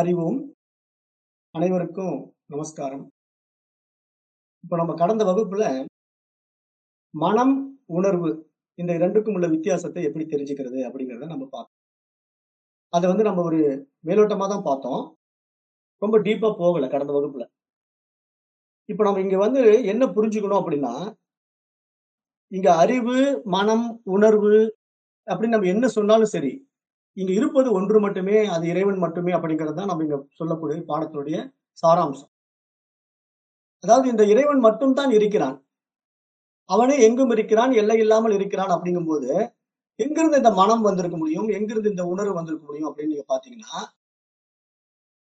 அறிவோம் அனைவருக்கும் நமஸ்காரம். இப்போ நம்ம கடந்த வகுப்புல மனம் உணர்வு இந்த இரண்டுக்கும் உள்ள வித்தியாசத்தை எப்படி தெரிஞ்சுக்கிறது அப்படிங்கிறத நம்ம பார்த்தோம். அதை வந்து நம்ம ஒரு மேலோட்டமாக தான் பார்த்தோம். ரொம்ப டீப்பாக போகலை கடந்த வகுப்புல. இப்போ நம்ம இங்கே வந்து என்ன புரிஞ்சுக்கணும் அப்படின்னா இங்க அறிவு மனம் உணர்வு அப்படின்னு நம்ம என்ன சொன்னாலும் சரி இங்க இருப்பது ஒன்று மட்டுமே அது இறைவன் மட்டுமே அப்படிங்கிறது தான் நம்ம இங்க சொல்லக்கூடிய பாடத்தினுடைய சாராம்சம். அதாவது இந்த இறைவன் மட்டும்தான் இருக்கிறான். அவனே எங்கும் இருக்கிறான் எல்லை இல்லாமல் இருக்கிறான் அப்படிங்கும்போது எங்கிருந்து இந்த மனம் வந்திருக்க முடியும் எங்கிருந்து இந்த உணர்வு வந்திருக்க முடியும் அப்படின்னு நீங்க பாத்தீங்கன்னா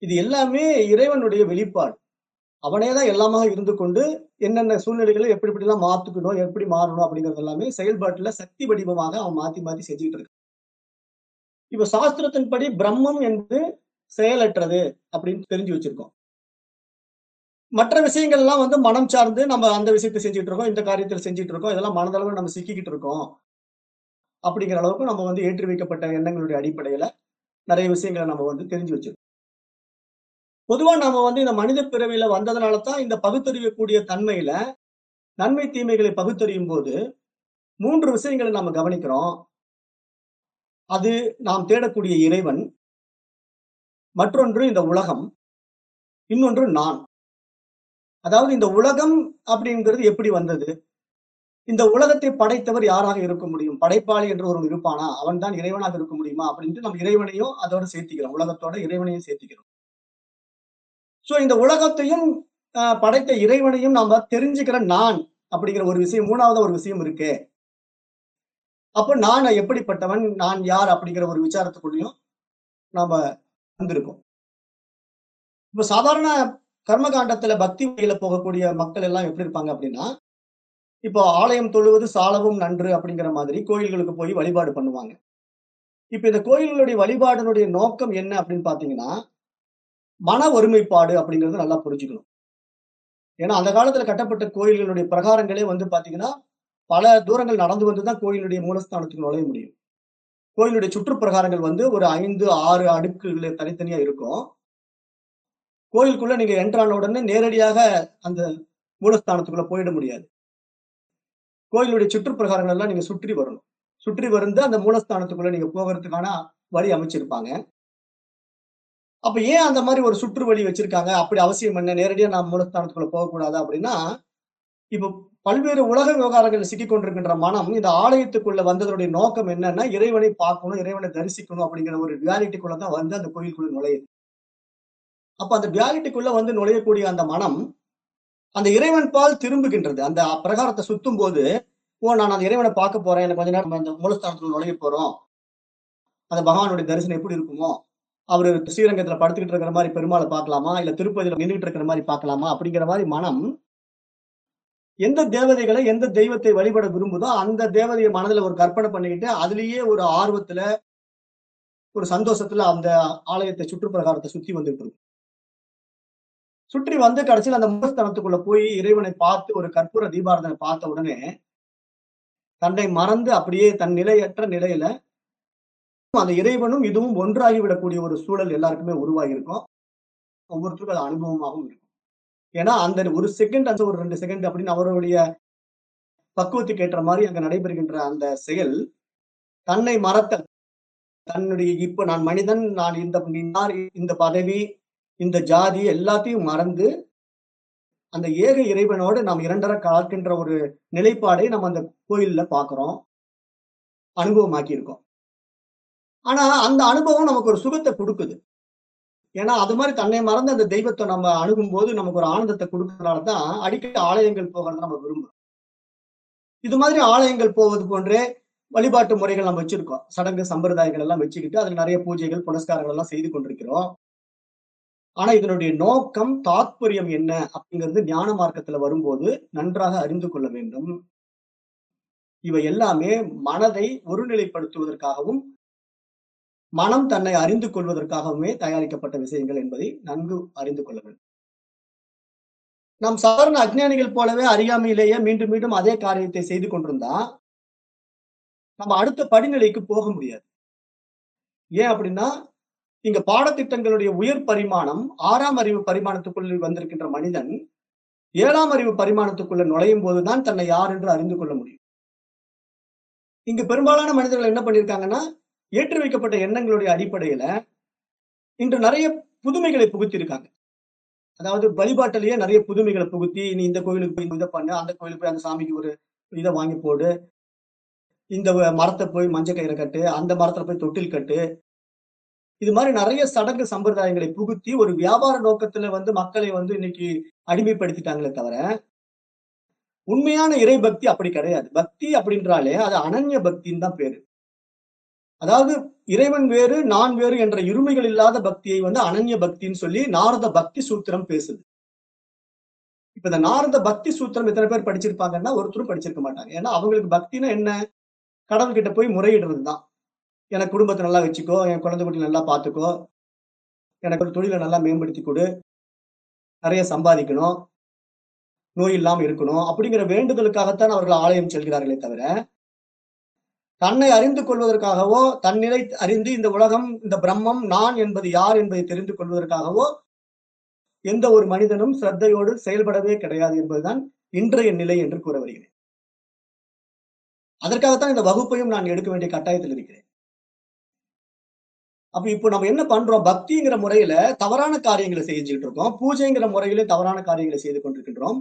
இது எல்லாமே இறைவனுடைய வெளிப்பாடு. அவனே தான் எல்லாமாக இருந்து கொண்டு என்னென்ன சூழ்நிலைகளை எப்படி எப்படிலாம் மாத்துக்கணும் எப்படி மாறணும் அப்படிங்கிறது எல்லாமே செயல்பாட்டுல சக்தி வடிவமாக அவன் மாத்தி மாத்தி செஞ்சுக்கிட்டு இருக்கான். இப்ப சாஸ்திரத்தின்படி பிரம்மம் என்று செயலற்றது அப்படின்னு தெரிஞ்சு வச்சிருக்கோம். மற்ற விஷயங்கள் எல்லாம் வந்து மனம் சார்ந்து நம்ம அந்த விஷயத்தை செஞ்சுட்டு இருக்கோம் இந்த காரியத்தில் செஞ்சுட்டு இருக்கோம் இதெல்லாம் மனதளவு நம்ம சிக்கிக்கிட்டு இருக்கோம் அப்படிங்கிற அளவுக்கு நம்ம வந்து ஏற்றி வைக்கப்பட்ட எண்ணங்களுடைய அடிப்படையில நிறைய விஷயங்களை நம்ம வந்து தெரிஞ்சு வச்சிருக்கோம். பொதுவா நாம வந்து இந்த மனித பிறவியில வந்ததுனால தான் இந்த பகுத்தறியக்கூடிய தன்மையில நன்மை தீமைகளை பகுத்தறியும் போது மூன்று விஷயங்களை நாம கவனிக்கிறோம். அது நாம் தேடக்கூடிய இறைவன் மற்றொன்று இந்த உலகம் இன்னொன்று நான். அதாவது இந்த உலகம் அப்படிங்கிறது எப்படி வந்தது? இந்த உலகத்தை படைத்தவர் யாராக இருக்க முடியும்? படைப்பாளி என்று ஒரு இருப்பானா? அவன் தான் இறைவனாக இருக்க முடியுமா? அப்படின்ட்டு நம்ம இறைவனையும் அதோட சேர்த்திக்கிறோம். உலகத்தோட இறைவனையும் சேர்த்திக்கிறோம். சோ இந்த உலகத்தையும் படைத்த இறைவனையும் நாம தெரிஞ்சுக்கிற நான் அப்படிங்கிற ஒரு விஷயம் மூணாவது ஒரு விஷயம் இருக்கு. அப்ப நான் எப்படிப்பட்டவன் நான் யார் அப்படிங்கிற ஒரு விசாரத்துக்குள்ளேயும் நாம வந்திருக்கோம். இப்ப சாதாரண கர்மகாண்டத்துல பக்தி வழியில போகக்கூடிய மக்கள் எல்லாம் எப்படி இருப்பாங்க அப்படின்னா இப்போ ஆலயம் தொழுவது சாலவும் நன்று அப்படிங்கிற மாதிரி கோயில்களுக்கு போய் வழிபாடு பண்ணுவாங்க. இப்போ இந்த கோயில்களுடைய வழிபாடுனுடைய நோக்கம் என்ன அப்படின்னு பார்த்தீங்கன்னா மன ஒருமைப்பாடு அப்படிங்கிறது நல்லா புரிஞ்சுக்கணும். ஏன்னா அந்த காலத்துல கட்டப்பட்ட கோயில்களுடைய பிரகாரங்களே வந்து பார்த்தீங்கன்னா பல தூரங்கள் நடந்து வந்து தான் கோயிலுடைய மூலஸ்தானத்துக்கு நுழைய முடியும். கோயிலுடைய சுற்றுப்பிரகாரங்கள் வந்து ஒரு ஐந்து ஆறு அடுக்குகள் தனித்தனியா இருக்கும். கோயிலுக்குள்ள நீங்க என்ட்ரான உடனே நேரடியாக அந்த மூலஸ்தானத்துக்குள்ள போயிட முடியாது. கோயிலுடைய சுற்றுப்பிரகாரங்கள் எல்லாம் நீங்க சுற்றி வரணும். சுற்றி வந்து அந்த மூலஸ்தானத்துக்குள்ள நீங்க போகிறதுக்கான வழி அமைச்சிருப்பாங்க. அப்ப ஏன் அந்த மாதிரி ஒரு சுற்று வழி வச்சிருக்காங்க? அப்படி அவசியம் என்ன? நேரடியா நான் மூலஸ்தானத்துக்குள்ள போகக்கூடாது அப்படின்னா இப்போ பல்வேறு உலக விவகாரங்களில் சிக்கிக் கொண்டிருக்கின்ற மனம் இந்த ஆலயத்துக்குள்ள வந்ததனுடைய நோக்கம் என்னன்னா இறைவனை பார்க்கணும் இறைவனை தரிசிக்கணும் அப்படிங்கிற ஒரு ரியாலிட்டிக்குள்ள தான் வந்து அந்த கோயிலுக்குள்ள நுழையுது. அப்ப அந்த ரியாலிட்டிக்குள்ள வந்து நுழையக்கூடிய அந்த மனம் அந்த இறைவன் பால் திரும்புகின்றது. அந்த பிரகாரத்தை சுத்தும் போது ஓ நான் அந்த இறைவனை பார்க்க போறேன். எனக்கு கொஞ்ச நேரம் அந்த மூலஸ்தானத்துல நுழைய போறோம். அந்த பகவானுடைய தரிசனம் எப்படி இருக்குமோ அவரு ஸ்ரீரங்கத்துல படுத்துக்கிட்டு இருக்கிற மாதிரி பெருமாளை பார்க்கலாமா? இல்ல திருப்பதியில நின்றுட்டு இருக்கிற மாதிரி பார்க்கலாமா? அப்படிங்கிற மாதிரி மனம் எந்த தேவதைகளை எந்த தெய்வத்தை வழிபட விரும்புதோ அந்த தேவதையை மனதுல ஒரு கற்பனை பண்ணிக்கிட்டு அதுலயே ஒரு ஆர்வத்துல ஒரு சந்தோஷத்துல அந்த ஆலயத்தை சுற்றுப்பிரகாரத்தை சுத்தி வந்துட்டு இருக்கும். சுற்றி வந்து கடைசியில் அந்த மூலஸ்தானத்துக்குள்ள போய் இறைவனை பார்த்து ஒரு கற்பூர தீபாரதனை பார்த்த உடனே தன்னை மறந்து அப்படியே தன் நிலையற்ற நிலையில அந்த இறைவனும் இதுவும் ஒன்றாகி விடக்கூடிய ஒரு சூழல் எல்லாருக்குமே உருவாகி இருக்கும். ஒவ்வொருத்தருக்கும் அது அனுபவமாகவும் இருக்கும். ஏன்னா அந்த ஒரு செகண்ட் அந்த ஒரு ரெண்டு செகண்ட் அப்படின்னு அவருடைய பக்குவத்துக்கு ஏற்ற மாதிரி அங்க நடைபெறுகின்ற அந்த செயல் தன்னை மறத்தல். தன்னுடைய இப்ப நான் மனிதன் நான் இந்த இந்த பதவி இந்த ஜாதி எல்லாத்தையும் மறந்து அந்த ஏக இறைவனோடு நாம் இரண்டரை கலக்கின்ற ஒரு நிலைப்பாடை நம்ம அந்த கோயில்ல பாக்குறோம். அனுபவமாக்கி இருக்கோம் ஆனா அந்த அனுபவம் நமக்கு ஒரு சுகத்தை கொடுக்குது. ஏன்னா அது மாதிரி தன்னை மறந்து அந்த தெய்வத்தை நம்ம அணுகும் போது நமக்கு ஒரு ஆனந்தத்தை கொடுக்கறதுனால தான் அடிக்கடி ஆலயங்கள் போகிறத நம்ம விரும்புறோம். இது மாதிரி ஆலயங்கள் போவது போன்றே வழிபாட்டு முறைகள் நம்ம வச்சிருக்கோம். சடங்கு சம்பிரதாயங்கள் எல்லாம் வச்சுக்கிட்டு அதுல நிறைய பூஜைகள் புனஸ்காரங்கள் எல்லாம் செய்து கொண்டிருக்கிறோம். ஆனா இதனுடைய நோக்கம் தாத்பரியம் என்ன அப்படிங்கிறது ஞான மார்க்கத்துல வரும்போது நன்றாக அறிந்து கொள்ள வேண்டும். இவை எல்லாமே மனதை ஒருநிலைப்படுத்துவதற்காகவும் மனம் தன்னை அறிந்து கொள்வதற்காகவுமே தயாரிக்கப்பட்ட விஷயங்கள் என்பதை நன்கு அறிந்து கொள்ள வேண்டும். நாம் சாதாரண அஜ்ஞானிகள் போலவே அறியாமையிலேயே மீண்டும் மீண்டும் அதே காரியத்தை செய்து கொண்டிருந்தா நம்ம அடுத்த படிநிலைக்கு போக முடியாது. ஏன் அப்படின்னா இங்க பாடத்திட்டங்களுடைய உயர் பரிமாணம் ஆறாம் அறிவு பரிமாணத்துக்குள் வந்திருக்கின்ற மனிதன் ஏழாம் அறிவு பரிமாணத்துக்குள்ள நுழையும் போதுதான் தன்னை யார் என்று அறிந்து கொள்ள முடியும். இங்கு பெரும்பாலான மனிதர்கள் என்ன பண்ணியிருக்காங்கன்னா ஏற்றி வைக்கப்பட்ட எண்ணங்களுடைய அடிப்படையில இன்று நிறைய புதுமைகளை புகுத்திருக்காங்க அதாவது வழிபாட்டிலேயே நிறைய புதுமைகளை புகுத்தி நீ இந்த கோயிலுக்கு போய் இதை பண்ணு அந்த கோயிலுக்கு போய் அந்த சாமிக்கு ஒரு இதை வாங்கி போடு இந்த மரத்தை போய் மஞ்சள் கயிறை கட்டு அந்த மரத்துல போய் தொட்டில் கட்டு. இது மாதிரி நிறைய சடங்கு சம்பிரதாயங்களை புகுத்தி ஒரு வியாபார நோக்கத்துல வந்து மக்களை வந்து இன்னைக்கு அடிமைப்படுத்திட்டாங்களே தவிர உண்மையான இறை பக்தி அப்படி கிடையாது. பக்தி அப்படின்றாலே அது அனன்ய பக்தின்னு தான் பேரு. அதாவது இறைவன் வேறு நான் வேறு என்ற இருமைகள் இல்லாத பக்தியை வந்து அனன்ய பக்தின்னு சொல்லி நாரத பக்தி சூத்திரம் பேசுது. இப்ப இந்த நாரத பக்தி சூத்திரம் எத்தனை பேர் படிச்சிருப்பாங்கன்னா ஒருத்தரும் படிச்சிருக்க மாட்டாங்க. ஏன்னா அவங்களுக்கு பக்தினா என்ன? கடவுள்கிட்ட போய் முறையிடுறது தான் எனக்கு குடும்பத்தை நல்லா வச்சுக்கோ என் குழந்தை குட்டி நல்லா பார்த்துக்கோ எனக்கு ஒரு தொழிலை நல்லா மேம்படுத்தி கொடு நிறைய சம்பாதிக்கணும் நோய் இல்லாமல் இருக்கணும் அப்படிங்கிற வேண்டுதலுக்காகத்தான் அவர்கள் ஆலயம் செல்கிறார்களே தவிர தன்னை அறிந்து கொள்வதற்காகவோ தன்னிலை அறிந்து இந்த உலகம் இந்த பிரம்மம் நான் என்பது யார் என்பதை தெரிந்து கொள்வதற்காகவோ எந்த ஒரு மனிதனும் சிரத்தையோடு செயல்படவே கிடையாது என்பதுதான் இன்றைய நிலை என்று கூற வருகிறேன். அதற்காகத்தான் இந்த வகுப்பையும் நான் எடுக்க வேண்டிய கட்டாயத்தில் இருக்கிறேன். அப்ப இப்போ நம்ம என்ன பண்றோம்? பக்திங்கிற முறையில தவறான காரியங்களை செஞ்சுட்டு இருக்கோம். பூஜைங்கிற முறையில தவறான காரியங்களை செய்து கொண்டிருக்கின்றோம்.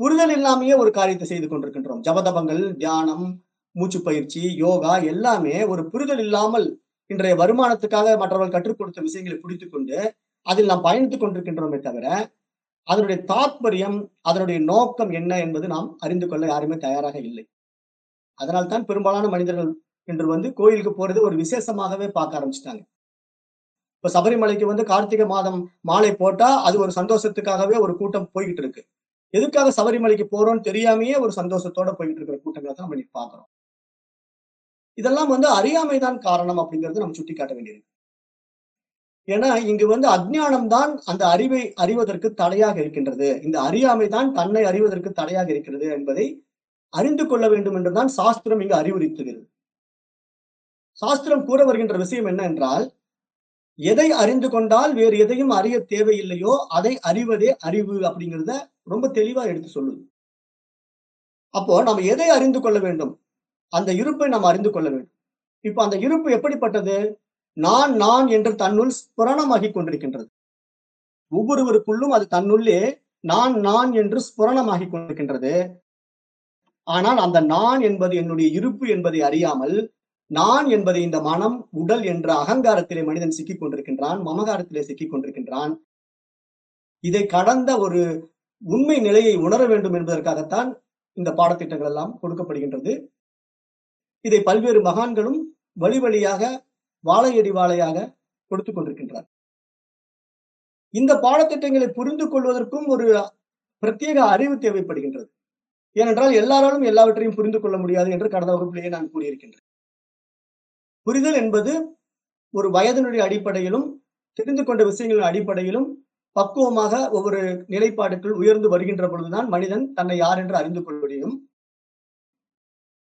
புரிதல் இல்லாமையே ஒரு காரியத்தை செய்து கொண்டிருக்கின்றோம். ஜபதபங்கள் தியானம் மூச்சு பயிற்சி யோகா எல்லாமே ஒரு புரிதல் இல்லாமல் இன்றைய வருமானத்துக்காக மற்றவர்கள் கற்றுக் கொடுத்த விஷயங்களை பிடித்து கொண்டு அதில் நாம் பயணித்துக் கொண்டிருக்கின்றோமே தவிர அதனுடைய தாத்பரியம் அதனுடைய நோக்கம் என்ன என்பது நாம் அறிந்து கொள்ள யாருமே தயாராக இல்லை. அதனால்தான் பெரும்பாலான மனிதர்கள் இன்று வந்து கோயிலுக்கு போறது ஒரு விசேஷமாகவே பார்க்க ஆரம்பிச்சிட்டாங்க. இப்ப சபரிமலைக்கு வந்து கார்த்திகை மாதம் மாலை போட்டா அது ஒரு சந்தோஷத்துக்காகவே ஒரு கூட்டம் போய்கிட்டு இருக்கு. எதுக்காக சபரிமலைக்கு போறோம்னு தெரியாமையே ஒரு சந்தோஷத்தோட போயிட்டு இருக்கிற கூட்டங்களை தான் நம்ம இன்னைக்கு பாக்குறோம் இதெல்லாம் வந்து அறியாமைதான் காரணம் அப்படிங்கிறது நம்ம சுட்டி காட்ட வேண்டியது. ஏன்னா இங்கு வந்து அஜ்ஞானம் தான் அந்த அறிவை அறிவதற்கு தடையாக இருக்கின்றது. இந்த அறியாமை தான் தன்னை அறிவதற்கு தடையாக இருக்கிறது என்பதை அறிந்து கொள்ள வேண்டும் என்றுதான் சாஸ்திரம் இங்கு அறிவுறுத்துகிறது. சாஸ்திரம் கூற வருகின்ற விஷயம் என்ன என்றால் எதை அறிந்து கொண்டால் வேறு எதையும் அறிய தேவையில்லையோ அதை அறிவதே அறிவு அப்படிங்கிறத ரொம்ப தெளிவா எடுத்து சொல்லுது. அப்போ நம்ம எதை அறிந்து கொள்ள வேண்டும்? அந்த இருப்பை நாம் அறிந்து கொள்ள வேண்டும். இப்ப அந்த இருப்பு எப்படிப்பட்டது? நான் நான் என்று தன்னுள் ஸ்புரணமாகி கொண்டிருக்கின்றது. ஒவ்வொருவருக்குள்ளும் அது தன்னுள்ளே நான் நான் என்று ஸ்புரணமாகி கொண்டிருக்கின்றது. ஆனால் அந்த நான் என்பது என்னுடைய இருப்பு என்பதை அறியாமல் நான் என்பதை இந்த மனம் உடல் என்ற அகங்காரத்திலே மனிதன் சிக்கிக் கொண்டிருக்கின்றான் மமகாரத்திலே சிக்கிக் கொண்டிருக்கின்றான். இதை கடந்த ஒரு உண்மை நிலையை உணர வேண்டும் என்பதற்காகத்தான் இந்த பாடத்திட்டங்கள் எல்லாம் கொடுக்கப்படுகின்றது. இதை பல்வேறு மகான்களும் வழி வழியாக வாழையடி வாழையாக கொடுத்து கொண்டிருக்கின்றார் இந்த பாடத்திட்டங்களை புரிந்து கொள்வதற்கும் ஒரு பிரத்யேக அறிவு தேவைப்படுகின்றது. ஏனென்றால் எல்லாராலும் எல்லாவற்றையும் புரிந்து கொள்ள முடியாது என்று கடந்த வகுப்பிலேயே நான் கூறியிருக்கின்றேன். புரிதல் என்பது ஒரு வயதினுடைய அடிப்படையிலும் தெரிந்து கொண்ட விஷயங்களின் அடிப்படையிலும் பக்குவமாக ஒவ்வொரு நிலைப்பாடுகள் உயர்ந்து வருகின்ற பொழுதுதான் மனிதன் தன்னை யார் என்று அறிந்து கொள்ள முடியும்.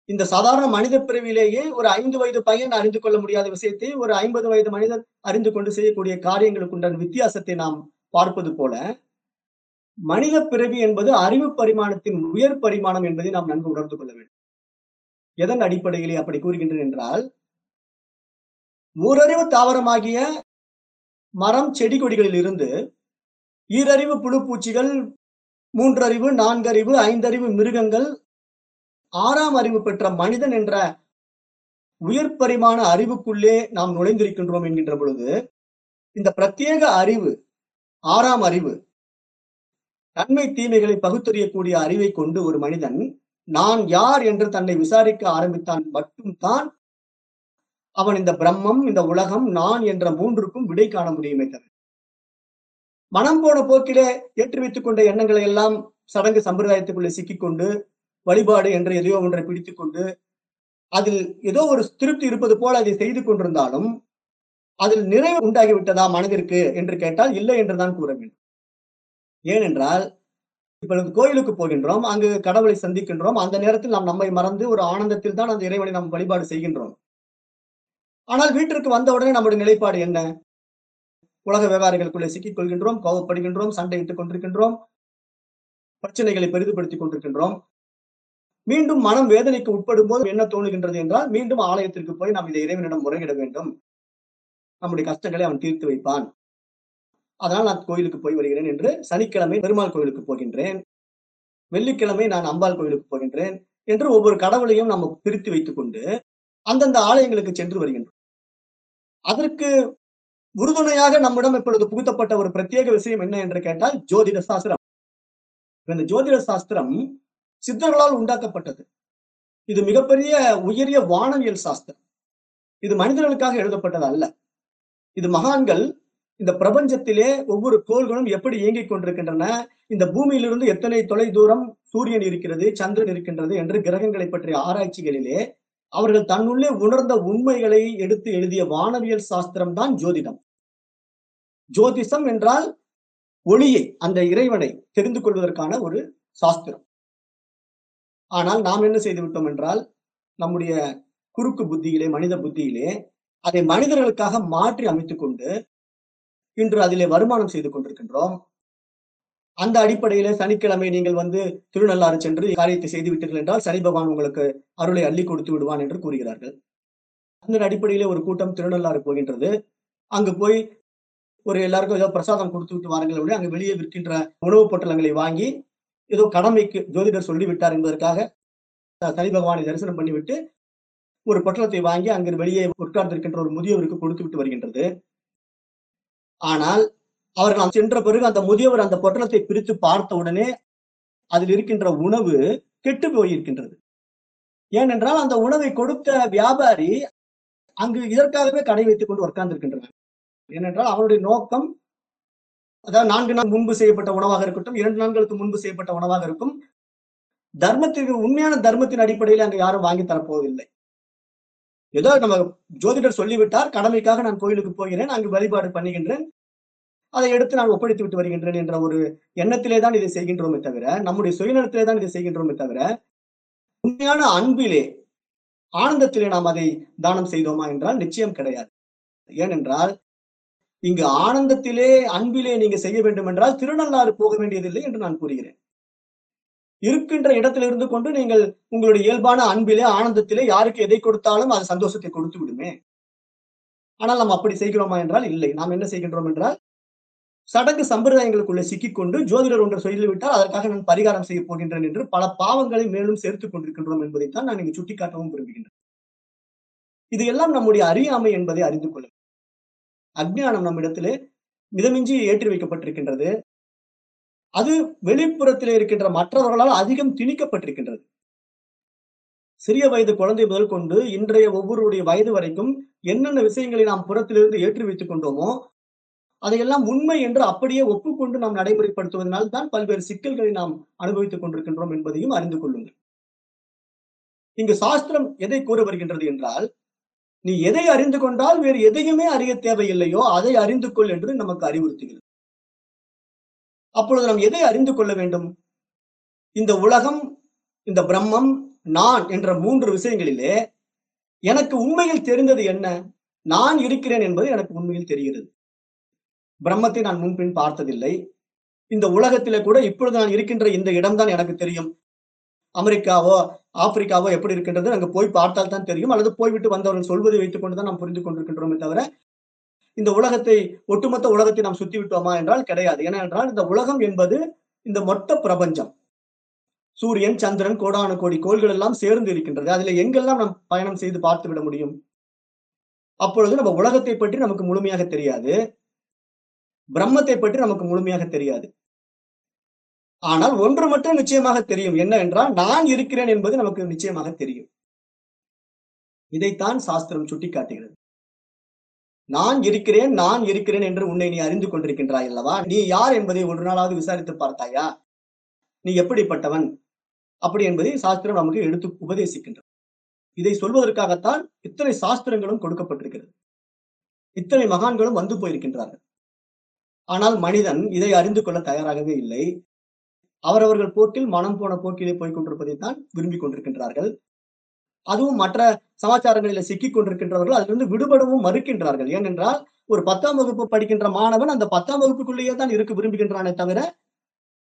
இந்த சாதாரண மனித பிறவிலேயே ஒரு ஐந்து வயது பையன் அறிந்து கொள்ள முடியாத விஷயத்தை ஒரு ஐம்பது வயது மனிதன் அறிந்து கொண்டு செய்யக்கூடிய காரியங்களுக்கு உண்டான வித்தியாசத்தை நாம் பார்ப்பது போல மனித பிறவி என்பது அறிவு பரிமாணத்தின் உயர் பரிமாணம் என்பதை நாம் நன்கு உணர்ந்து கொள்ள வேண்டும். எதன் அடிப்படையிலே அப்படி கூறுகின்றேன் என்றால் ஓரறிவு தாவரமாகிய மரம் செடி கொடிகளில் இருந்து ஈரறிவு புழு பூச்சிகள் மூன்றறிவு நான்கறிவு ஐந்தறிவு மிருகங்கள் ஆறாம் அறிவு பெற்ற மனிதன் என்ற உயர் பரிமாண அறிவுக்குள்ளே நாம் நுழைந்திருக்கின்றோம் என்கின்ற பொழுது இந்த பிரத்யேக அறிவு ஆறாம் அறிவு நன்மை தீமைகளை பகுத்தறியக்கூடிய அறிவை கொண்டு ஒரு மனிதன் நான் யார் என்று தன்னை விசாரிக்க ஆரம்பித்தான் மட்டும்தான் அவன் இந்த பிரம்மம் இந்த உலகம் நான் என்ற மூன்றுக்கும் விடை காண முடியுமே தவிர. மனம் போன போக்கிலே ஏற்றி வைத்துக் கொண்ட எண்ணங்களை எல்லாம் சடங்கு சம்பிரதாயத்துக்குள்ளே சிக்கிக்கொண்டு வழிபாடு என்று எதையோ ஒன்றை பிடித்து கொண்டு அதில் ஏதோ ஒரு திருப்தி இருப்பது போல அதை செய்து கொண்டிருந்தாலும் அதில் நிறைவு உண்டாகிவிட்டதா மனதிற்கு என்று கேட்டால் இல்லை என்றுதான் கூற வேண்டும். ஏனென்றால் இப்பொழுது கோயிலுக்கு போகின்றோம் அங்கு கடவுளை சந்திக்கின்றோம் அந்த நேரத்தில் நாம் நம்மை மறந்து ஒரு ஆனந்தத்தில் தான் அந்த இறைவனை நாம் வழிபாடு செய்கின்றோம். ஆனால் வீட்டிற்கு வந்தவுடனே நம்முடைய நிலைப்பாடு என்ன? உலக விவகாரங்களுக்குள்ளே சிக்கிக் கொள்கின்றோம் கோவப்படுகின்றோம் சண்டையிட்டுக் கொண்டிருக்கின்றோம் பிரச்சனைகளை பெரிதுபடுத்திக் கொண்டிருக்கின்றோம். மீண்டும் மனம் வேதனைக்கு உட்படும் போது என்ன தோணுகின்றது என்றால் மீண்டும் ஆலயத்திற்கு போய் நாம் இதை இறைவனிடம் முறையிட வேண்டும். நம்முடைய கஷ்டங்களை அவன் தீர்த்து வைப்பான். அதனால் நான் கோயிலுக்கு போய் வருகிறேன் என்று சனிக்கிழமை பெருமாள் கோயிலுக்கு போகின்றேன். வெள்ளிக்கிழமை நான் அம்பாள் கோயிலுக்கு போகின்றேன் என்று ஒவ்வொரு கடவுளையும் நம்ம பிரித்து வைத்துக் கொண்டு அந்தந்த ஆலயங்களுக்கு சென்று வருகின்றோம். அதற்கு உறுதுணையாக நம்மிடம் இப்பொழுது புகுத்தப்பட்ட ஒரு பிரத்யேக விஷயம் என்ன என்று கேட்டால் ஜோதிட சாஸ்திரம். இந்த ஜோதிட சாஸ்திரம் சித்தர்களால் உண்டாக்கப்பட்டது. இது மிகப்பெரிய உயரிய வானவியல் சாஸ்திரம். இது மனிதர்களுக்காக எழுதப்பட்டது அல்ல. இது மகான்கள் இந்த பிரபஞ்சத்திலே ஒவ்வொரு கோள்களும் எப்படி இயங்கிக் கொண்டிருக்கின்றன இந்த பூமியிலிருந்து எத்தனை தொலை தூரம் சூரியன் இருக்கிறது சந்திரன் இருக்கின்றது என்று கிரகங்களை பற்றிய ஆராய்ச்சிகளிலே அவர்கள் தன்னுள்ளே உணர்ந்த உண்மைகளை எடுத்து எழுதிய வானவியல் சாஸ்திரம் தான் ஜோதிடம். ஜோதிஷம் என்றால் ஒளியை அந்த இறைவனை தெரிந்து கொள்வதற்கான ஒரு சாஸ்திரம். ஆனால் நாம் என்ன செய்து விட்டோம் என்றால் நம்முடைய குறுக்கு புத்தியிலே மனித புத்தியிலே அதை மனிதர்களுக்காக மாற்றி அமைத்துக் கொண்டு இன்று அதிலே வருமானம் செய்து கொண்டிருக்கின்றோம். அந்த அடிப்படையில சனிக்கிழமை நீங்கள் வந்து திருநள்ளாறு சென்று காரியத்தை செய்து விட்டீர்கள் என்றால் சனி பகவான் உங்களுக்கு அருளை அள்ளி கொடுத்து விடுவான் என்று கூறுகிறார்கள். அந்த அடிப்படையிலே ஒரு கூட்டம் திருநள்ளாறு போகின்றது. அங்கு போய் ஒரு எல்லாருக்கும் ஏதோ பிரசாதம் கொடுத்து விட்டு வாருங்கள் அப்படின்னு அங்கு வெளியே விற்கின்ற உணவுப் பொட்டலங்களை வாங்கி ஏதோ கடமைக்கு ஜோதிடர் சொல்லிவிட்டார் என்பதற்காக சனி பகவானை தரிசனம் பண்ணிவிட்டு ஒரு பொட்டலத்தை வாங்கி அங்கு வெளியே உட்கார்ந்திருக்கின்ற ஒரு முதியவருக்கு கொடுத்து விட்டு வருகின்றது. ஆனால் அவர்கள் சென்ற பிறகு அந்த முதியவர் அந்த பொட்டலத்தை பிரித்து பார்த்த உடனே அதில் இருக்கின்ற உணவு கெட்டு போயிருக்கின்றது. ஏனென்றால் அந்த உணவை கொடுத்த வியாபாரி அங்கு இதற்காகவே கடை வைத்துக் கொண்டு உட்கார்ந்திருக்கின்றனர். ஏனென்றால் அவருடைய நோக்கம் அதாவது நான்கு நாள் முன்பு செய்யப்பட்ட உணவாக இருக்கட்டும் இரண்டு நாட்களுக்கு முன்பு செய்யப்பட்ட உணவாக இருக்கும். தர்மத்திற்கு உண்மையான தர்மத்தின் அடிப்படையில் அங்கு யாரும் வாங்கி தரப்போவதில்லை. ஏதோ நம்ம ஜோதிடர் சொல்லிவிட்டார் கடமைக்காக நான் கோயிலுக்கு போகிறேன் அங்கு வழிபாடு பண்ணுகின்றேன். அதை எடுத்து நான் ஒப்படைத்து விட்டு வருகின்றேன் என்ற ஒரு எண்ணத்திலே தான் இதை செய்கின்றோமே தவிர நம்முடைய சுயநலத்திலே தான் இதை செய்கின்றோமே தவிர உண்மையான அன்பிலே ஆனந்தத்திலே நாம் அதை தானம் செய்தோமா என்றால் நிச்சயம் கிடையாது. ஏனென்றால் இங்கு ஆனந்தத்திலே அன்பிலே நீங்க செய்ய வேண்டும் என்றால் திருநள்ளாறு போக வேண்டியதில்லை என்று நான் கூறுகிறேன். இருக்கின்ற இடத்துல இருந்து கொண்டு நீங்கள் உங்களுடைய இயல்பான அன்பிலே ஆனந்தத்திலே யாருக்கு எதை கொடுத்தாலும் அது சந்தோஷத்தை கொடுத்து விடுமே. ஆனால் நாம் அப்படி செய்கிறோமா என்றால் இல்லை. நாம் என்ன செய்கின்றோம் என்றால் சடங்கு சம்பிரதாயங்களுக்குள்ளே சிக்கிக்கொண்டு ஜோதிடர் ஒன்று சொல்லிவிட்டால் அதற்காக நான் பரிகாரம் செய்ய போகின்றேன் என்று பல பாவங்களை மேலும் சேர்த்துக் கொண்டிருக்கின்றோம் என்பதைத்தான் நான் இங்கு சுட்டிக்காட்டவும் விரும்புகின்றேன். இது எல்லாம் நம்முடைய அறியாமை என்பதை அறிந்து கொள்ள அஜ்ஞானம் நம்மிடத்திலே மிதமிஞ்சி ஏற்றி வைக்கப்பட்டிருக்கின்றது அது வெளிப்புறத்திலே இருக்கின்ற மற்றவர்களால் அதிகம் திணிக்கப்பட்டிருக்கின்றது. சிறிய வயது குழந்தை முதல் கொண்டு இன்றைய ஒவ்வொருடைய வயது வரைக்கும் என்னென்ன விஷயங்களை நாம் புறத்திலிருந்து ஏற்றி வைத்துக் கொண்டோமோ அதையெல்லாம் உண்மை என்று அப்படியே ஒப்புக்கொண்டு நாம் நடைமுறைப்படுத்துவதனால் தான் பல்வேறு சிக்கல்களை நாம் அனுபவித்துக் கொண்டிருக்கின்றோம் என்பதையும் அறிந்து கொள்ளுங்கள். இங்கு சாஸ்திரம் எதை கூற வருகின்றது என்றால் நீ எதை அறிந்து கொண்டால் வேறு எதையுமே அறிய தேவையில்லையோ அதை அறிந்து கொள் என்று நமக்கு அறிவுறுத்துகிறது. அப்பொழுது நாம் எதை அறிந்து கொள்ள வேண்டும்? இந்த உலகம் இந்த பிரம்மம் நான் என்ற மூன்று விஷயங்களிலே எனக்கு உண்மையில் தெரிந்தது என்ன? நான் இருக்கிறேன் என்பது எனக்கு உண்மையில் தெரிகிறது. பிரம்மத்தை நான் முன்பின் பார்த்ததில்லை. இந்த உலகத்திலே கூட இப்பொழுது நான் இருக்கின்ற இந்த இடம்தான் எனக்கு தெரியும். அமெரிக்காவோ ஆப்பிரிக்காவோ எப்படி இருக்கின்றது அங்கே போய் பார்த்தால் தான் தெரியும். அல்லது போய்விட்டு வந்தவர்கள் சொல்வதை வைத்துக் கொண்டுதான் நாம் புரிந்து கொண்டிருக்கின்றோமே தவிர இந்த உலகத்தை ஒட்டுமொத்த உலகத்தை நாம் சுத்தி விட்டோமா என்றால் கிடையாது. ஏனென்றால் இந்த உலகம் என்பது இந்த மொத்த பிரபஞ்சம். சூரியன் சந்திரன் கோடான கோடி கோள்கள் எல்லாம் சேர்ந்து இருக்கின்றது. அதுல எங்கெல்லாம் நாம் பயணம் செய்து பார்த்து விட முடியும்? அப்பொழுது நம்ம உலகத்தை பற்றி நமக்கு முழுமையாக தெரியாது. பிரம்மத்தை பற்றி நமக்கு முழுமையாக தெரியாது. ஆனால் ஒன்று மட்டும் நிச்சயமாக தெரியும். என்ன என்றால் நான் இருக்கிறேன் என்பது நமக்கு நிச்சயமாக தெரியும். இதைத்தான் சாஸ்திரம் சுட்டிக்காட்டுகிறது. நான் இருக்கிறேன் நான் இருக்கிறேன் என்று உன்னை நீ அறிந்து கொண்டிருக்கின்றாய் அல்லவா? நீ யார் என்பதை ஒரு நாளாவது விசாரித்து பார்த்தாயா? நீ எப்படிப்பட்டவன்? அப்படி என்பதை சாஸ்திரம் நமக்கு எடுத்து உபதேசிக்கின்றது. இதை சொல்வதற்காகத்தான் இத்தனை சாஸ்திரங்களும் கொடுக்கப்பட்டிருக்கிறது. இத்தனை மகான்களும் வந்து போயிருக்கின்றார்கள். ஆனால் மனிதன் இதை அறிந்து கொள்ள தயாராகவே இல்லை. அவரவர்கள் போக்கில் மனம் போன போக்கிலே போய் கொண்டிருப்பதை தான் விரும்பி கொண்டிருக்கின்றார்கள். அதுவும் மற்ற சமாச்சாரங்களில சிக்கிக் கொண்டிருக்கின்றவர்கள் அதிலிருந்து விடுபடவும் மறுக்கின்றார்கள். ஏனென்றால் ஒரு பத்தாம் வகுப்பு படிக்கின்ற மாணவன் அந்த பத்தாம் வகுப்புக்குள்ளேயே தான் இருக்க விரும்புகின்றானே தவிர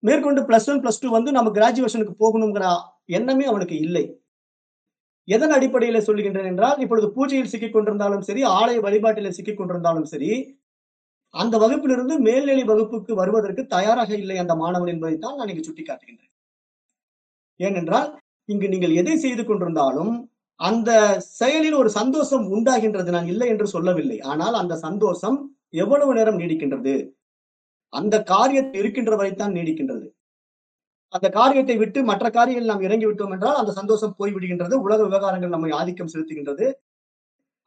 மேற்கொண்டு பிளஸ் ஒன் பிளஸ் டூ வந்து நம்ம கிராஜுவேஷனுக்கு போகணுங்கிற எண்ணமே அவனுக்கு இல்லை. எதன் அடிப்படையில சொல்லுகின்றேன் என்றால் இப்பொழுது பூஜையில் சிக்கிக் கொண்டிருந்தாலும் சரி ஆலய வழிபாட்டில சிக்கிக் கொண்டிருந்தாலும் சரி அந்த வகுப்பிலிருந்து மேல்நிலை வகுப்புக்கு வருவதற்கு தயாராக இல்லை அந்த மாணவன் என்பதைத்தான் நான் இங்கு சுட்டிக்காட்டுகின்றேன். ஏனென்றால் இங்கு நீங்கள் எதை செய்து கொண்டிருந்தாலும் அந்த செயலில் ஒரு சந்தோஷம் உண்டாகின்றது நான் இல்லை என்று சொல்லவில்லை. ஆனால் அந்த சந்தோஷம் எவ்வளவு நேரம் நீடிக்கின்றது? அந்த காரியத்தில் இருக்கின்ற வரைத்தான் நீடிக்கின்றது. அந்த காரியத்தை விட்டு மற்ற காரியங்கள் நாம் இறங்கி விட்டோம் என்றால் அந்த சந்தோஷம் போய்விடுகின்றது உலக விவகாரங்கள் நம்மை ஆதிக்கம் செலுத்துகின்றது.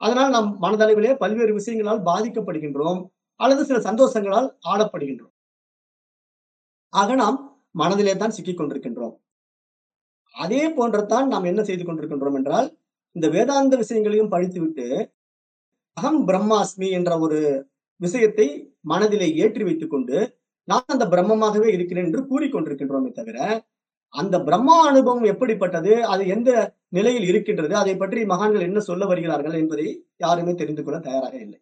அதனால் நாம் மனதளவிலே பல்வேறு விஷயங்களால் பாதிக்கப்படுகின்றோம். அல்லது சில சந்தோஷங்களால் ஆளப்படுகின்றோம். ஆக நாம் மனதிலே தான் சிக்கிக் கொண்டிருக்கின்றோம். அதே போன்றத்தான் நாம் என்ன செய்து கொண்டிருக்கின்றோம் என்றால் இந்த வேதாந்த விஷயங்களையும் படித்துவிட்டு அகம் பிரம்மாஸ்மி என்ற ஒரு விஷயத்தை மனதிலே ஏற்றி வைத்துக் கொண்டு நான் அந்த பிரம்மமாகவே இருக்கிறேன் என்று கூறிக்கொண்டிருக்கின்றோமே தவிர அந்த பிரம்மா அனுபவம் எப்படிப்பட்டது அது எந்த நிலையில் இருக்கின்றது அதை பற்றி மகான்கள் என்ன சொல்ல வருகிறார்கள் என்பதை யாருமே தெரிந்து கொள்ள தயாராக இல்லை.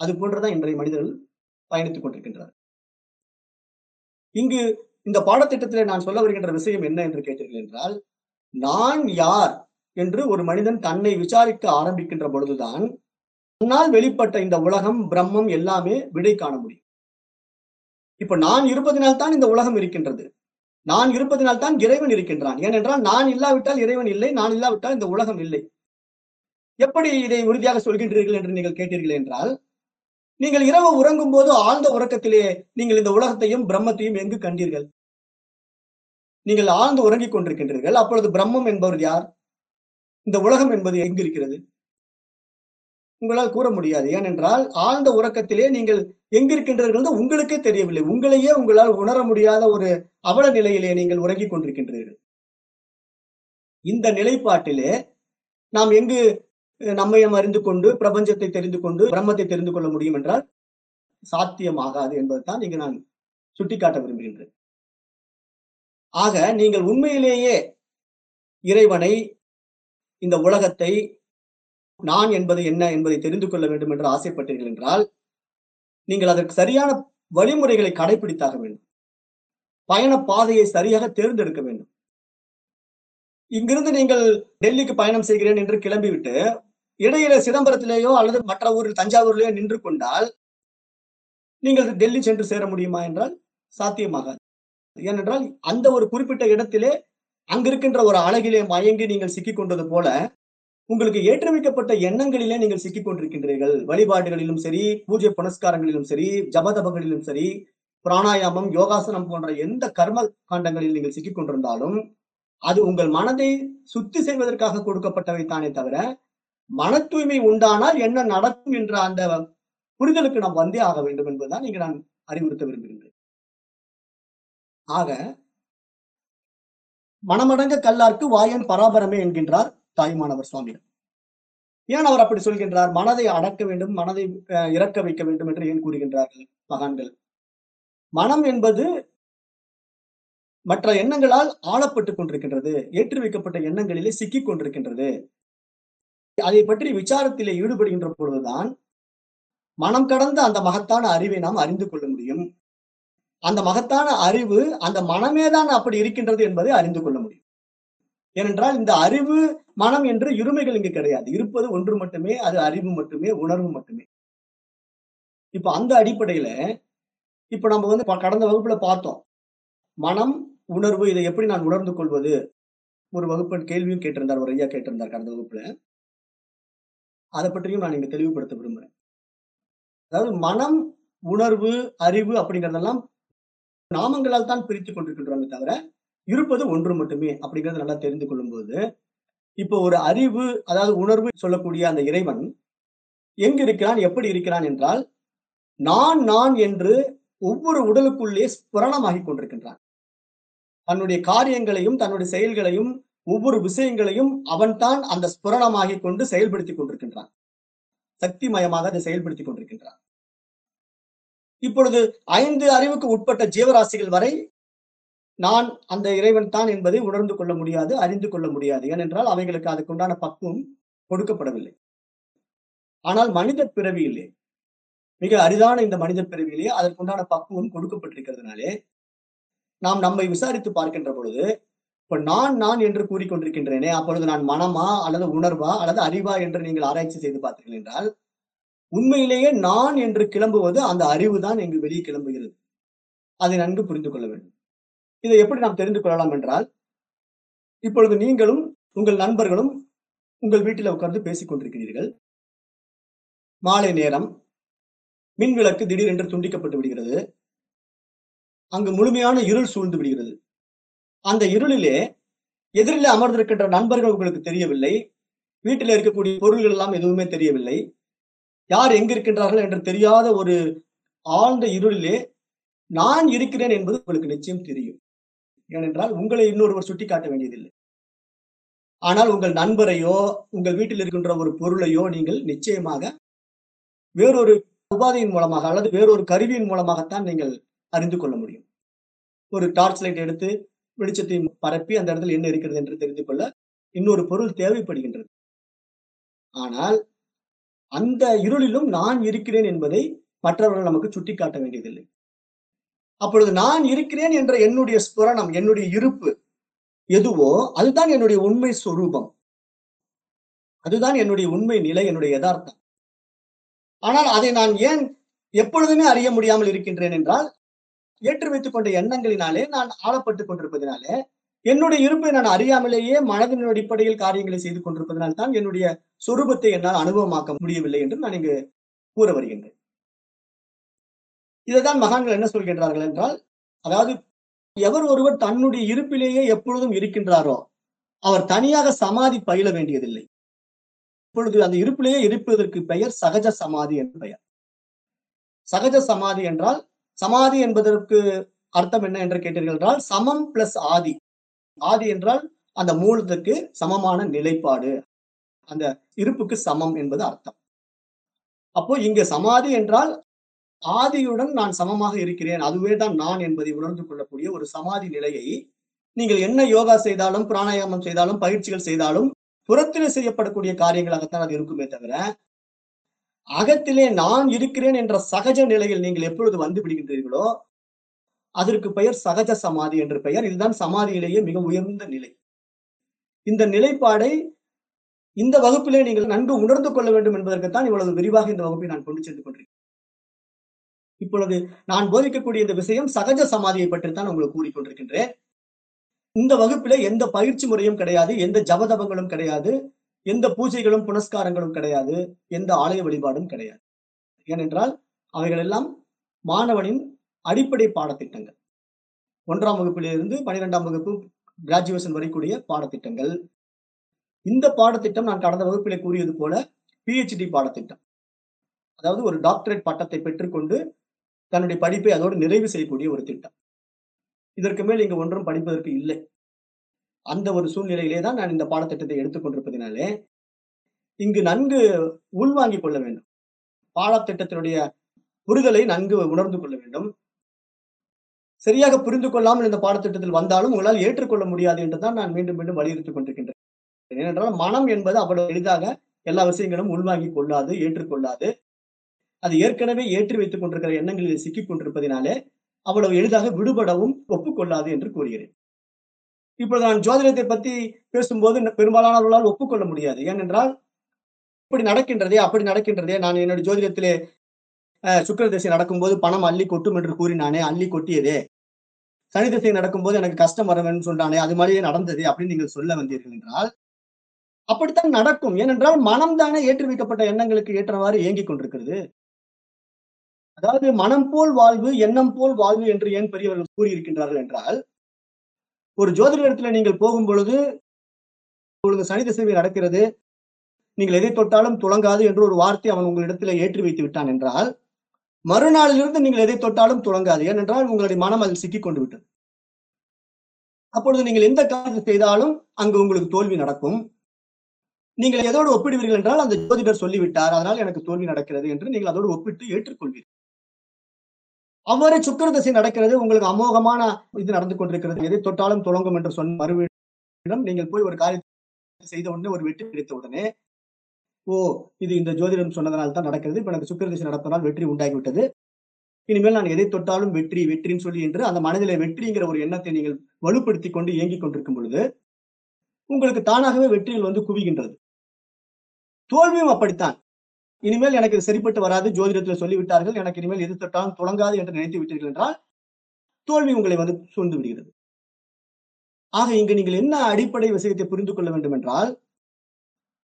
அது போன்றுதான் இன்றைய மனிதர்கள் பயணித்துக் கொண்டிருக்கின்றனர். இங்கு இந்த பாடத்திட்டத்திலே நான் சொல்ல வருகின்ற விஷயம் என்ன என்று கேட்டீர்கள் என்றால் நான் யார் என்று ஒரு மனிதன் தன்னை விசாரிக்க ஆரம்பிக்கின்ற பொழுதுதான் தன்னால் வெளிப்பட்ட இந்த உலகம் பிரம்மம் எல்லாமே விடை காண முடியும். இப்ப நான் இருப்பதினால் தான் இந்த உலகம் இருக்கின்றது. நான் இருப்பதினால் தான் இறைவன் இருக்கின்றான். ஏனென்றால் நான் இல்லாவிட்டால் இறைவன் இல்லை நான் இல்லாவிட்டால் இந்த உலகம் இல்லை. எப்படி இதை உறுதியாக சொல்கின்றீர்கள் என்று நீங்கள் கேட்டீர்கள் என்றால் நீங்கள் இரவு உறங்கும் போது ஆழ்ந்த உறக்கத்திலே நீங்கள் இந்த உலகத்தையும் பிரம்மத்தையும் எங்கு கண்டீர்கள்? நீங்கள் ஆழ்ந்து உறங்கிக் கொண்டிருக்கின்றீர்கள். அப்பொழுது பிரம்மம் என்பவர் யார்? இந்த உலகம் என்பது எங்கு இருக்கிறது? உங்களால் கூற முடியாது. ஏனென்றால் ஆழ்ந்த உறக்கத்திலே நீங்கள் எங்கிருக்கின்றீர்கள் என்று உங்களுக்கே தெரியவில்லை. உங்களையே உங்களால் உணர முடியாத ஒரு அவல நிலையிலே நீங்கள் உறங்கிக் கொண்டிருக்கின்றீர்கள். இந்த நிலைப்பாட்டிலே நாம் எங்கு நம்மையும் அறிந்து கொண்டு பிரபஞ்சத்தை தெரிந்து கொண்டு பிரம்மத்தை தெரிந்து கொள்ள முடியும் என்றால் சாத்தியமாகாது என்பதுதான் இங்கு நான் சுட்டிக்காட்ட விரும்புகின்றேன். ஆக நீங்கள் உண்மையிலேயே இறைவனை இந்த உலகத்தை நான் என்பது என்ன என்பதை தெரிந்து கொள்ள வேண்டும் என்று ஆசைப்பட்டீர்கள் என்றால் நீங்கள் அதற்கு சரியான வழிமுறைகளை கடைபிடித்தாக வேண்டும். பயண பாதையை சரியாக தேர்ந்தெடுக்க வேண்டும். இங்கிருந்து நீங்கள் டெல்லிக்கு பயணம் செய்கிறேன் என்று கிளம்பிவிட்டு இடையில சிதம்பரத்திலேயோ அல்லது மற்ற ஊரில் தஞ்சாவூர்லயோ நின்று கொண்டால் நீங்கள் டெல்லி சென்று சேர முடியுமா என்றால் சாத்தியமாகாது. ஏனென்றால் அந்த ஒரு குறிப்பிட்ட இடத்திலே அங்கிருக்கின்ற ஒரு அழகிலே மயங்கி நீங்கள் சிக்கிக் கொண்டது போல உங்களுக்கு ஏற்றுமிக்கப்பட்ட எண்ணங்களிலே நீங்கள் சிக்கிக் கொண்டிருக்கின்றீர்கள். வழிபாடுகளிலும் சரி பூஜை புனஸ்காரங்களிலும் சரி ஜபதபங்களிலும் சரி பிராணாயாமம் யோகாசனம் போன்ற எந்த கர்ம காண்டங்களில் நீங்கள் சிக்கிக் கொண்டிருந்தாலும் அது உங்கள் மனதை சுத்தி செய்வதற்காக கொடுக்கப்பட்டவை தானே தவிர மன தூய்மை உண்டானால் என்ன நடக்கும் என்ற அந்த புரிதலுக்கு நாம் வந்தே ஆக வேண்டும் என்பதுதான் இங்கு நான் அறிவுறுத்த விரும்புகின்றேன். ஆக மனமடங்க கல்லார்க்கு வாயன் பராபரமே என்கின்றார் தாய்மானவர் சுவாமிகள். ஏன் அவர் அப்படி சொல்கின்றார்? மனதை அடக்க வேண்டும் மனதை இறக்க வைக்க வேண்டும் என்று ஏன் கூறுகின்றார்கள் மகான்கள்? மனம் என்பது மற்ற எண்ணங்களால் ஆளப்பட்டுக் கொண்டிருக்கின்றது ஏற்றி வைக்கப்பட்ட எண்ணங்களிலே சிக்கிக் கொண்டிருக்கின்றது. அதை பற்றி விசாரத்திலே ஈடுபடுகின்ற பொழுதுதான் மனம் கடந்த அந்த மகத்தான அறிவை நாம் அறிந்து கொள்ள முடியும். அந்த மகத்தான அறிவு அந்த மனமேதான் அப்படி இருக்கின்றது என்பதை அறிந்து கொள்ள முடியும். ஏனென்றால் இந்த அறிவு மனம் என்று இருமைகள் இங்கு கிடையாது. இருப்பது ஒன்று மட்டுமே அது அறிவு மட்டுமே உணர்வு மட்டுமே. இப்ப அந்த அடிப்படையில இப்ப நம்ம வந்து கடந்த வகுப்புல பார்த்தோம். மனம் உணர்வு இதை எப்படி நான் உணர்ந்து கொள்வது? ஒரு வகுப்பின் கேள்வியும் கேட்டிருந்தார் ஒரு ஐயா கேட்டிருந்தார் கடந்த வகுப்புல. அதை பற்றியும் நான் இங்க தெளிவுபடுத்த விரும்புறேன். அதாவது மனம் உணர்வு அறிவு அப்படிங்கிறதெல்லாம் நாமங்களால் தான் பிரித்துக் கொண்டிருக்கின்றோமே தவிர இருப்பது ஒன்று மட்டுமே அப்படிங்கறத நல்லா தெரிந்து கொள்ளும்போது இப்போ ஒரு அறிவு அதாவது உணர்வு சொல்லக்கூடிய அந்த இறைவன் எங்க இருக்கிறான் எப்படி இருக்கிறான் என்றால் நான் நான் என்று ஒவ்வொரு உடலுக்குள்ளே ஸ்புரணமாகிக் கொண்டிருக்கின்றான். தன்னுடைய காரியங்களையும் தன்னுடைய செயல்களையும் ஒவ்வொரு விஷயங்களையும் அவன்தான் அந்த ஸ்புரணமாகிக் கொண்டு செயல்படுத்திக் கொண்டிருக்கின்றான். சக்திமயமாக அதை செயல்படுத்திக் கொண்டிருக்கின்றான். இப்பொழுது ஐந்து அறிவுக்கு உட்பட்ட ஜீவராசிகள் வரை நான் அந்த இறைவன் தான் என்பதை உணர்ந்து கொள்ள முடியாது அறிந்து கொள்ள முடியாது. ஏனென்றால் அவைகளுக்கு அதுக்குண்டான பக்குவம் கொடுக்கப்படவில்லை. ஆனால் மனித பிறவியிலே மிக அரிதான இந்த மனித பிறவியிலே அதற்குண்டான பக்குவம் கொடுக்கப்பட்டிருக்கிறதுனாலே நாம் நம்மை விசாரித்து பார்க்கின்ற பொழுது இப்ப நான் நான் என்று கூறிக்கொண்டிருக்கின்றேனே அப்பொழுது நான் மனமா அல்லது உணர்வா அல்லது அறிவா என்று நீங்கள் ஆராய்ச்சி செய்து பார்த்தீர்கள் என்றால் உண்மையிலேயே நான் என்று கிளம்புவது அந்த அறிவு தான் இங்கு வெளியே கிளம்புகிறது. அதை நன்கு புரிந்து கொள்ள வேண்டும். இதை எப்படி நாம் தெரிந்து கொள்ளலாம் என்றால் இப்பொழுது நீங்களும் உங்கள் நண்பர்களும் உங்கள் வீட்டில் உட்கார்ந்து பேசிக் கொண்டிருக்கிறீர்கள். மாலை நேரம் மின் விளக்கு திடீரென்று துண்டிக்கப்பட்டு விடுகிறது. அங்கு முழுமையான இருள் சூழ்ந்து விடுகிறது. அந்த இருளிலே எதிரில் அமர்ந்திருக்கின்ற நண்பர்கள் உங்களுக்கு தெரியவில்லை. வீட்டில் இருக்கக்கூடிய பொருள்கள் எல்லாம் எதுவுமே தெரியவில்லை. யார் எங்கிருக்கின்றார்கள் என்று தெரியாத ஒரு ஆழ்ந்த இருளிலே நான் இருக்கிறேன் என்பது உங்களுக்கு நிச்சயம் தெரியும். ஏனென்றால் உங்களை இன்னொருவர் சுட்டி காட்ட வேண்டியதில்லை. ஆனால் உங்கள் நண்பரையோ உங்கள் வீட்டில் இருக்கின்ற ஒரு பொருளையோ நீங்கள் நிச்சயமாக வேறொரு உபாதையின் மூலமாக அல்லது வேறொரு கருவியின் மூலமாகத்தான் நீங்கள் அறிந்து கொள்ள முடியும். ஒரு டார்ச் லைட் எடுத்து வெளிச்சத்தை பரப்பி அந்த இடத்துல என்ன இருக்கிறது என்று தெரிந்து கொள்ள இன்னொரு பொருள் தேவைப்படுகின்றது. ஆனால் அந்த இருளிலும் நான் இருக்கிறேன் என்பதை மற்றவர்கள் நமக்கு சுட்டிக்காட்ட வேண்டியதில்லை. அப்பொழுது நான் இருக்கிறேன் என்ற என்னுடைய ஸ்புரணம் என்னுடைய இருப்பு எதுவோ அதுதான் என்னுடைய உண்மை சொரூபம். அதுதான் என்னுடைய உண்மை நிலை என்னுடைய யதார்த்தம். ஆனால் அதை நான் ஏன் எப்பொழுதுமே அறிய முடியாமல் இருக்கின்றேன் என்றால் ஏற்றி வைத்துக் கொண்ட எண்ணங்களினாலே நான் ஆளப்பட்டுக் கொண்டிருப்பதினாலே என்னுடைய இருப்பை நான் அறியாமலேயே மனதின் அடிப்படையில் காரியங்களை செய்து கொண்டிருப்பதனால் தான் என்னுடைய சொரூபத்தை என்னால் அனுபவமாக்க முடியவில்லை என்று நான் இங்கு கூற வருகின்றேன். இதைதான் மகான்கள் என்ன சொல்கின்றார்கள் என்றால் அதாவது எவர் ஒருவர் தன்னுடைய இருப்பிலேயே எப்பொழுதும் இருக்கின்றாரோ அவர் தனியாக சமாதி பயில வேண்டியதில்லை. இப்பொழுது அந்த இருப்பிலேயே இருப்பதற்கு பெயர் சகஜ சமாதி என்று பெயர். சகஜ சமாதி என்றால் சமாதி என்பதற்கு அர்த்தம் என்ன என்று கேட்டீர்கள் என்றால் சமம் பிளஸ் ஆதி. ஆதி என்றால் அந்த மூலத்துக்கு சமமான நிலைப்பாடு. அந்த இருப்புக்கு சமம் என்பது அர்த்தம். அப்போ இங்க சமாதி என்றால் ஆதியுடன் நான் சமமாக இருக்கிறேன் அதுவே தான் நான் என்பதை உணர்ந்து கொள்ளக்கூடிய ஒரு சமாதி நிலையை நீங்கள் என்ன யோகா செய்தாலும் பிராணாயாமம் செய்தாலும் பயிற்சிகள் செய்தாலும் புறத்திலே செய்யப்படக்கூடிய காரியங்களாகத்தான் அது இருக்குமே தவிர அகத்திலே நான் இருக்கிறேன் என்ற சகஜ நிலையில் நீங்கள் எப்பொழுது வந்து விடுகின்றீர்களோ அதற்கு பெயர் சகஜ சமாதி என்று பெயர். இதுதான் சமாதியிலேயே மிக உயர்ந்த நிலை. இந்த நிலைப்பாடை இந்த வகுப்பிலே நீங்கள் நன்கு உணர்ந்து கொள்ள வேண்டும் என்பதற்குத்தான் இவ்வளவு விரிவாக இந்த வகுப்பை நான் கொண்டு சென்று கொண்டிருக்கிறேன். இப்பொழுது நான் போதிக்கக்கூடிய இந்த விஷயம் சகஜ சமாதியை பற்றித்தான் உங்களுக்கு கூறிக்கொண்டிருக்கின்றேன் இந்த வகுப்பில எந்த பயிற்சி முறையும் கிடையாது எந்த ஜபதபங்களும் கிடையாது. எந்த பூஜைகளும் புனஸ்காரங்களும் கிடையாது எந்த ஆலய வழிபாடும் கிடையாது. ஏனென்றால் அவைகள் எல்லாம் மாணவனின் அடிப்படை பாடத்திட்டங்கள். ஒன்றாம் வகுப்பிலிருந்து பனிரெண்டாம் வகுப்பு கிராஜுவேஷன் வரைக்கூடிய பாடத்திட்டங்கள். இந்த பாடத்திட்டம் நான் கடந்த வகுப்பிலே கூறியது போல பிஹெச்டி பாடத்திட்டம். அதாவது ஒரு டாக்டரேட் பட்டத்தை பெற்றுக்கொண்டு தன்னுடைய படிப்பை அதோடு நிறைவு செய்யக்கூடிய ஒரு திட்டம். இதற்கு மேல் இங்கு ஒன்றும் படிப்பதற்கு இல்லை. அந்த ஒரு சூழ்நிலையிலே தான் நான் இந்த பாடத்திட்டத்தை எடுத்துக்கொண்டிருப்பதினாலே இங்கு நன்கு உள்வாங்கிக் கொள்ள வேண்டும். பாடத்திட்டத்தினுடைய புரிதலை நன்கு உணர்ந்து கொள்ள வேண்டும். சரியாக புரிந்து கொள்ளாமல் இந்த பாடத்திட்டத்தில் வந்தாலும் உங்களால் ஏற்றுக்கொள்ள முடியாது என்றுதான் நான் மீண்டும் மீண்டும் வலியுறுத்திக் கொண்டிருக்கின்றேன். ஏனென்றால் மனம் என்பது அவ்வளவு எளிதாக எல்லா விஷயங்களும் உள்வாங்கிக் கொள்ளாது ஏற்றுக்கொள்ளாது. அது ஏற்கனவே ஏற்றி வைத்துக் கொண்டிருக்கிற எண்ணங்களில் சிக்கிக் கொண்டிருப்பதினாலே அவ்வளவு எளிதாக விடுபடவும் ஒப்புக்கொள்ளாது என்று கூறுகிறேன். இப்பொழுது நான் ஜோதிடத்தை பத்தி பேசும்போது பெரும்பாலானவர்களால் ஒப்புக்கொள்ள முடியாது. ஏனென்றால் இப்படி நடக்கின்றதே அப்படி நடக்கின்றதே. நான் என்னுடைய ஜோதிடத்திலே சுக்கர திசை நடக்கும்போது பணம் அள்ளி கொட்டும் என்று கூறினானே அள்ளி கொட்டியதே. சனி திசை நடக்கும்போது எனக்கு கஷ்டம் வேணும்னு சொன்னானே அது மாதிரியே நடந்தது அப்படின்னு நீங்கள் சொல்ல வந்தீர்கள் என்றால் அப்படித்தான் நடக்கும். ஏனென்றால் மனம் தானே ஏற்றி வைக்கப்பட்ட எண்ணங்களுக்கு ஏற்றவாறு இயங்கிக் கொண்டிருக்கிறது. அதாவது மனம் போல் வாழ்வு எண்ணம் போல் வாழ்வு என்று ஏன் பெரியவர்கள் கூறியிருக்கின்றார்கள் என்றால் ஒரு ஜோதிட இடத்துல நீங்கள் போகும் பொழுது உங்களுக்கு சனி திசை நடக்கிறது. நீங்கள் எதை தொட்டாலும் துளங்காது என்று ஒரு வார்த்தை அவன் உங்களிடத்துல ஏற்றி வைத்து விட்டான் என்றால் மறுநாளிலிருந்து நீங்கள் எதை தொட்டாலும் துளங்காது. ஏனென்றால் உங்களுடைய மனம் அதில் சிக்கிக் கொண்டு விட்டது. அப்பொழுது நீங்கள் எந்த காரியத்தை செய்தாலும் அங்கு உங்களுக்கு தோல்வி நடக்கும். நீங்கள் எதோடு ஒப்பிடுவீர்கள் என்றால் அந்த ஜோதிடர் சொல்லிவிட்டார் அதனால் எனக்கு தோல்வி நடக்கிறது என்று நீங்கள் அதோடு ஒப்பிட்டு ஏற்றுக்கொள்வீர்கள். அவ்வாறு சுக்கிர திசை நடக்கிறது உங்களுக்கு அமோகமான இது நடந்து கொண்டிருக்கிறது. எதை தொட்டாலும் தொடங்கும் என்று சொன்ன மறுவிடம் நீங்கள் போய் ஒரு காரியத்தை செய்த உடனே ஒரு வெற்றி கிடைத்த உடனே ஓ இது இந்த ஜோதிடம் சொன்னதனால் தான் நடக்கிறது. இப்ப எனக்கு சுக்கிர திசை நடப்பதனால் வெற்றி உண்டாகிவிட்டது. இனிமேல் நான் எதை தொட்டாலும் வெற்றி வெற்றின்னு சொல்லி என்று அந்த மனதில வெற்றிங்கிற ஒரு எண்ணத்தை நீங்கள் வலுப்படுத்தி கொண்டு இயங்கிக் கொண்டிருக்கும் பொழுது உங்களுக்கு தானாகவே வெற்றிகள் வந்து குவிகின்றது. தோல்வியும் அப்படித்தான். இனிமேல் எனக்கு இது சரிப்பட்டு வராது ஜோதிடத்தில் சொல்லிவிட்டார்கள் எனக்கு இனிமேல் எது தொட்டாலும் தொடங்காது என்று நினைத்து விட்டீர்கள் என்றால் தோல்வி உங்களை வந்து சூழ்ந்து விடுகிறது. ஆக இங்கு நீங்கள் என்ன அடிப்படை விஷயத்தை புரிந்து கொள்ள வேண்டும் என்றால்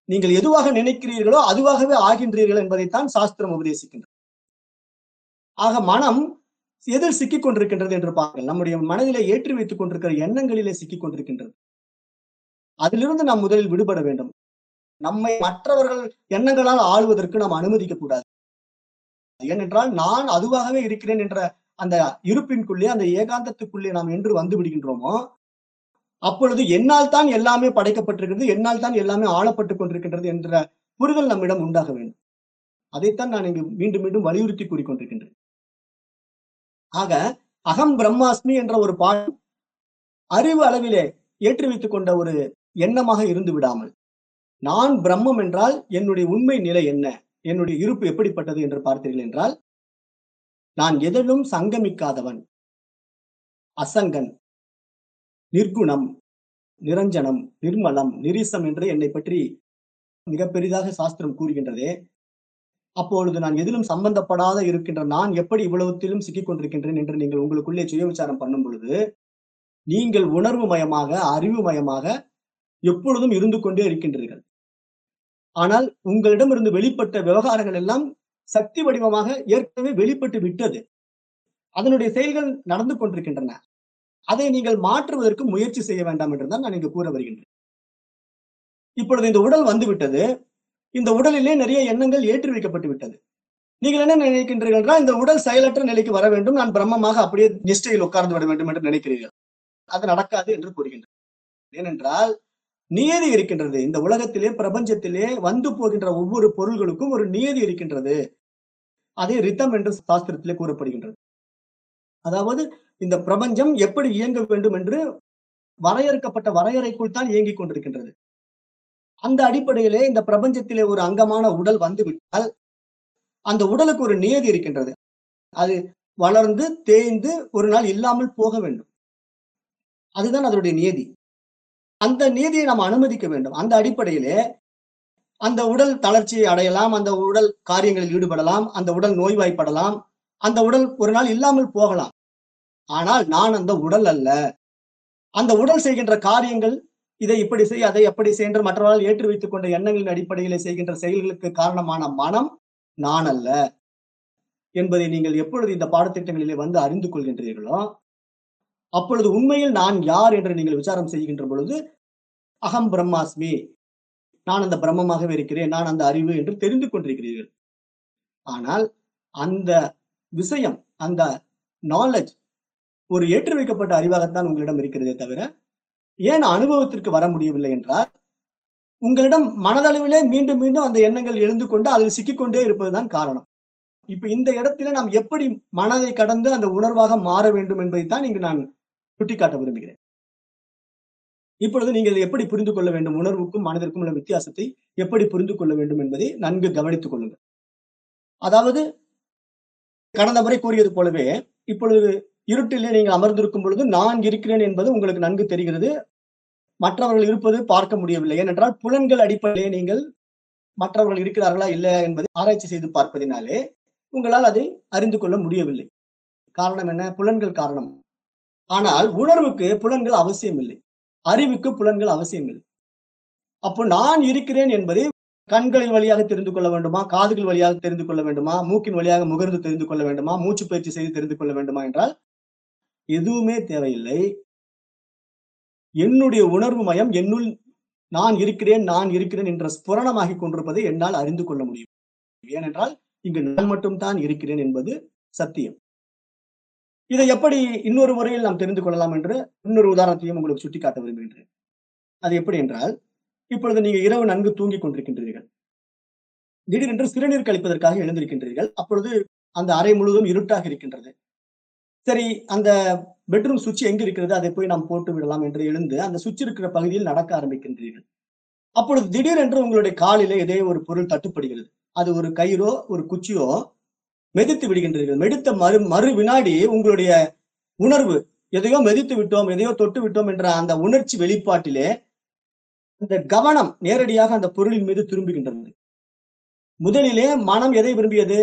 நீங்கள் எதுவாக நினைக்கிறீர்களோ அதுவாகவே ஆகின்றீர்கள் என்பதைத்தான் சாஸ்திரம் உபதேசிக்கின்றது. ஆக மனம் எதில் சிக்கிக் கொண்டிருக்கின்றது என்று பாருங்கள். நம்முடைய மனதிலே ஏற்றி வைத்துக் கொண்டிருக்கிற எண்ணங்களிலே சிக்கிக் கொண்டிருக்கின்றது. அதிலிருந்து நாம் முதலில் விடுபட வேண்டும். நம்மை மற்றவர்கள் எண்ணங்களால் ஆளுவதற்கு நாம் அனுமதிக்க கூடாது. ஏனென்றால் நான் அதுவாகவே இருக்கிறேன் என்ற அந்த இருப்பின்குள்ளே அந்த ஏகாந்தத்துக்குள்ளே நாம் என்று வந்து விடுகின்றோமோ அப்பொழுது என்னால் தான் எல்லாமே படைக்கப்பட்டிருக்கிறது என்னால் தான் எல்லாமே ஆளப்பட்டுக் கொண்டிருக்கின்றது என்ற புரிதல் நம்மிடம் உண்டாக வேண்டும். அதைத்தான் நான் இங்கு மீண்டும் மீண்டும் வலியுறுத்தி கூறிக்கொண்டிருக்கின்றேன் ஆக அகம் பிரம்மாஸ்மி என்ற ஒரு பாடம் அறிவு அளவிலே ஏற்றி வைத்துக் கொண்ட ஒரு எண்ணமாக இருந்து விடாமல் நான் பிரம்மம் என்றால் என்னுடைய உண்மை நிலை என்ன? என்னுடைய இருப்பு எப்படிப்பட்டது என்று பார்த்தீர்கள் என்றால் நான் எதிலும் சங்கமிக்காதவன். அசங்கன் நிர்குணம் நிரஞ்சனம் நிர்மலம் நிரீசம் என்று என்னை பற்றி மிக பெரிதாக சாஸ்திரம் கூறுகின்றதே. அப்பொழுது நான் எதிலும் சம்பந்தப்படாத இருக்கின்ற நான் எப்படி இவ்வளவுத்திலும் சிக்கிக் கொண்டிருக்கின்றேன் என்று நீங்கள் உங்களுக்குள்ளே சுய விசாரம் பண்ணும் பொழுது நீங்கள் உணர்வு மயமாக அறிவு மயமாக எப்பொழுதும் இருந்து கொண்டே இருக்கின்றீர்கள். ஆனால் உங்களிடமிருந்து வெளிப்பட்ட விவகாரங்கள் எல்லாம் சக்தி வடிவமாக ஏற்கனவே வெளிப்பட்டு விட்டது. அதனுடைய செயல்கள் நடந்து கொண்டிருக்கின்றன. அதை நீங்கள் மாற்றுவதற்கு முயற்சி செய்ய வேண்டாம் என்றுதான் நான் இங்கு கூற வருகின்றேன். இப்பொழுது இந்த உடல் வந்து விட்டது இந்த உடலிலே நிறைய எண்ணங்கள் ஏற்றி வைக்கப்பட்டு விட்டது. நீங்கள் என்ன நினைக்கின்றீர்கள் என்றால் இந்த உடல் செயலற்ற நிலைக்கு வர வேண்டும். நான் பிரம்மமாக அப்படியே நிஷ்டையில் உட்கார்ந்து விட வேண்டும் என்று நினைக்கிறீர்கள். அது நடக்காது என்று கூறுகின்றனர் ஏனென்றால் நியதி இருக்கின்றது. இந்த உலகத்திலே பிரபஞ்சத்திலே வந்து போகின்ற ஒவ்வொரு பொருள்களுக்கும் ஒரு நியதி இருக்கின்றது. அதே ரித்தம் என்று சாஸ்திரத்திலே கூறப்படுகின்றது. அதாவது இந்த பிரபஞ்சம் எப்படி இயங்க வேண்டும் என்று வரையறுக்கப்பட்ட வரையறைக்குள் தான் இயங்கிக் கொண்டிருக்கின்றது. அந்த அடிப்படையிலே இந்த பிரபஞ்சத்திலே ஒரு அங்கமான உடல் வந்துவிட்டால் அந்த உடலுக்கு ஒரு நியதி இருக்கின்றது. அது வளர்ந்து தேய்ந்து ஒரு நாள் இல்லாமல் போக வேண்டும். அதுதான் அதனுடைய நியதி. அந்த நீதியை நாம் அனுமதிக்க வேண்டும். அந்த அடிப்படையிலே அந்த உடல் தளர்ச்சியை அடையலாம் அந்த உடல் காரியங்களில் ஈடுபடலாம் அந்த உடல் நோய்வாய்ப்படலாம் அந்த உடல் ஒரு நாள் இல்லாமல் போகலாம். ஆனால் நான் அந்த உடல் அல்ல. அந்த உடல் செய்கின்ற காரியங்கள் இதை இப்படி செய் அதை எப்படி செய் என்று மற்றவர்களால் ஏற்றி வைத்துக் கொண்ட எண்ணங்களின் அடிப்படையிலே செய்கின்ற செயல்களுக்கு காரணமான மனம் நான் அல்ல என்பதை நீங்கள் எப்பொழுது இந்த பாடத்திட்டங்களிலே வந்து அறிந்து கொள்கின்றீர்களோ அப்பொழுது உண்மையில் நான் யார் என்று நீங்கள் விசாரம் செய்கின்ற பொழுது அகம் பிரம்மாஸ்மி. நான் அந்த பிரம்மமாகவே இருக்கிறேன். நான் அந்த அறிவு என்று தெரிந்து கொண்டிருக்கிறீர்கள். ஆனால் அந்த விஷயம் அந்த நாலேஜ் ஒரு ஏற்றி வைக்கப்பட்ட அறிவாகத்தான் உங்களிடம் இருக்கிறதே தவிர ஏன் அனுபவத்திற்கு வர முடியவில்லை என்றால் உங்களிடம் மனதளவிலே மீண்டும் மீண்டும் அந்த எண்ணங்கள் எழுந்து கொண்டு அதில் சிக்கிக்கொண்டே இருப்பதுதான் காரணம். இப்ப இந்த இடத்துல நாம் எப்படி மனதை கடந்து அந்த உணர்வாக மாற வேண்டும் என்பதைத்தான் இங்கு நான் சுட்டிக்காட்ட விரும்புகிறேன். இப்பொழுது நீங்கள் எப்படி புரிந்து கொள்ள வேண்டும்? உணர்வுக்கும் மனதிற்கும் உள்ள வித்தியாசத்தை எப்படி புரிந்து கொள்ள வேண்டும் என்பதை நன்கு கவனித்துக் கொள்ளுங்கள். அதாவது கடந்த முறை கூறியது போலவே இப்பொழுது இருட்டிலே நீங்கள் அமர்ந்திருக்கும் பொழுது நான் இருக்கிறேன் என்பது உங்களுக்கு நன்கு தெரிகிறது. மற்றவர்கள் இருப்பது பார்க்க முடியவில்லை. ஏனென்றால் புலன்கள் அடிப்படையிலே நீங்கள் மற்றவர்கள் இருக்கிறார்களா இல்லையா என்பதை ஆராய்ச்சி செய்து பார்ப்பதினாலே உங்களால் அதை அறிந்து கொள்ள முடியவில்லை. காரணம் என்ன? புலன்கள் காரணம். ஆனால் உணர்வுக்கு புலன்கள் அவசியம் இல்லை அறிவுக்கு புலன்கள் அவசியம் இல்லை அப்போ நான் இருக்கிறேன் என்பதை கண்களின் வழியாக தெரிந்து கொள்ள வேண்டுமா? காதுகள் வழியாக தெரிந்து கொள்ள வேண்டுமா? மூக்கின் வழியாக முகர்ந்து தெரிந்து கொள்ள வேண்டுமா? மூச்சு பயிற்சி செய்து தெரிந்து கொள்ள வேண்டுமா என்றால் எதுவுமே தேவையில்லை. என்னுடைய உணர்வு மயம் என்னுள் நான் இருக்கிறேன் நான் இருக்கிறேன் என்ற ஸ்புரணமாகிக் கொண்டிருப்பதை என்னால் அறிந்து கொள்ள முடியும். ஏனென்றால் இங்கு நான் மட்டும் தான் இருக்கிறேன் என்பது சத்தியம். இதை எப்படி இன்னொரு முறையில் நாம் தெரிந்து கொள்ளலாம் என்று இன்னொரு உதாரணத்தையும் உங்களுக்கு சுட்டிக்காட்ட விரும்புகின்றேன். அது எப்படி என்றால் இப்பொழுது நீங்க இரவு நன்கு தூங்கிக் கொண்டிருக்கின்றீர்கள். திடீரென்று சிறுநீர் கழிப்பதற்காக எழுந்திருக்கின்றீர்கள். அப்பொழுது அந்த அறை முழுவதும் இருட்டாக இருக்கின்றது. சரி அந்த பெட்ரூம் சுவிட்ச் எங்க இருக்கிறது? அதை போய் நாம் போட்டு விடலாம் என்று எழுந்து அந்த சுவிட்ச் இருக்கிற பகுதியில் நடக்க ஆரம்பிக்கின்றீர்கள். அப்பொழுது திடீரென்று உங்களுடைய காலிலே இதே ஒரு பொருள் தட்டுப்படுகிறது. அது ஒரு கயிறோ ஒரு குச்சியோ மெதித்து விடுகின்றீர்கள். மெடித்த மறு மறு வினாடி உங்களுடைய உணர்வு எதையோ மெதித்து விட்டோம் எதையோ தொட்டு விட்டோம் என்ற அந்த உணர்ச்சி வெளிப்பாட்டிலே இந்த கவனம் நேரடியாக அந்த பொருளின் மீது திரும்புகின்றது. முதலிலே மனம் எதை விரும்பியது?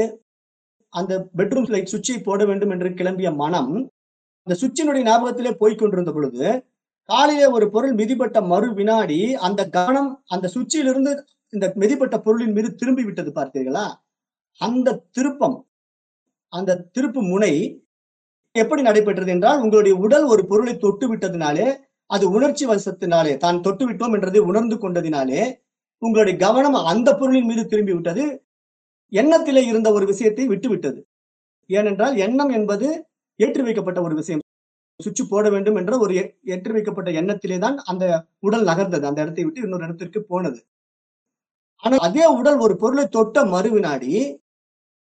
அந்த பெட்ரூம் லைட் சுவிட்சை போட வேண்டும் என்று கிளம்பிய மனம் அந்த சுவிட்சினுடைய ஞாபகத்திலே போய்கொண்டிருந்த பொழுது காலிலே ஒரு பொருள் மிதிப்பட்ட மறு வினாடி அந்த கவனம் அந்த சுவிட்சிலிருந்து இந்த மிதிப்பட்ட பொருளின் மீது திரும்பி விட்டது பார்த்தீர்களா? அந்த திருப்பம் அந்த திருப்பு முனை எப்படி நடைபெற்றது என்றால் உங்களுடைய உடல் ஒரு பொருளை தொட்டு விட்டதினாலே அது உணர்ச்சி வசத்தினாலே தான் தொட்டு விட்டோம் என்றதை உணர்ந்து கொண்டதினாலே உங்களுடைய கவனம் அந்த பொருளின் மீது திரும்பி விட்டது எண்ணத்திலே இருந்த ஒரு விஷயத்தை விட்டு விட்டது ஏனென்றால் எண்ணம் என்பது ஏற்றி வைக்கப்பட்ட ஒரு விஷயம். சுவிட்ச் போட வேண்டும் என்ற ஒரு ஏற்றி வைக்கப்பட்ட எண்ணத்திலே தான் அந்த உடல் நகர்ந்தது. அந்த இடத்தை விட்டு இன்னொரு இடத்திற்கு போனது. ஆனால் அதே உடல் ஒரு பொருளை தொட்ட மறுவினாடி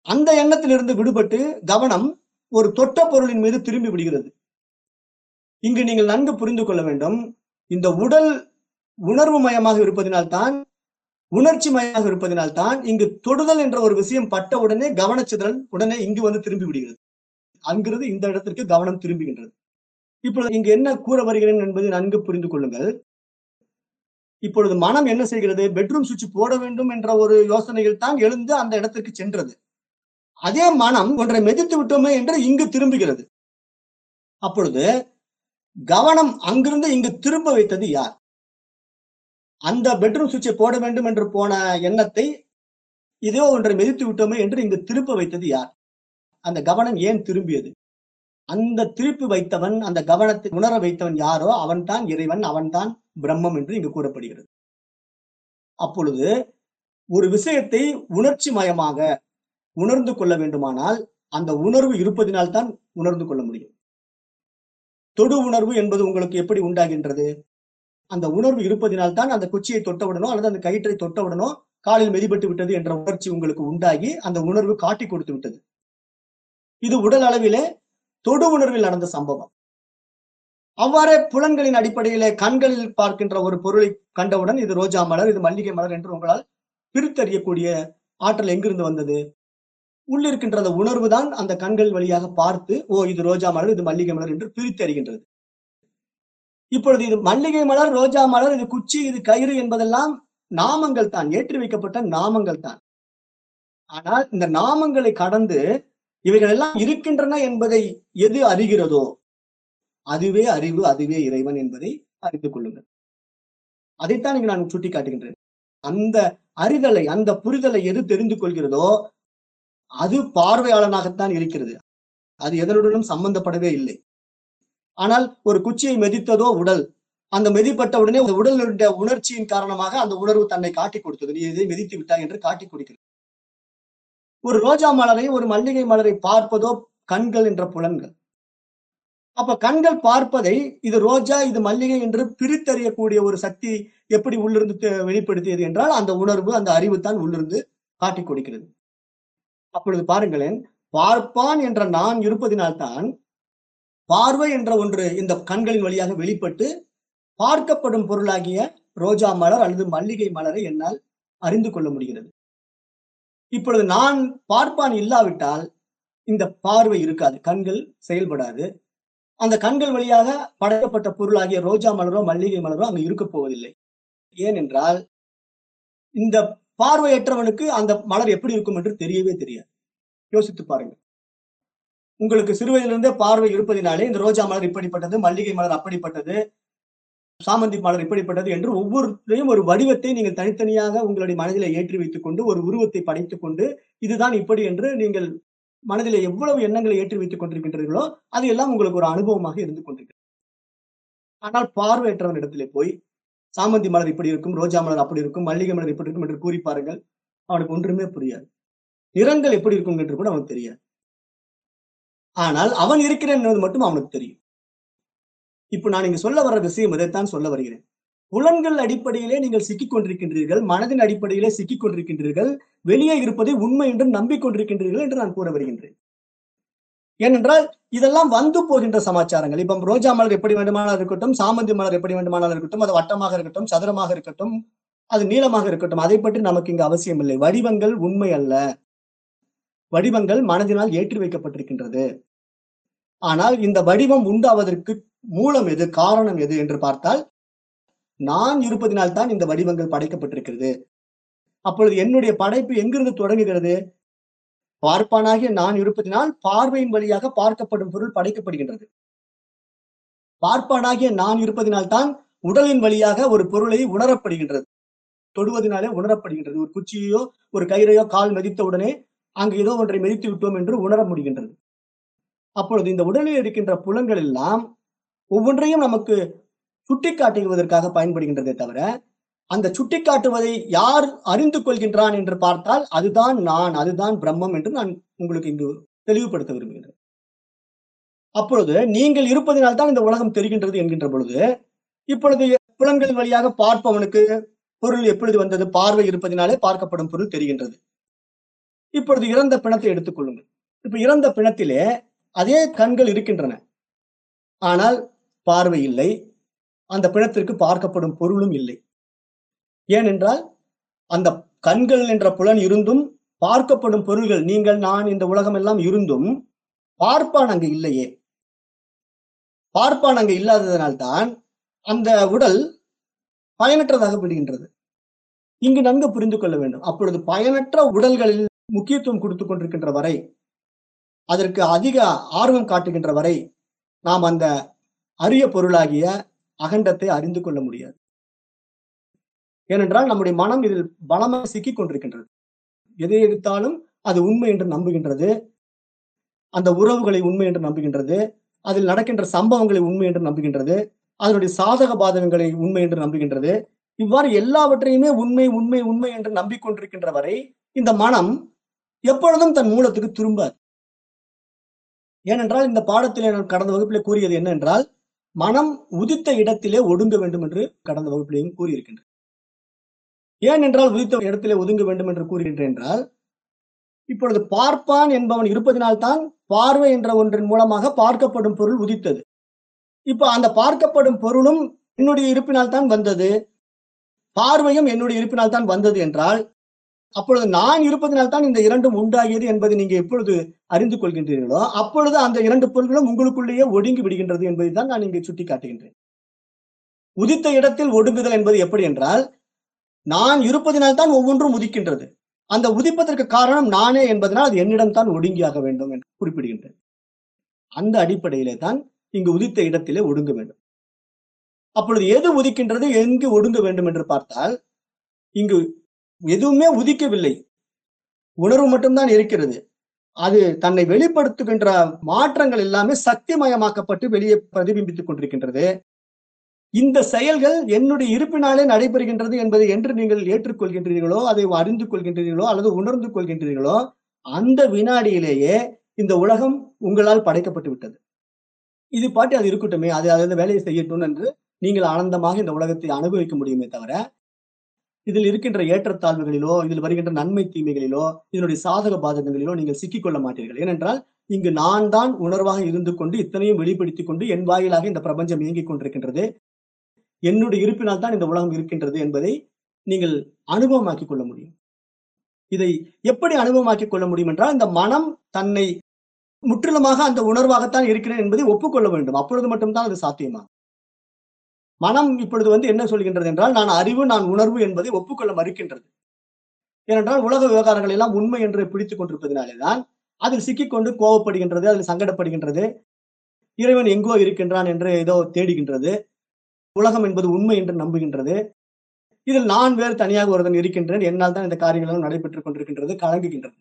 அந்த எண்ணத்திலிருந்து விடுபட்டு கவனம் ஒரு தொட்ட பொருளின் மீது திரும்பி விடுகிறது. இங்கு நீங்கள் நன்கு புரிந்து கொள்ள வேண்டும். இந்த உடல் உணர்வு மயமாக இருப்பதினால்தான் உணர்ச்சி மயமாக இருப்பதினால்தான் இங்கு தொடுதல் என்ற ஒரு விஷயம் பட்ட உடனே கவனச்சிதறல் உடனே இங்கு வந்து திரும்பி விடுகிறது. அங்கிருந்து இந்த இடத்திற்கு கவனம் திரும்புகின்றது. இப்பொழுது இங்கு என்ன கூற வருகிறேன் என்பதை நன்கு புரிந்து கொள்ளுங்கள். இப்பொழுது மனம் என்ன செய்கிறது? பெட்ரூம் சுவிட்ச் போட வேண்டும் என்ற ஒரு யோசனையில் தான் எழுந்து அந்த இடத்திற்கு சென்றது. அதே மனம் ஒன்றை மெதித்து விட்டோமே என்று இங்கு திரும்புகிறது. அப்பொழுது கவனம் அங்கிருந்து இங்கு திரும்ப வைத்தது யார்? அந்த பெட்ரூம் சுவிட்சை போட வேண்டும் என்று போன எண்ணத்தை இதோ ஒன்றை மெதித்து விட்டோமே என்று இங்கு திருப்ப வைத்தது யார்? அந்த கவனம் ஏன் திரும்பியது? அந்த திருப்பி வைத்தவன் அந்த கவனத்தை உணர வைத்தவன் யாரோ அவன்தான் இறைவன் அவன்தான் பிரம்மம் என்று இங்கு கூறப்படுகிறது. அப்பொழுது ஒரு விஷயத்தை உணர்ச்சி மயமாக உணர்ந்து கொள்ள வேண்டுமானால் அந்த உணர்வு இருப்பதினால் தான் உணர்ந்து கொள்ள முடியும். தொடு உணர்வு என்பது உங்களுக்கு எப்படி உண்டாகின்றது? அந்த உணர்வு இருப்பதினால்தான் அந்த குச்சியை தொட்டவுடனோ அல்லது அந்த கயிற்றை தொட்டவுடனோ காலில் மெதிப்பட்டு விட்டது என்ற உணர்ச்சி உங்களுக்கு உண்டாகி அந்த உணர்வு காட்டி கொடுத்து விட்டது. இது உடல் அளவிலே தொடு உணர்வில் நடந்த சம்பவம். அவ்வாறே புலன்களின் அடிப்படையிலே கண்களில் பார்க்கின்ற ஒரு பொருளை கண்டவுடன் இது ரோஜா மலர் இது மல்லிகை மலர் என்று உங்களால் பிரித்தறியக்கூடிய ஆற்றல் எங்கிருந்து வந்தது? உள்ளிருக்கின்ற அந்த உணர்வு தான் அந்த கண்கள் வழியாக பார்த்து ஓ இது ரோஜா மலர் இது மல்லிகை மலர் என்று பிரித்து அறிகின்றது. இப்பொழுது இது மல்லிகை மலர் ரோஜா மலர் இது குச்சி இது கயிறு என்பதெல்லாம் நாமங்கள் தான் ஏற்றி வைக்கப்பட்ட நாமங்கள் தான். ஆனால் இந்த நாமங்களை கடந்து இவைகள் எல்லாம் இருக்கின்றன என்பதை எது அறிகிறதோ அதுவே அறிவு அதுவே இறைவன் என்பதை அறிந்து கொள்ளுங்கள். அதைத்தான் இங்கு நான் சுட்டி காட்டுகின்றேன் அந்த அறிதலை அந்த புரிதலை எது தெரிந்து கொள்கிறதோ அது பார்வையாளனாகத்தான் இருக்கிறது. அது எதனுடனும் சம்பந்தப்படவே இல்லை. ஆனால் ஒரு குச்சியை மெதித்ததோ உடல் அந்த மெதிப்பட்ட உடனே அந்த உடலுடைய உணர்ச்சியின் காரணமாக அந்த உணர்வு தன்னை காட்டி கொடுத்தது. நீ இதை மெதித்து விட்டாய் என்று காட்டி கொடுக்கிறது. ஒரு ரோஜா மலரை ஒரு மல்லிகை மலரை பார்ப்பதோ கண்கள் என்ற புலன்கள். அப்ப கண்கள் பார்ப்பதை இது ரோஜா இது மல்லிகை என்று பிரித்தறியக்கூடிய ஒரு சக்தி எப்படி உள்ளிருந்து தெ- வெளிப்படுத்தியது என்றால் அந்த உணர்வு அந்த அறிவு தான் உள்ளிருந்து காட்டி கொடுக்கிறது. அப்பொழுது பாருங்களேன் பார்ப்பான் என்ற நான் இருப்பதினால்தான் பார்வை என்ற ஒன்று இந்த கண்களின் வழியாக வெளிப்பட்டு பார்க்கப்படும் பொருளாகிய ரோஜா மலர் அல்லது மல்லிகை மலரை என்னால் அறிந்து கொள்ள முடிகிறது. இப்பொழுது நான் பார்ப்பான் இல்லாவிட்டால் இந்த பார்வை இருக்காது கண்கள் செயல்படாது. அந்த கண்கள் வழியாக படைக்கப்பட்ட பொருளாகிய ரோஜா மலரோ மல்லிகை மலரோ அங்கு இருக்க போவதில்லை. ஏனென்றால் இந்த பார்வையற்றவனுக்கு அந்த மலர் எப்படி இருக்கும் என்று தெரியவே தெரியாது. யோசித்து பாருங்க உங்களுக்கு சிறுவயதிலிருந்தே பார்வை இருப்பதினாலே இந்த ரோஜா மலர் இப்படிப்பட்டது மல்லிகை மலர் அப்படிப்பட்டது சாமந்தி மலர் இப்படிப்பட்டது என்று ஒவ்வொருத்தையும் ஒரு வடிவத்தை நீங்கள் தனித்தனியாக உங்களுடைய மனதில ஏற்றி வைத்துக் கொண்டு ஒரு உருவத்தை படைத்துக் கொண்டு இதுதான் இப்படி என்று நீங்கள் மனதில எவ்வளவு எண்ணங்களை ஏற்றி வைத்துக் கொண்டிருக்கின்றீர்களோ அது எல்லாம் உங்களுக்கு ஒரு அனுபவமாக இருந்து கொண்டிருக்கிறது. ஆனால் பார்வையற்றவன் இடத்திலே போய் சாமந்தி மலர் இப்படி இருக்கும் ரோஜா மலர் அப்படி இருக்கும் மல்லிகை மலர் இப்படி இருக்கும் என்று கூறி பாருங்கள். அவனுக்கு ஒன்றுமே புரியாது. நிறங்கள் எப்படி இருக்கும் என்று கூட அவனுக்கு தெரியாது. ஆனால் அவன் இருக்கிறேன் என்பது மட்டும் அவனுக்கு தெரியும். இப்ப நான் இங்க சொல்ல வர்ற விஷயம் இதைத்தான் சொல்ல வருகிறேன். புலன்கள் அடிப்படையிலே நீங்கள் சிக்கிக் கொண்டிருக்கின்றீர்கள் மனதின் அடிப்படையிலே சிக்கிக் கொண்டிருக்கின்றீர்கள் வெளியே இருப்பதை உண்மை என்று நம்பிக்கொண்டிருக்கின்றீர்கள் என்று நான் கூற வருகின்றேன். ஏனென்றால் இதெல்லாம் வந்து போகின்ற சமாச்சாரங்கள். இப்ப ரோஜா மலர் எப்படி வேண்டுமானால் இருக்கட்டும் சாமந்தி மலர் எப்படி வேண்டுமானால் இருக்கட்டும் அது வட்டமாக இருக்கட்டும் சதுரமாக இருக்கட்டும் அது நீளமாக இருக்கட்டும் அதை பற்றி நமக்கு இங்கு அவசியம் இல்லை. வடிவங்கள் உண்மை அல்ல. வடிவங்கள் மனதினால் ஏற்றி வைக்கப்பட்டிருக்கின்றது. ஆனால் இந்த வடிவம் உண்டாவதற்கு மூலம் எது காரணம் எது என்று பார்த்தால் நான் இருப்பதினால் தான் இந்த வடிவங்கள் படைக்கப்பட்டிருக்கிறது. அப்பொழுது என்னுடைய படைப்பு எங்கிருந்து தொடங்குகிறது? பார்ப்பானாகிய நான் இருப்பதினால் பார்வையின் வழியாக பார்க்கப்படும் பொருள் படைக்கப்படுகின்றது. பார்ப்பானாகிய நான் இருப்பதினால் தான் உடலின் வழியாக ஒரு பொருளை உணரப்படுகின்றது. தொடுவதனாலே உணரப்படுகின்றது. ஒரு குச்சியோ ஒரு கயிறையோ கால் மிதித்த உடனே அங்கு ஏதோ ஒன்றை மிதித்து விட்டோம் என்று உணர முடிகின்றது. அப்பொழுது இந்த உடலில் இருக்கின்ற புலங்கள் எல்லாம் ஒவ்வொன்றையும் நமக்கு சுட்டிக்காட்டுவதற்காக பயன்படுகின்றதே தவிர அந்த சுட்டிக்காட்டுவதை யார் அறிந்து கொள்கின்றான் என்று பார்த்தால் அதுதான் நான் அதுதான் பிரம்மம் என்று நான் உங்களுக்கு இங்கு தெளிவுபடுத்த விரும்புகிறேன் அப்பொழுது நீங்கள் இருப்பதினால் தான் இந்த உலகம் தெரிகின்றது என்கின்ற பொழுது இப்பொழுது புலன்கள் வழியாக பார்ப்பவனுக்கு பொருள் எப்பொழுது வந்தது பார்வை இருப்பதினாலே பார்க்கப்படும் பொருள் தெரிகின்றது. இப்பொழுது இறந்த பிணத்தை எடுத்துக்கொள்ளுங்கள் இப்ப இறந்த பிணத்திலே அதே கண்கள் இருக்கின்றன. ஆனால் பார்வை இல்லை. அந்த பிணத்திற்கு பார்க்கப்படும் பொருளும் இல்லை. ஏனென்றால் அந்த கண்கள் என்ற புலன் இருந்தும் பார்க்கப்படும் பொருள்கள் நீங்கள் நான் இந்த உலகம் எல்லாம் இருந்தும் பார்ப்பான் அங்கு இல்லையே. பார்ப்பான் அங்கு இல்லாததனால்தான் அந்த உடல் பயனற்றதாக விடுகின்றது. இங்கு நன்கு புரிந்து கொள்ள வேண்டும். அப்பொழுது பயனற்ற உடல்களில் முக்கியத்துவம் கொடுத்து கொண்டிருக்கின்ற வரை அதற்கு அதிக ஆர்வம் காட்டுகின்ற வரை நாம் அந்த அரிய பொருளாகிய அகண்டத்தை அறிந்து கொள்ள முடியாது. ஏனென்றால் நம்முடைய மனம் இதில் பலமாக சிக்கிக் கொண்டிருக்கின்றது. எதை எடுத்தாலும் அது உண்மை என்று நம்புகின்றது. அந்த உறவுகளை உண்மை என்று நம்புகின்றது. அதில் நடக்கின்ற சம்பவங்களை உண்மை என்று நம்புகின்றது. அதனுடைய சாதக பாதகங்களை உண்மை என்று நம்புகின்றது. இவ்வாறு எல்லாவற்றையுமே உண்மை உண்மை உண்மை என்று நம்பிக்கொண்டிருக்கின்ற வரை இந்த மனம் எப்பொழுதும் தன் மூலத்துக்கு திரும்பாது. ஏனென்றால் இந்த பாடத்திலே நான் கடந்த வகுப்பிலே கூறியது என்னென்றால் மனம் உதித்த இடத்திலே ஒடுங்க வேண்டும் என்று கடந்த வகுப்பிலேயும் கூறியிருக்கின்றேன் ஏன் என்றால் உதித்த இடத்திலே ஒதுங்க வேண்டும் என்று கூறுகின்றேன் என்றால் இப்பொழுது பார்ப்பான் என்பவன் இருப்பதினால்தான் பார்வை என்ற ஒன்றின் மூலமாக பார்க்கப்படும் பொருள் உதித்தது. இப்ப அந்த பார்க்கப்படும் பொருளும் என்னுடைய இருப்பினால் தான் வந்தது. பார்வையும் என்னுடைய இருப்பினால் தான் வந்தது என்றால் அப்பொழுது நான் இருப்பதனால் தான் இந்த இரண்டும் உண்டாகியது என்பதை நீங்க எப்பொழுது அறிந்து கொள்கின்றீர்களோ அப்பொழுது அந்த இரண்டு பொருள்களும் உங்களுக்குள்ளேயே ஒடுங்கி விடுகின்றது என்பதை தான் நான் இங்கே சுட்டி காட்டுகின்றேன் உதித்த இடத்தில் ஒடுங்குதல் என்பது எப்படி என்றால் நான் இருப்பதினால்தான் ஒவ்வொன்றும் உதிக்கின்றது. அந்த உதிப்பதற்கு காரணம் நானே என்பதனால் அது என்னிடம் தான் ஒடுங்கியாக வேண்டும் என்று குறிப்பிடுகின்றது அந்த அடிப்படையிலே தான் இங்கு உதித்த இடத்திலே ஒடுங்க வேண்டும். அப்பொழுது எது உதிக்கின்றது எங்கு ஒடுங்க வேண்டும் என்று பார்த்தால் இங்கு எதுவுமே உதிக்கவில்லை. உணர்வு மட்டும்தான் இருக்கிறது. அது தன்னை வெளிப்படுத்துகின்ற மாற்றங்கள் எல்லாமே சக்திமயமாக்கப்பட்டு வெளியே பிரதிபிம்பித்துக் கொண்டிருக்கின்றது. இந்த செயல்கள் என்னுடைய இருப்பினாலே நடைபெறுகின்றது என்பதை என்று நீங்கள் ஏற்றுக்கொள்கின்றீர்களோ அதை அறிந்து கொள்கின்றீர்களோ அல்லது உணர்ந்து கொள்கின்றீர்களோ அந்த வினாடியிலேயே இந்த உலகம் உங்களால் படைக்கப்பட்டு விட்டது. இது பாட்டி அது இருக்கட்டுமே அது அது வேலையை செய்யட்டும் என்று நீங்கள் ஆனந்தமாக இந்த உலகத்தை அனுபவிக்க முடியுமே தவிர இதில் இருக்கின்ற ஏற்றத்தாழ்வுகளிலோ இதில் வருகின்ற நன்மை தீமைகளிலோ இதனுடைய சாதக பாதகங்களிலோ நீங்கள் சிக்கிக்கொள்ள மாட்டீர்கள். ஏனென்றால் இங்கு நான் தான் உணர்வாக இருந்து கொண்டு இத்தனையும் வெளிப்படுத்திக் கொண்டு என் வாயிலாக இந்த பிரபஞ்சம் இயங்கிக் கொண்டிருக்கின்றது. என்னுடைய இருப்பினால் தான் இந்த உலகம் இருக்கின்றது என்பதை நீங்கள் அனுபவமாக்கிக் கொள்ள முடியும். இதை எப்படி அனுபவமாக்கிக் கொள்ள முடியும் என்றால் இந்த மனம் தன்னை முற்றிலுமாக அந்த உணர்வாகத்தான் இருக்கிறேன் என்பதை ஒப்புக்கொள்ள வேண்டும். அப்பொழுது மட்டும்தான் அது சாத்தியமாகும். மனம் இப்பொழுது வந்து என்ன சொல்கின்றது என்றால் நான் அறிவு நான் உணர்வு என்பதை ஒப்புக்கொள்ள மறுக்கின்றது. ஏனென்றால் உலக விவகாரங்கள் எல்லாம் உண்மை என்று பிடித்துக் கொண்டிருப்பதனாலேதான் அதில் சிக்கிக்கொண்டு கோவப்படுகின்றது அதில் சங்கடப்படுகின்றது. இறைவன் எங்கோ இருக்கின்றான் என்று ஏதோ தேடுகின்றது. உலகம் என்பது உண்மை என்று நம்புகின்றது. இதில் நான் வேறு தனியாக ஒருவன் இருக்கின்றேன். என்னால் தான் இந்த காரியங்களும் நடைபெற்றுக் கொண்டிருக்கின்றது கலங்குகின்றது.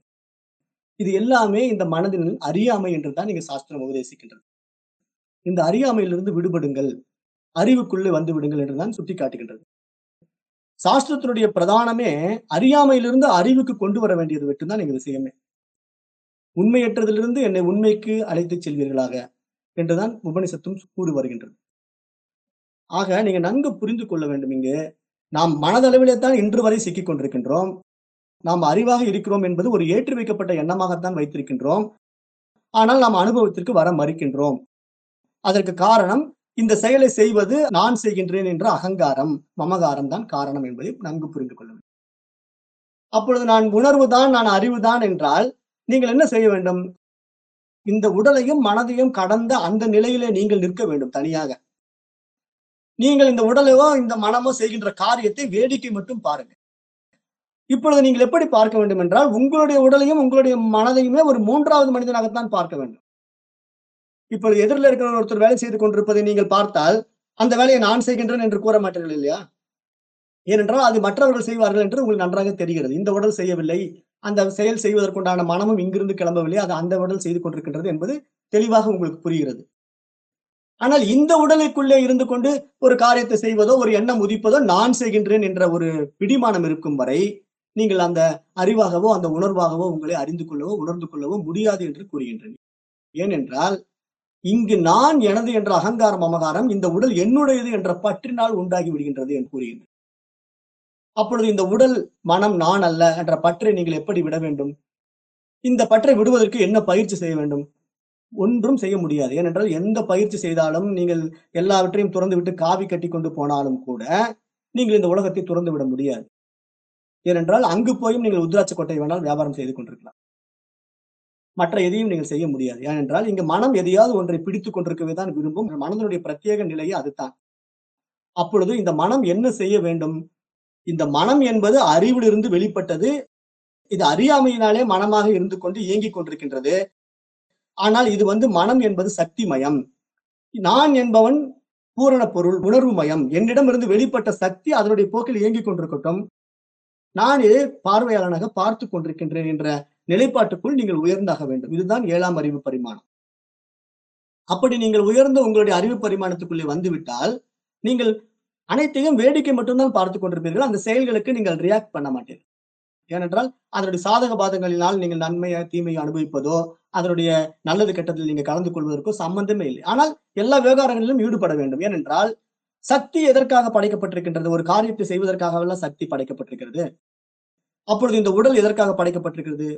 இது எல்லாமே இந்த மனதின் அறியாமை என்று தான் நீங்க சாஸ்திரம் உபதேசிக்கின்றது. இந்த அறியாமையிலிருந்து விடுபடுங்கள். அறிவுக்குள்ளே வந்து விடுங்கள் என்றுதான் சுட்டி காட்டுகின்றது சாஸ்திரத்தினுடைய பிரதானமே அறியாமையிலிருந்து அறிவுக்கு கொண்டு வர வேண்டியது மட்டும்தான் எங்கள் விஷயமே. உண்மையற்றதிலிருந்து என்னை உண்மைக்கு அழைத்துச் செல்வீர்களாக என்றுதான் உபனிஷத்தும் கூறி வருகின்றது. ஆக நீங்க நன்கு புரிந்து கொள்ள வேண்டும் இங்கு. நாம் மனதளவிலே தான் இன்று வரை சிக்கிக் கொண்டிருக்கின்றோம். நாம் அறிவாக இருக்கிறோம் என்பது ஒரு ஏற்றி வைக்கப்பட்ட எண்ணமாகத்தான் வைத்திருக்கின்றோம். ஆனால் நாம் அனுபவத்திற்கு வர மறுக்கின்றோம். அதற்கு காரணம் இந்த செயலை செய்வது நான் செய்கின்றேன் என்ற அகங்காரம் மமகாரம் தான் காரணம் என்பதை நன்கு புரிந்து கொள்ள வேண்டும். அப்பொழுது நான் உணர்வு தான் நான் அறிவுதான் என்றால் நீங்கள் என்ன செய்ய வேண்டும்? இந்த உடலையும் மனதையும் கடந்த அந்த நிலையிலே நீங்கள் நிற்க வேண்டும் தனியாக. நீங்கள் இந்த உடலையோ இந்த மனமோ செய்கின்ற காரியத்தை வேடிக்கை மட்டும் பாருங்க. இப்பொழுது நீங்கள் எப்படி பார்க்க வேண்டும் என்றால் உங்களுடைய உடலையும் உங்களுடைய மனதையுமே ஒரு மூன்றாவது மனிதனாகத்தான் பார்க்க வேண்டும். இப்பொழுது எதிரில் இருக்கிற ஒருத்தர் வேலை செய்து கொண்டிருப்பதை நீங்கள் பார்த்தால் அந்த வேலையை நான் செய்கின்றேன் என்று கூற மாட்டீர்கள் இல்லையா? ஏனென்றால் அது மற்றவர்கள் செய்வார்கள் என்று உங்களுக்கு நன்றாக தெரிகிறது. இந்த உடல் செய்யவில்லை. அந்த செயல் செய்வதற்குண்டான மனமும் இங்கிருந்து கிளம்பவில்லை. அது அந்த உடல் செய்து கொண்டிருக்கின்றது என்பது தெளிவாக உங்களுக்கு புரிகிறது. ஆனால் இந்த உடலுக்குள்ளே இருந்து கொண்டு ஒரு காரியத்தை செய்வதோ ஒரு எண்ணம் உதிப்பதோ நான் செய்கின்றேன் என்ற ஒரு பிடிமானம் இருக்கும் வரை நீங்கள் அந்த அறிவாகவோ அந்த உணர்வாகவோ உங்களை அறிந்து கொள்ளவோ உணர்ந்து கொள்ளவோ முடியாது என்று கூறுகின்றேன். ஏனென்றால் இங்கு நான் எனது என்ற அகங்காரம் அமகாரம் இந்த உடல் என்னுடையது என்ற பற்றினால் உண்டாகி விடுகின்றது என்று கூறுகின்றேன். அப்பொழுது இந்த உடல் மனம் நான் அல்ல என்ற பற்றை நீங்கள் எப்படி விட வேண்டும்? இந்த பற்றை விடுவதற்கு என்ன பயிற்சி செய்ய வேண்டும்? ஒன்றும் செய்ய முடியாது. ஏனென்றால் எந்த பயிற்சி செய்தாலும் நீங்கள் எல்லாவற்றையும் துறந்து விட்டு காவி கட்டி கொண்டு போனாலும் கூட நீங்கள் இந்த உலகத்தை துறந்து விட முடியாது. ஏனென்றால் அங்கு போயும் நீங்கள் உத்ராட்ச கொட்டை வேணால் வியாபாரம் செய்து கொண்டிருக்கலாம். மற்ற எதையும் நீங்கள் செய்ய முடியாது. ஏனென்றால் இங்கு மனம் எதையாவது ஒன்றை பிடித்துக் கொண்டிருக்கவே தான் விரும்பும். மனதனுடைய பிரத்யேக நிலையே அதுதான். அப்பொழுது இந்த மனம் என்ன செய்ய வேண்டும்? இந்த மனம் என்பது அறிவிலிருந்து வெளிப்பட்டது. இது அறியாமையினாலே மனமாக இருந்து கொண்டு இயங்கிக் கொண்டிருக்கின்றது. ஆனால் இது வந்து மனம் என்பது சக்தி மயம் நான் என்பவன் பூரண பொருள் உணர்வு மயம் என்னிடமிருந்து வெளிப்பட்ட சக்தி அதனுடைய போக்கில் இயங்கிக் கொண்டிருக்கட்டும். நான் இதை பார்வையாளனாக பார்த்து கொண்டிருக்கின்றேன் என்ற நிலைப்பாட்டுக்குள் நீங்கள் உயர்ந்தாக வேண்டும். இதுதான் ஏழாம் அறிவு பரிமாணம். அப்படி நீங்கள் உயர்ந்த உங்களுடைய அறிவு பரிமாணத்துக்குள்ளே வந்துவிட்டால் நீங்கள் அனைத்தையும் வேடிக்கை மட்டும்தான் பார்த்து கொண்டிருப்பீர்கள். அந்த செயல்களுக்கு நீங்கள் ரியாக்ட் பண்ண மாட்டீர்கள். ஏனென்றால் அதனுடைய சாதக பாதங்களினால் நீங்கள் நன்மையை தீமையை அனுபவிப்பதோ அதனுடைய நல்லது கெட்டதில் நீங்க கலந்து கொள்வதற்கோ சம்பந்தமே இல்லை. ஆனால் எல்லா விவகாரங்களிலும் ஈடுபட வேண்டும். ஏனென்றால் சக்தி எதற்காக படைக்கப்பட்டிருக்கின்றது? ஒரு காரியத்தை செய்வதற்காகவெல்லாம் சக்தி படைக்கப்பட்டிருக்கிறது. அப்பொழுது இந்த உடல் எதற்காக படைக்கப்பட்டிருக்கிறது?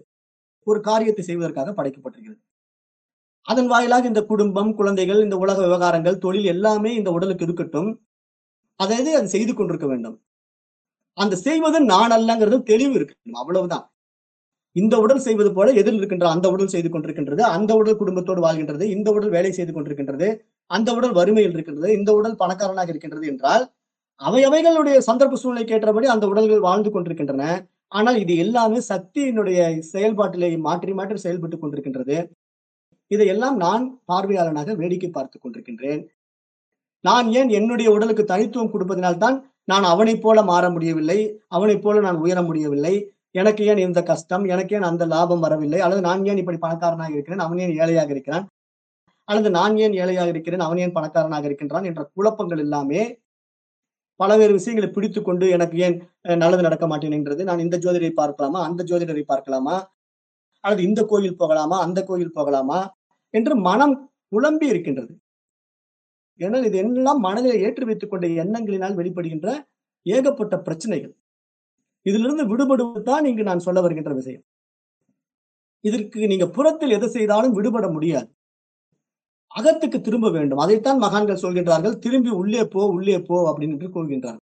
ஒரு காரியத்தை செய்வதற்காக படைக்கப்பட்டிருக்கிறது. அதன் வாயிலாக இந்த குடும்பம் குழந்தைகள் இந்த உலக விவகாரங்கள் தொழில் எல்லாமே இந்த உடலுக்கு இருக்கட்டும். அதாவது அது செய்து கொண்டிருக்க வேண்டும். அந்த செய்வது நான் அல்லங்கிறது தெளிவு இருக்கு அவ்வளவுதான். இந்த உடல் செய்வது போல எதில் இருக்கின்ற அந்த உடல் செய்து கொண்டிருக்கின்றது அந்த உடல் குடும்பத்தோடு வாழ்கின்றது இந்த உடல் வேலை செய்து கொண்டிருக்கின்றது அந்த உடல் வறுமையில் இருக்கின்றது இந்த உடல் பணக்காரனாக இருக்கின்றது என்றால் அவை அவைகளுடைய சந்தர்ப்ப சூழ்நிலைக்கு ஏற்றபடி அந்த உடல்கள் வாழ்ந்து கொண்டிருக்கின்றன. ஆனால் இது எல்லாமே சக்தியினுடைய செயல்பாட்டிலே மாற்றி மாற்றி செயல்பட்டு கொண்டிருக்கின்றது. இதையெல்லாம் நான் பார்வையாளனாக வேடிக்கை பார்த்து கொண்டிருக்கின்றேன். நான் ஏன் என்னுடைய உடலுக்கு தனித்துவம் கொடுப்பதனால்தான் நான் அவனைப் போல மாற முடியவில்லை அவனைப் போல நான் உயர முடியவில்லை. எனக்கு ஏன் இந்த கஷ்டம்? எனக்கு ஏன் அந்த லாபம் வரவில்லை? அல்லது நான் ஏன் இப்படி பணக்காரனாக இருக்கிறேன்? அவன் ஏன் ஏழையாக இருக்கிறான்? அல்லது நான் ஏன் ஏழையாக இருக்கிறேன்? அவன் ஏன் பணக்காரனாக இருக்கின்றான்? என்ற குழப்பங்கள் எல்லாமே பலவேறு விஷயங்களை பிடித்து கொண்டு எனக்கு ஏன் நல்லது நடக்க மாட்டேங்கிறது நான் இந்த ஜோதிடரை பார்க்கலாமா? அந்த ஜோதிடரை பார்க்கலாமா? அல்லது இந்த கோயில் போகலாமா? அந்த கோயில் போகலாமா? என்று மனம் குழம்பி இருக்கின்றது. ஏனால் இது எல்லாம் மனதில் ஏற்றி வைத்துக் கொண்ட எண்ணங்களினால் வெளிப்படுகின்ற ஏகப்பட்ட பிரச்சனைகள். இதிலிருந்து விடுபடுவது தான் இங்கு நான் சொல்ல வருகின்ற விஷயம். இதற்கு நீங்க புறத்தில் எது செய்தாலும் விடுபட முடியாது. அகத்துக்கு திரும்ப வேண்டும். அதைத்தான் மகான்கள் சொல்கின்றார்கள். திரும்பி உள்ளே போ உள்ளே போ அப்படின்னு கூறுகின்றார்கள்.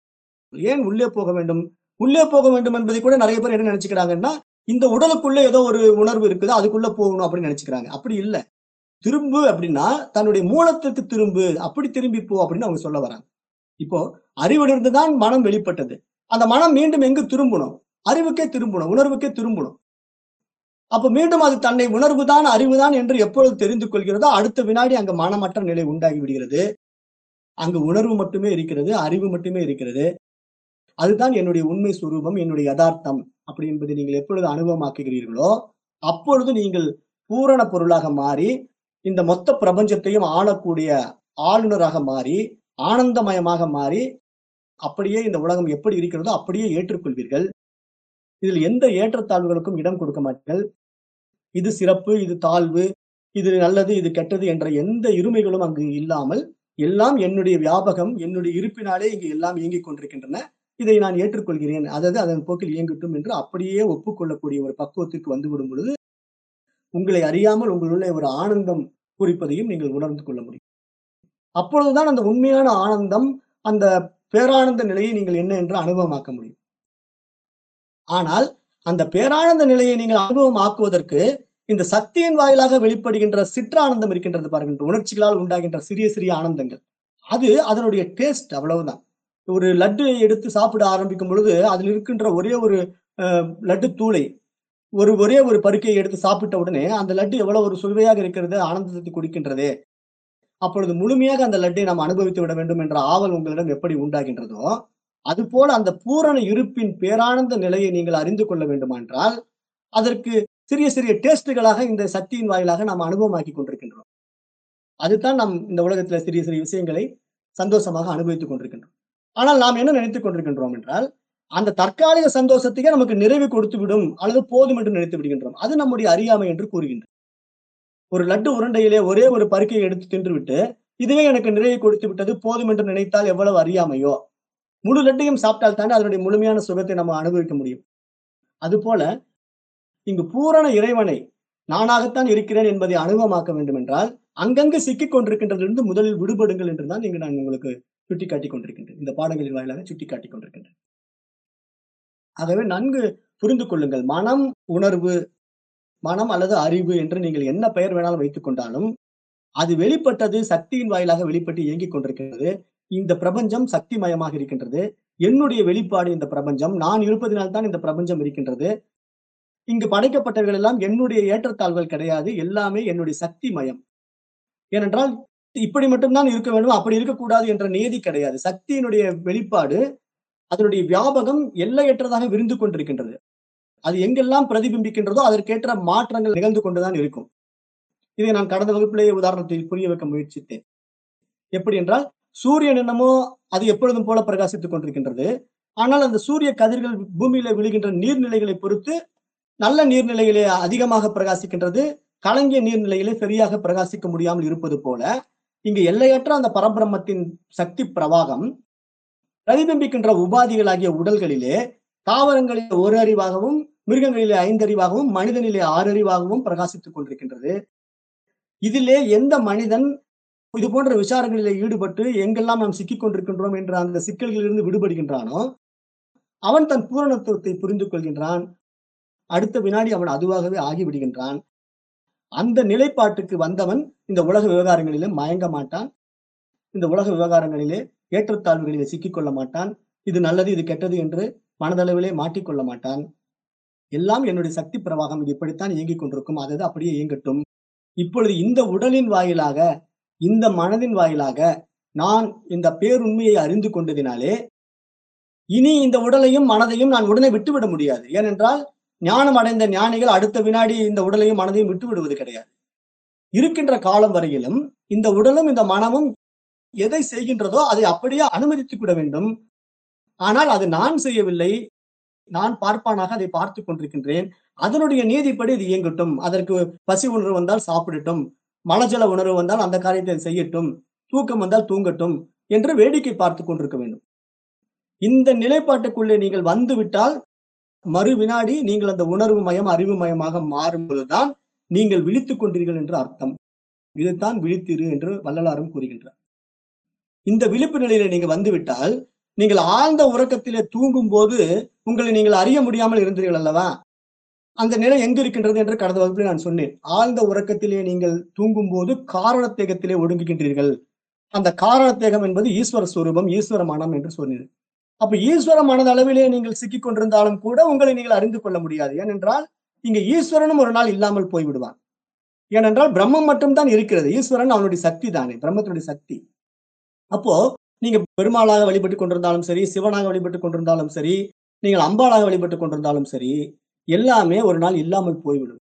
ஏன் உள்ளே போக வேண்டும்? உள்ளே போக வேண்டும் என்பதை கூட நிறைய பேர் என்ன நினைச்சுக்கிறாங்கன்னா இந்த உடலுக்குள்ள ஏதோ ஒரு உணர்வு இருக்குது அதுக்குள்ள போகணும் அப்படின்னு நினைச்சுக்கிறாங்க. அப்படி இல்லை. திரும்பு அப்படின்னா தன்னுடைய மூலத்திற்கு திரும்பு அப்படி திரும்பி போ அப்படின்னு அவங்க சொல்ல வராங்க. இப்போ அறிவிலிருந்து தான் மனம் வெளிப்பட்டது. அந்த மனம் மீண்டும் எங்கு திரும்பணும்? அறிவுக்கே திரும்பணும் உணர்வுக்கே திரும்பணும். அப்ப மீண்டும் அது தன்னை உணர்வு தான் அறிவு தான் என்று எப்பொழுது தெரிந்து கொள்கிறதோ அடுத்த வினாடி அங்கு மனமற்ற நிலை உண்டாகி விடுகிறது. அங்கு உணர்வு மட்டுமே இருக்கிறது அறிவு மட்டுமே இருக்கிறது. அதுதான் என்னுடைய உண்மை சுரூபம் என்னுடைய யதார்த்தம் அப்படி என்பதை நீங்கள் எப்பொழுது அனுபவமாக்குகிறீர்களோ அப்பொழுது நீங்கள் பூரண பொருளாக மாறி இந்த மொத்த பிரபஞ்சத்தையும் ஆளக்கூடிய ஆளுநராக மாறி ஆனந்தமயமாக மாறி அப்படியே இந்த உலகம் எப்படி இருக்கிறதோ அப்படியே ஏற்றுக்கொள்வீர்கள். இதில் எந்த ஏற்றத்தாழ்வுகளுக்கும் இடம் கொடுக்க மாட்டீர்கள். இது சிறப்பு இது தாழ்வு இது நல்லது இது கெட்டது என்ற எந்த இருமைகளும் அங்கு இல்லாமல் எல்லாம் என்னுடைய வியாபகம் என்னுடைய இருப்பினாலே இங்கு எல்லாம் இயங்கிக் கொண்டிருக்கின்றன. இதை நான் ஏற்றுக்கொள்கிறேன். அதாவது அதன் போக்கில் இயங்கட்டும் என்று அப்படியே ஒப்புக்கொள்ளக்கூடிய ஒரு பக்குவத்துக்கு வந்துவிடும் பொழுது உங்களை அறியாமல் உங்களுள்ள ஒரு ஆனந்தம் குறிப்பதையும் நீங்கள் உணர்ந்து கொள்ள முடியும். அப்பொழுதுதான் அந்த உண்மையான ஆனந்தம் அந்த பேரானந்த நிலையை நீங்கள் என்ன என்று அனுபவமாக்க முடியும். ஆனால் அந்த பேரானந்த நிலையை நீங்கள் அனுபவமாக்குவதற்கு இந்த சக்தியின் வாயிலாக வெளிப்படுகின்ற சிற்றானந்தம் இருக்கின்றது பாருங்கள். உணர்ச்சிகளால் உண்டாகின்ற சிறிய சிறிய ஆனந்தங்கள். அது அதனுடைய டேஸ்ட் அவ்வளவுதான். ஒரு லட்டு எடுத்து சாப்பிட ஆரம்பிக்கும் பொழுது அதில் இருக்கின்ற ஒரே ஒரு அஹ், லட்டு தூளை ஒரு ஒரே ஒரு பருக்கையை எடுத்து சாப்பிட்ட உடனே அந்த லட்டு எவ்வளவு ஒரு சுவையாக இருக்கிறது ஆனந்தத்தை குடிக்கின்றது. அப்பொழுது முழுமையாக அந்த லட்டை நாம் அனுபவித்து விட வேண்டும் என்ற ஆவல் உங்களிடம் எப்படி உண்டாகின்றதோ அதுபோல அந்த பூரண இருப்பின் பேரானந்த நிலையை நீங்கள் அறிந்து கொள்ள வேண்டுமென்றால் அதற்கு சிறிய சிறிய டேஸ்டுகளாக இந்த சக்தியின் வாயிலாக நாம் அனுபவமாக்கி கொண்டிருக்கின்றோம். அதுதான் நாம் இந்த உலகத்துல சிறிய சிறிய விஷயங்களை சந்தோஷமாக அனுபவித்துக் கொண்டிருக்கின்றோம். ஆனால் நாம் என்ன நினைத்துக் கொண்டிருக்கின்றோம் என்றால் அந்த தற்காலிக சந்தோஷத்துக்கே நமக்கு நிறைவு கொடுத்து விடும் அல்லது போதும் என்று நினைத்து விடுகின்றோம். அது நம்முடைய அறியாமை என்று கூறுகின்றோம் ஒரு லட்டு உருண்டையிலே ஒரே ஒரு பருக்கையை எடுத்து தின்றுவிட்டு இதுவே எனக்கு நிறைவு கொடுத்து விட்டது போதும் என்று நினைத்தால் எவ்வளவு அறியாமையோ. முழு லட்டையும் சாப்பிட்டால் தானே அதனுடைய முழுமையான சுகத்தை நம்ம அனுபவிக்க முடியும். அதுபோல இங்கு பூரண இறைவனை நானாகத்தான் இருக்கிறேன் என்பதை அனுபவமாக்க வேண்டும் என்றால் அங்கங்கு சிக்கிக் கொண்டிருக்கின்றதிலிருந்து முதலில் விடுபடுங்கள் என்றுதான் இங்கு நான் உங்களுக்கு சுட்டிக்காட்டிக் கொண்டிருக்கின்றேன். இந்த பாடங்களின் வாயிலாக சுட்டிக்காட்டிக் கொண்டிருக்கின்றேன். ஆகவே நன்கு புரிந்து கொள்ளுங்கள். மனம் உணர்வு மனம் அல்லது அறிவு என்று நீங்கள் என்ன பெயர் வேணாலும் வைத்துக் கொண்டாலும் அது வெளிப்பட்டது சக்தியின் வாயிலாக வெளிப்பட்டு இயங்கிக் கொண்டிருக்கிறது இந்த பிரபஞ்சம் சக்தி மயமாக இருக்கின்றது. என்னுடைய வெளிப்பாடு இந்த பிரபஞ்சம் நான் இருப்பதினால்தான் இந்த பிரபஞ்சம் இருக்கின்றது. இங்கு படைக்கப்பட்டவர்கள் எல்லாம் என்னுடைய ஏற்றத்தாழ்வுகள் கிடையாது. எல்லாமே என்னுடைய சக்தி மயம் ஏனென்றால் இப்படி மட்டும்தான் இருக்க வேண்டும் அப்படி இருக்கக்கூடாது என்ற நியதி கிடையாது. சக்தியினுடைய வெளிப்பாடு அதனுடைய வியாபகம் எல்லையற்றதாக விரிந்து கொண்டிருக்கின்றது. அது எங்கெல்லாம் பிரதிபிம்பிக்கின்றதோ அதற்கேற்ற மாற்றங்கள் நிகழ்ந்து கொண்டுதான் இருக்கும். இதை நான் கடந்த வகுப்பிலேயே உதாரணத்தில் புரிய வைக்க முயற்சித்தேன். எப்படி என்றால் சூரியன் என்னமோ அது எப்பொழுதும் போல பிரகாசித்துக் கொண்டிருக்கின்றது. ஆனால் அந்த சூரிய கதிர்கள் பூமியில விழுகின்ற நீர்நிலைகளை பொறுத்து நல்ல நீர்நிலைகளே அதிகமாக பிரகாசிக்கின்றது கலங்கிய நீர்நிலைகளை சரியாக பிரகாசிக்க முடியாமல் இருப்பது போல இங்கு எல்லையற்ற அந்த பரபிரம்மத்தின் சக்தி பிரவாகம் பிரதிபிம்பிக்கின்ற உபாதிகளாகிய உடல்களிலே தாவரங்களில் ஒரு அறிவாகவும் மிருகங்களிலே ஐந்தறிவாகவும் மனிதனிலே ஆறு அறிவாகவும் பிரகாசித்துக் கொண்டிருக்கின்றது. இதிலே எந்த மனிதன் இது போன்ற விசாரங்களிலே ஈடுபட்டு எங்கெல்லாம் நாம் சிக்கிக் கொண்டிருக்கின்றோம் என்ற அந்த சிக்கல்களிலிருந்து விடுபடுகின்றானோ அவன் தன் பூரணத்துவத்தை புரிந்து கொள்கின்றான். அடுத்த வினாடி அவன் அதுவாகவே ஆகிவிடுகின்றான். அந்த நிலைப்பாட்டுக்கு வந்தவன் இந்த உலக விவகாரங்களிலே மயங்க மாட்டான். இந்த உலக விவகாரங்களிலே ஏற்றத்தாழ்வுகளில் சிக்கிக் கொள்ள மாட்டான். இது நல்லது இது கெட்டது என்று மனதளவிலே மாட்டிக்கொள்ள மாட்டான். எல்லாம் என்னுடைய சக்தி பிரவாகம். இது இப்படித்தான் இயங்கிக் கொண்டிருக்கும். அது அப்படியே இயங்கட்டும். இப்பொழுது இந்த உடலின் வாயிலாக இந்த மனதின் வாயிலாக நான் இந்த பேருண்மையை அறிந்து கொண்டதினாலே இனி இந்த உடலையும் மனதையும் நான் உடனே விட்டுவிட முடியாது. ஏனென்றால் ஞானம் அடைந்த ஞானிகள் அடுத்த வினாடி இந்த உடலையும் மனதையும் விட்டு விடுவது கிடையாது. இருக்கின்ற காலம் வரையிலும் இந்த உடலும் இந்த மனமும் எதை செய்கின்றதோ அதை அப்படியே அனுமதித்துக் விட வேண்டும். ஆனால் அது நான் செய்யவில்லை. நான் பார்ப்பானாக அதை பார்த்து கொண்டிருக்கின்றேன். அதனுடைய நீதிப்படி இது இயங்கட்டும். அதற்கு பசி உணர்வு வந்தால் சாப்பிடட்டும். மலஜல உணர்வு வந்தால் அந்த காரியத்தை செய்யட்டும். தூக்கம் வந்தால் தூங்கட்டும் என்று வேடிக்கை பார்த்து கொண்டிருக்க வேண்டும். இந்த நிலைப்பாட்டுக்குள்ளே நீங்கள் வந்து விட்டால் மறு வினாடி நீங்கள் அந்த உணர்வு மயம் அறிவு மயமாக மாறும்போதுதான் நீங்கள் விழித்துக் கொண்டீர்கள் என்று அர்த்தம். இதுதான் விழித்திரு என்று வள்ளலாரும் கூறுகின்றார். இந்த விழிப்பு நிலையில நீங்க வந்துவிட்டால் நீங்கள் ஆழ்ந்த உறக்கத்திலே தூங்கும் போது உங்களை நீங்கள் அறிய முடியாமல் இருந்தீர்கள் அல்லவா? அந்த நிலை எங்கு இருக்கின்றது என்று கடந்த வகுப்பில் நான் சொன்னேன். ஆழ்ந்த உறக்கத்திலே நீங்கள் தூங்கும் போது காரணத்தேகத்திலே ஒடுங்குகின்றீர்கள். அந்த காரணத்தேகம் என்பது ஈஸ்வர ஸ்வரூபம் ஈஸ்வர மனம் என்று சொன்னீர்கள் அப்ப ஈஸ்வர மனதளவிலே நீங்கள் சிக்கிக் கொண்டிருந்தாலும் கூட உங்களை நீங்கள் அறிந்து கொள்ள முடியாது. ஏனென்றால் இங்க ஈஸ்வரனும் ஒரு நாள் இல்லாமல் போய்விடுவான். ஏனென்றால் பிரம்மம் மட்டும்தான் இருக்கிறது. ஈஸ்வரன் அவனுடைய சக்தி தானே பிரம்மத்தினுடைய சக்தி. அப்போ நீங்க பெருமாளாக வழிபட்டு கொண்டிருந்தாலும் சரி சிவனாக வழிபட்டு கொண்டிருந்தாலும் சரி நீங்கள் அம்பாளாக வழிபட்டு கொண்டிருந்தாலும் சரி எல்லாமே ஒரு நாள் இல்லாமல் போய்விடும்.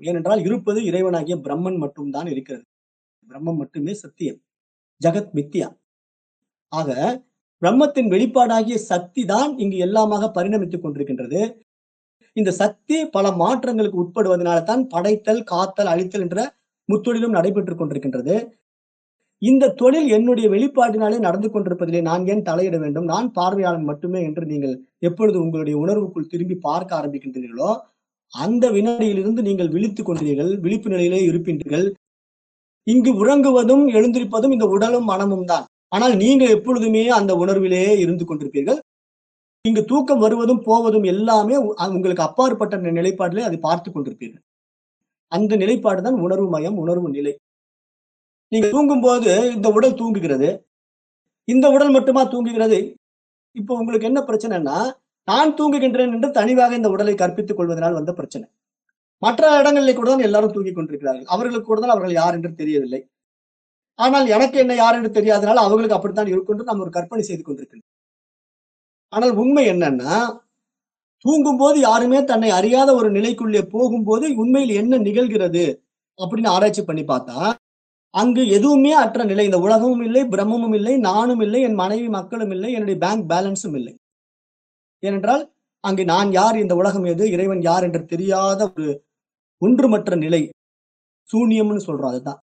ஏனென்றால் இருப்பது இறைவனாகிய பிரம்மன் மட்டும்தான் இருக்கிறது. பிரம்மம் மட்டுமே சத்தியம். ஜகத் மித்தியா ஆக பிரம்மத்தின் வெளிப்பாடாகிய சக்தி தான் இங்கு எல்லாமாக பரிணமித்துக் கொண்டிருக்கின்றது. இந்த சக்தி பல மாற்றங்களுக்கு உட்படுவதனால தான் படைத்தல் காத்தல் அழித்தல் என்ற முத்தொழிலும் நடைபெற்றுக் கொண்டிருக்கின்றது. இந்த தொழில் என்னுடைய வெளிப்பாட்டினாலே நடந்து கொண்டிருப்பதிலே நான் ஏன் தலையிட வேண்டும்? நான் பார்வையாளன் மட்டுமே என்று நீங்கள் எப்பொழுது உங்களுடைய உணர்வுக்குள் திரும்பி பார்க்க ஆரம்பிக்கின்றீர்களோ அந்த வினாடியிலிருந்து நீங்கள் விழித்துக் கொண்டீர்கள் விழிப்பு நிலையிலே இருக்கின்றீர்கள் இங்கு உறங்குவதும் எழுந்திருப்பதும் இந்த உடலும் மனமும் தான். ஆனால் நீங்கள் எப்பொழுதுமே அந்த உணர்விலேயே இருந்து கொண்டிருப்பீர்கள். இங்கு தூக்கம் வருவதும் போவதும் எல்லாமே உங்களுக்கு அப்பாற்பட்ட நிலைப்பாட்டிலே அதை பார்த்து கொண்டிருப்பீர்கள். அந்த நிலைப்பாடு தான் உணர்வு மயம் உணர்வு நிலை. நீங்க தூங்கும்போது இந்த உடல் தூங்குகிறது. இந்த உடல் மட்டுமா தூங்குகிறது? இப்போ உங்களுக்கு என்ன பிரச்சனைன்னா நான் தூங்குகின்றேன் என்று தனிவாக இந்த உடலை கற்பித்துக் கொள்வதனால் வந்த பிரச்சனை. மற்ற இடங்களில் கூட தான் எல்லாரும் தூங்கிக் கொண்டிருக்கிறார்கள். அவர்களுக்கு கூட தான் அவர்கள் யார் என்று தெரியவில்லை. ஆனால் எனக்கு என்ன யார் என்று தெரியாதனால அவங்களுக்கு அப்படித்தான் இருக்கும் என்று நாம் ஒரு கற்பனை செய்து கொண்டிருக்கிறோம் ஆனால் உண்மை என்னன்னா தூங்கும்போது யாருமே தன்னை அறியாத ஒரு நிலைக்குள்ளே போகும்போது உண்மையில் என்ன நிகழ்கிறது அப்படின்னு ஆராய்ச்சி பண்ணி பார்த்தா அங்கு எதுவுமே அற்ற நிலை. இந்த உலகமும் இல்லை பிரம்மமும் இல்லை நானும் இல்லை என் மனைவி மக்களும் இல்லை என்னுடைய பேங்க் பேலன்ஸும் இல்லை. ஏனென்றால் அங்கு நான் யார்? இந்த உலகம் எது? இறைவன் யார்? என்று தெரியாத ஒரு ஒன்றுமற்ற நிலை. சூனியம்னு சொல்றோம் அதுதான்.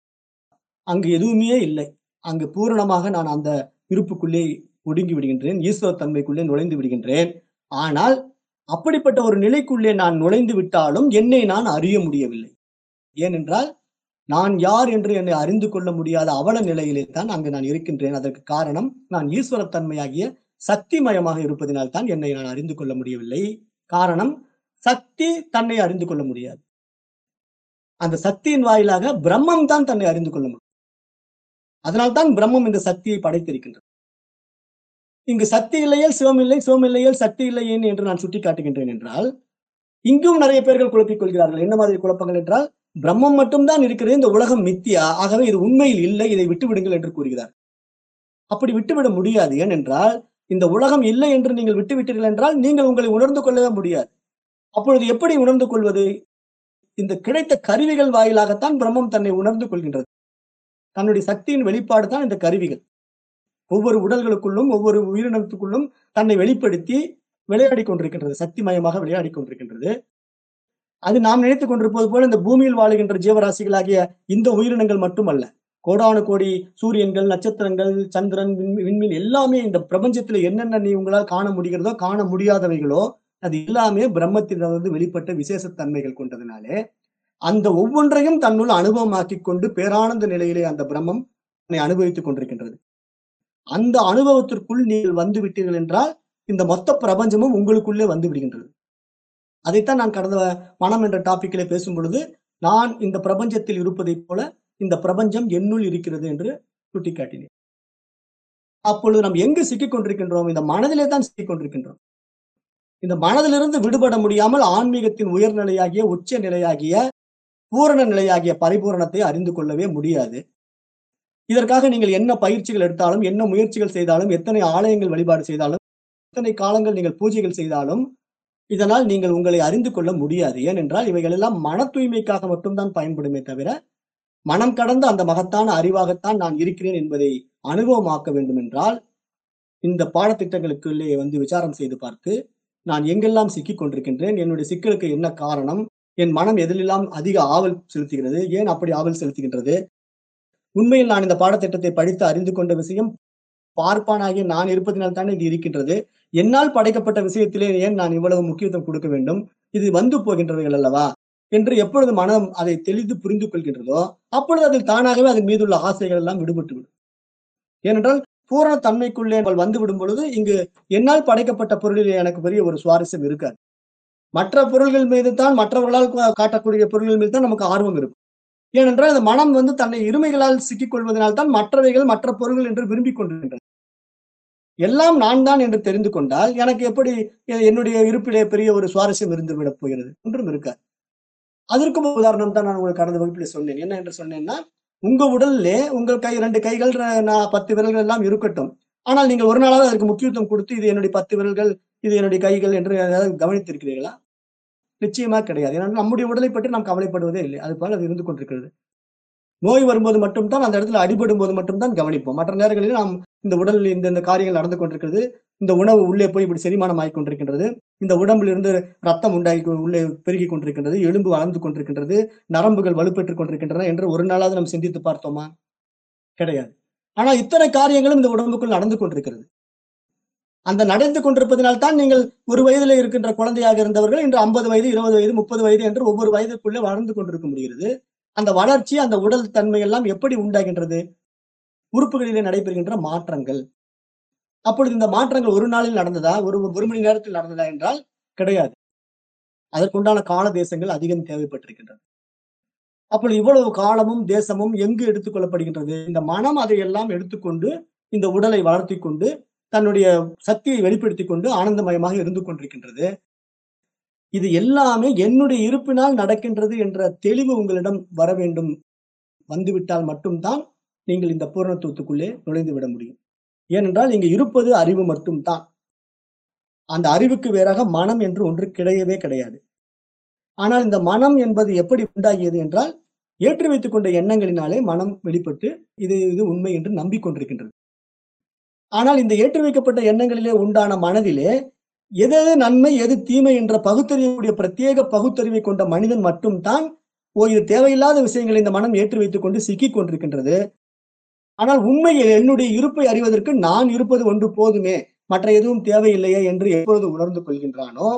அங்கு எதுவுமே இல்லை. அங்கு பூரணமாக நான் அந்த இருப்புக்குள்ளே ஒடுங்கி விடுகின்றேன். ஈஸ்வர தன்மைக்குள்ளே நுழைந்து விடுகின்றேன். ஆனால் அப்படிப்பட்ட ஒரு நிலைக்குள்ளே நான் நுழைந்து விட்டாலும் என்னை நான் அறிய முடியவில்லை. ஏனென்றால் நான் யார் என்று என்னை அறிந்து கொள்ள முடியாத அவல நிலையிலே தான் அங்கு நான் இருக்கின்றேன். அதற்கு காரணம் நான் ஈஸ்வரத்தன்மையாகிய சக்திமயமாக இருப்பதினால் தான் என்னை நான் அறிந்து கொள்ள முடியவில்லை. காரணம் சக்தி தன்னை அறிந்து கொள்ள முடியாது. அந்த சக்தியின் வாயிலாக பிரம்மம் தான் தன்னை அறிந்து கொள்ள முடியும். அதனால்தான் பிரம்மம் இந்த சக்தியை படைத்திருக்கின்றது. இங்கு சக்தி இல்லையல் சிவம் இல்லை சிவம் சக்தி இல்லையேன் என்று நான் சுட்டி காட்டுகின்றேன் என்றால் இங்கும் நிறைய பேர்கள் குழப்பிக் கொள்கிறார்கள். என்ன மாதிரி குழப்பங்கள் என்றால் பிரம்மம் மட்டும்தான் இருக்கிறது இந்த உலகம் மித்தியா? ஆகவே இது உண்மையில் இல்லை இதை விட்டுவிடுங்கள் என்று கூறுகிறார். அப்படி விட்டுவிட முடியாது ஏனென்றால் இந்த உலகம் இல்லை என்று நீங்கள் விட்டுவிட்டீர்கள் என்றால் நீங்கள் உங்களை உணர்ந்து கொள்ளவே முடியாது. அப்பொழுது எப்படி உணர்ந்து கொள்வது? இந்த கிடைத்த கருவிகள் வாயிலாகத்தான் பிரம்மம் தன்னை உணர்ந்து கொள்கின்றது. தன்னுடைய சக்தியின் வெளிப்பாடு தான் இந்த கருவிகள். ஒவ்வொரு உடல்களுக்குள்ளும் ஒவ்வொரு உயிரினத்துக்குள்ளும் தன்னை வெளிப்படுத்தி விளையாடி கொண்டிருக்கின்றது சக்திமயமாக விளையாடி கொண்டிருக்கின்றது. அது நாம் நினைத்துக் கொண்டிருப்பது போல இந்த பூமியில் வாழுகின்ற ஜீவராசிகளாகிய இந்த உயிரினங்கள் மட்டுமல்ல. கோடானு கோடி சூரியன்கள் நட்சத்திரங்கள் சந்திரன் விண்மீன் எல்லாமே இந்த பிரபஞ்சத்துல என்னென்ன நீ உங்களால் காண முடிகிறதோ காண முடியாதவைகளோ அது எல்லாமே பிரம்மத்திலிருந்து வெளிப்பட்ட விசேஷத்தன்மைகள் கொண்டதுனாலே அந்த ஒவ்வொன்றையும் தன்னுள் அனுபவமாக்கி கொண்டு பேரானந்த நிலையிலே அந்த பிரம்மம் என்னை அனுபவித்துக் கொண்டிருக்கின்றது. அந்த அனுபவத்திற்குள் நீங்கள் வந்து விட்டீர்கள் என்றால் இந்த மொத்த பிரபஞ்சமும் உங்களுக்குள்ளே வந்து விடுகின்றது. அதைத்தான் நான் கடந்த மனம் என்ற டாபிக்கிலே பேசும் பொழுது நான் இந்த பிரபஞ்சத்தில் இருப்பதைப் போல இந்த பிரபஞ்சம் என்னுள் இருக்கிறது என்று சுட்டிக்காட்டினேன். அப்பொழுது நாம் எங்கு சிக்கிக் கொண்டிருக்கின்றோம் இந்த மனதிலே தான் சிக்கிக் கொண்டிருக்கின்றோம் இந்த மனதிலிருந்து விடுபட முடியாமல் ஆன்மீகத்தின் உயர்நிலையாகிய உச்ச நிலையாகிய பூரண நிலையாகிய பரிபூரணத்தை அறிந்து கொள்ளவே முடியாது. இதற்காக நீங்கள் என்ன பயிற்சிகள் எடுத்தாலும் என்ன முயற்சிகள் செய்தாலும் எத்தனை ஆலயங்கள் வழிபாடு செய்தாலும் எத்தனை காலங்கள் நீங்கள் பூஜைகள் செய்தாலும் இதனால் நீங்கள் உங்களை அறிந்து கொள்ள முடியாது. ஏனென்றால் இவைகள் எல்லாம் மன தூய்மைக்காக மட்டும்தான் பயன்படுமே தவிர மனம் கடந்த அந்த மகத்தான அறிவாகத்தான் நான் இருக்கிறேன் என்பதை அனுபவமாக்க வேண்டும் என்றால் இந்த பாடத்திட்டங்களுக்குள்ளே வந்து விசாரம் செய்து பார்த்து நான் எங்கெல்லாம் சிக்கிக் கொண்டிருக்கின்றேன் என்னுடைய சிக்கலுக்கு என்ன காரணம் என் மனம் எதிலெல்லாம் அதிக ஆவல் செலுத்துகிறது ஏன் அப்படி ஆவல் செலுத்துகின்றது? உண்மையில் நான் இந்த பாடத்திட்டத்தை படித்து அறிந்து கொண்ட விஷயம் பார்ப்பானாகிய நான் இருப்பதினால் தானே இது இருக்கின்றது. என்னால் படைக்கப்பட்ட விஷயத்திலே ஏன் நான் இவ்வளவு முக்கியத்துவம் கொடுக்க வேண்டும்? இது வந்து போகின்றவைகள் அல்லவா? என்று எப்பொழுது மனம் அதை தெளிந்து புரிந்து கொள்கின்றதோ அப்பொழுது அதில் தானாகவே அதன் மீதுள்ள ஆசைகள் எல்லாம் விடுபட்டு விடும். ஏனென்றால் பூரண தன்மைக்குள்ளே வந்து விடும் பொழுது இங்கு என்னால் படைக்கப்பட்ட பொருளில் எனக்கு பெரிய ஒரு சுவாரஸ்யம் இருக்காது. மற்ற பொருள்கள் மீது தான் மற்றவர்களால் காட்டக்கூடிய பொருள்கள் மீது தான் நமக்கு ஆர்வம் இருக்கும். ஏனென்றால் அந்த மனம் வந்து தன்னை இருமைகளால் சிக்கிக் கொள்வதனால்தான் மற்றவைகள் மற்ற பொருள்கள் என்று விரும்பிக் கொண்டிருக்கின்றன. எல்லாம் நான் தான் என்று தெரிந்து கொண்டால் எனக்கு எப்படி என்னுடைய இருப்பிலே பெரிய ஒரு சுவாரஸ்யம் இருந்து விடப் போகிறது? என்றும் இருக்காது. அதற்கும் உதாரணம் தான் நான் உங்களுக்கு கடந்த வகுப்பில் சொன்னேன். என்ன என்று சொன்னேன்னா உங்க உடல்லே உங்கள் கை ரெண்டு கைகள் நான் பத்து விரல்கள் எல்லாம் இருக்கட்டும். ஆனால் நீங்கள் ஒரு நாளாவது அதற்கு முக்கியத்துவம் கொடுத்து இது என்னுடைய பத்து விரல்கள் இது என்னுடைய கைகள் என்று ஏதாவது கவனித்திருக்கிறீர்களா? நிச்சயமா கிடையாது. ஏன்னா நம்முடைய உடலை பற்றி நாம் கவலைப்படுவதே இல்லை. அது போல அது இருந்து கொண்டிருக்கிறது. நோய் வரும்போது மட்டும்தான் அந்த இடத்துல அடிபடும் போது மட்டும்தான் கவனிப்போம். மற்ற நேரங்களில் நாம் இந்த உடலில் இந்த இந்த காரியங்கள் நடந்து கொண்டிருக்கிறது. இந்த உணவு உள்ளே போய் இப்படி செரிமானம் ஆகி கொண்டிருக்கின்றது. இந்த உடம்பில் இருந்து ரத்தம் உண்டாகி உள்ளே பெருகி கொண்டிருக்கின்றது. எலும்பு வளர்ந்து கொண்டிருக்கின்றது. நரம்புகள் வலுப்பெற்றுக் கொண்டிருக்கின்றன என்று ஒரு நாளாவது நாம் சிந்தித்து பார்த்தோமா? கிடையாது. ஆனா இத்தனை காரியங்களும் இந்த உடம்புக்குள் நடந்து கொண்டிருக்கிறது. அந்த நடந்து கொண்டிருப்பதனால் தான் நீங்கள் ஒரு வயதில் இருக்கின்ற குழந்தையாக இருந்தவர்கள் இன்று ஐம்பது வயது இருபது வயது முப்பது வயது என்று ஒவ்வொரு வயதுக்குள்ளே வளர்ந்து கொண்டிருக்க முடிகிறது. அந்த வளர்ச்சி அந்த உடல் தன்மை எல்லாம் எப்படி உண்டாகின்றது? உறுப்புகளிலே நடைபெறுகின்ற மாற்றங்கள். அப்பொழுது இந்த மாற்றங்கள் ஒரு நாளில் நடந்ததா? ஒரு ஒரு மணி நேரத்தில் நடந்ததா என்றால் கிடையாது. அதற்குண்டான கால தேசங்கள் அதிகம் தேவைப்பட்டிருக்கின்றன. அப்பொழுது இவ்வளவு காலமும் தேசமும் எங்கு எடுத்துக்கொள்ளப்படுகின்றது இந்த மனம் அதையெல்லாம் எடுத்துக்கொண்டு இந்த உடலை வளர்த்தி கொண்டு தன்னுடைய சக்தியை வெளிப்படுத்திக் கொண்டு ஆனந்தமயமாக இருந்து கொண்டிருக்கின்றது. இது எல்லாமே என்னுடைய இருப்பினால் நடக்கின்றது என்ற தெளிவு உங்களிடம் வர வேண்டும். வந்துவிட்டால் மட்டும்தான் நீங்கள் இந்த பூரணத்துவத்துக்குள்ளே நுழைந்து விட முடியும். ஏனென்றால் இங்கு இருப்பது அறிவு மட்டும்தான். அந்த அறிவுக்கு வேறாக மனம் என்று ஒன்று கிடையவே கிடையாது. ஆனால் இந்த மனம் என்பது எப்படி உண்டாகியது என்றால் ஏற்றி வைத்துக் கொண்ட எண்ணங்களினாலே மனம் வெளிப்பட்டு இது இது உண்மை என்று நம்பிக்கொண்டிருக்கின்றது. ஆனால் இந்த ஏற்றி வைக்கப்பட்ட எண்ணங்களிலே உண்டான மனதிலே எது எது நன்மை எது தீமை என்ற பகுத்தறிவுடைய பிரத்யேக பகுத்தறிவை கொண்ட மனிதன் மட்டும்தான் ஓ இது தேவையில்லாத விஷயங்களை இந்த மனம் ஏற்றி வைத்துக் கொண்டு சிக்கிக் கொண்டிருக்கின்றது. ஆனால் உண்மையில் என்னுடைய இருப்பை அறிவதற்கு நான் இருப்பது ஒன்று போதுமே மற்ற எதுவும் தேவையில்லையே என்று எப்பொழுது உணர்ந்து கொள்கின்றானோ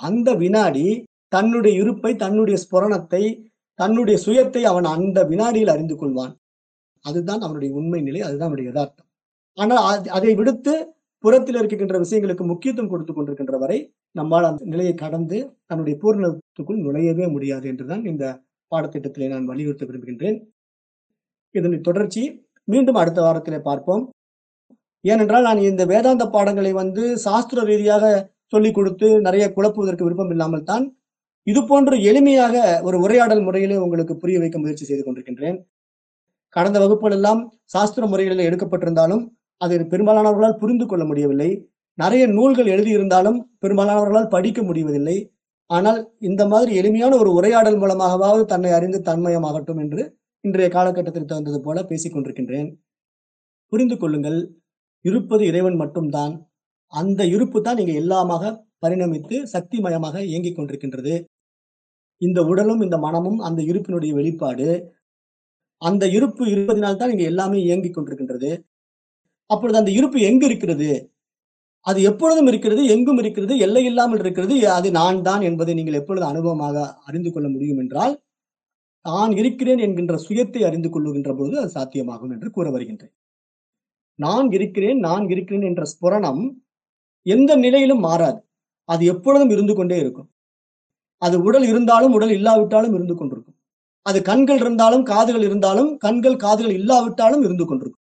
அந்த வினாடி தன்னுடைய இருப்பை தன்னுடைய ஸ்புரணத்தை தன்னுடைய சுயத்தை அவன் அந்த வினாடியில் அறிந்து கொள்வான். அதுதான் அவனுடைய உண்மை நிலை அதுதான் அவனுடைய யதார்த்தம். ஆனால் அதை விடுத்து புறத்தில் இருக்கின்ற விஷயங்களுக்கு முக்கியத்துவம் கொடுத்து கொண்டிருக்கின்ற வரை நம்மால் அந்த நிலையை கடந்து தன்னுடைய பூர்ணத்துக்குள் நுழையவே முடியாது என்றுதான் இந்த பாடத்திட்டத்திலே நான் வலியுறுத்த விரும்புகின்றேன். இதனை தொடர்ச்சி மீண்டும் அடுத்த வாரத்திலே பார்ப்போம். ஏனென்றால் நான் இந்த வேதாந்த பாடங்களை வந்து சாஸ்திர ரீதியாக சொல்லிக் கொடுத்து நிறைய குழப்புவதற்கு விருப்பம் இல்லாமல் தான் இது போன்ற எளிமையாக ஒரு உரையாடல் முறையிலே உங்களுக்கு புரிய வைக்க முயற்சி செய்து கொண்டிருக்கின்றேன். கடந்த வகுப்புகள் எல்லாம் சாஸ்திர முறைகளில் எடுக்கப்பட்டிருந்தாலும் அதை பெரும்பாலானவர்களால் புரிந்து கொள்ள முடியவில்லை. நிறைய நூல்கள் எழுதியிருந்தாலும் பெரும்பாலானவர்களால் படிக்க முடிவதில்லை. ஆனால் இந்த மாதிரி எளிமையான ஒரு உரையாடல் மூலமாகவாவது தன்னை அறிந்து தன்மயமாகட்டும் என்று இன்றைய காலகட்டத்தில் தகுந்தது போல பேசிக் கொண்டிருக்கின்றேன். புரிந்து கொள்ளுங்கள். இருப்பது இறைவன் மட்டும்தான். அந்த இருப்பு தான் நீங்கள் எல்லாமாக பரிணமித்து சக்திமயமாக இயங்கிக் கொண்டிருக்கின்றது. இந்த உடலும் இந்த மனமும் அந்த இருப்பினுடைய வெளிப்பாடு அந்த இருப்பு இருப்பதினால் தான் எல்லாமே இயங்கிக் கொண்டிருக்கின்றது. அப்பொழுது அந்த இருப்பு எங்கு இருக்கிறது? அது எப்பொழுதும் இருக்கிறது எங்கும் இருக்கிறது எல்லை இல்லாமல் இருக்கிறது. அது நான் தான் என்பதை நீங்கள் எப்பொழுது அனுபவமாக அறிந்து கொள்ள முடியும் என்றால் நான் இருக்கிறேன் என்கின்ற சுயத்தை அறிந்து கொள்ளுகின்ற பொழுது அது சாத்தியமாகும் என்று கூற வருகின்றேன். நான் இருக்கிறேன் நான் இருக்கிறேன் என்ற ஸ்புரணம் எந்த நிலையிலும் மாறாது. அது எப்பொழுதும் இருந்து கொண்டே இருக்கும். அது உடல் இருந்தாலும் உடல் இல்லாவிட்டாலும் இருந்து கொண்டிருக்கும். அது கண்கள் இருந்தாலும் காதுகள் இருந்தாலும் கண்கள் காதுகள் இல்லாவிட்டாலும் இருந்து கொண்டிருக்கும்.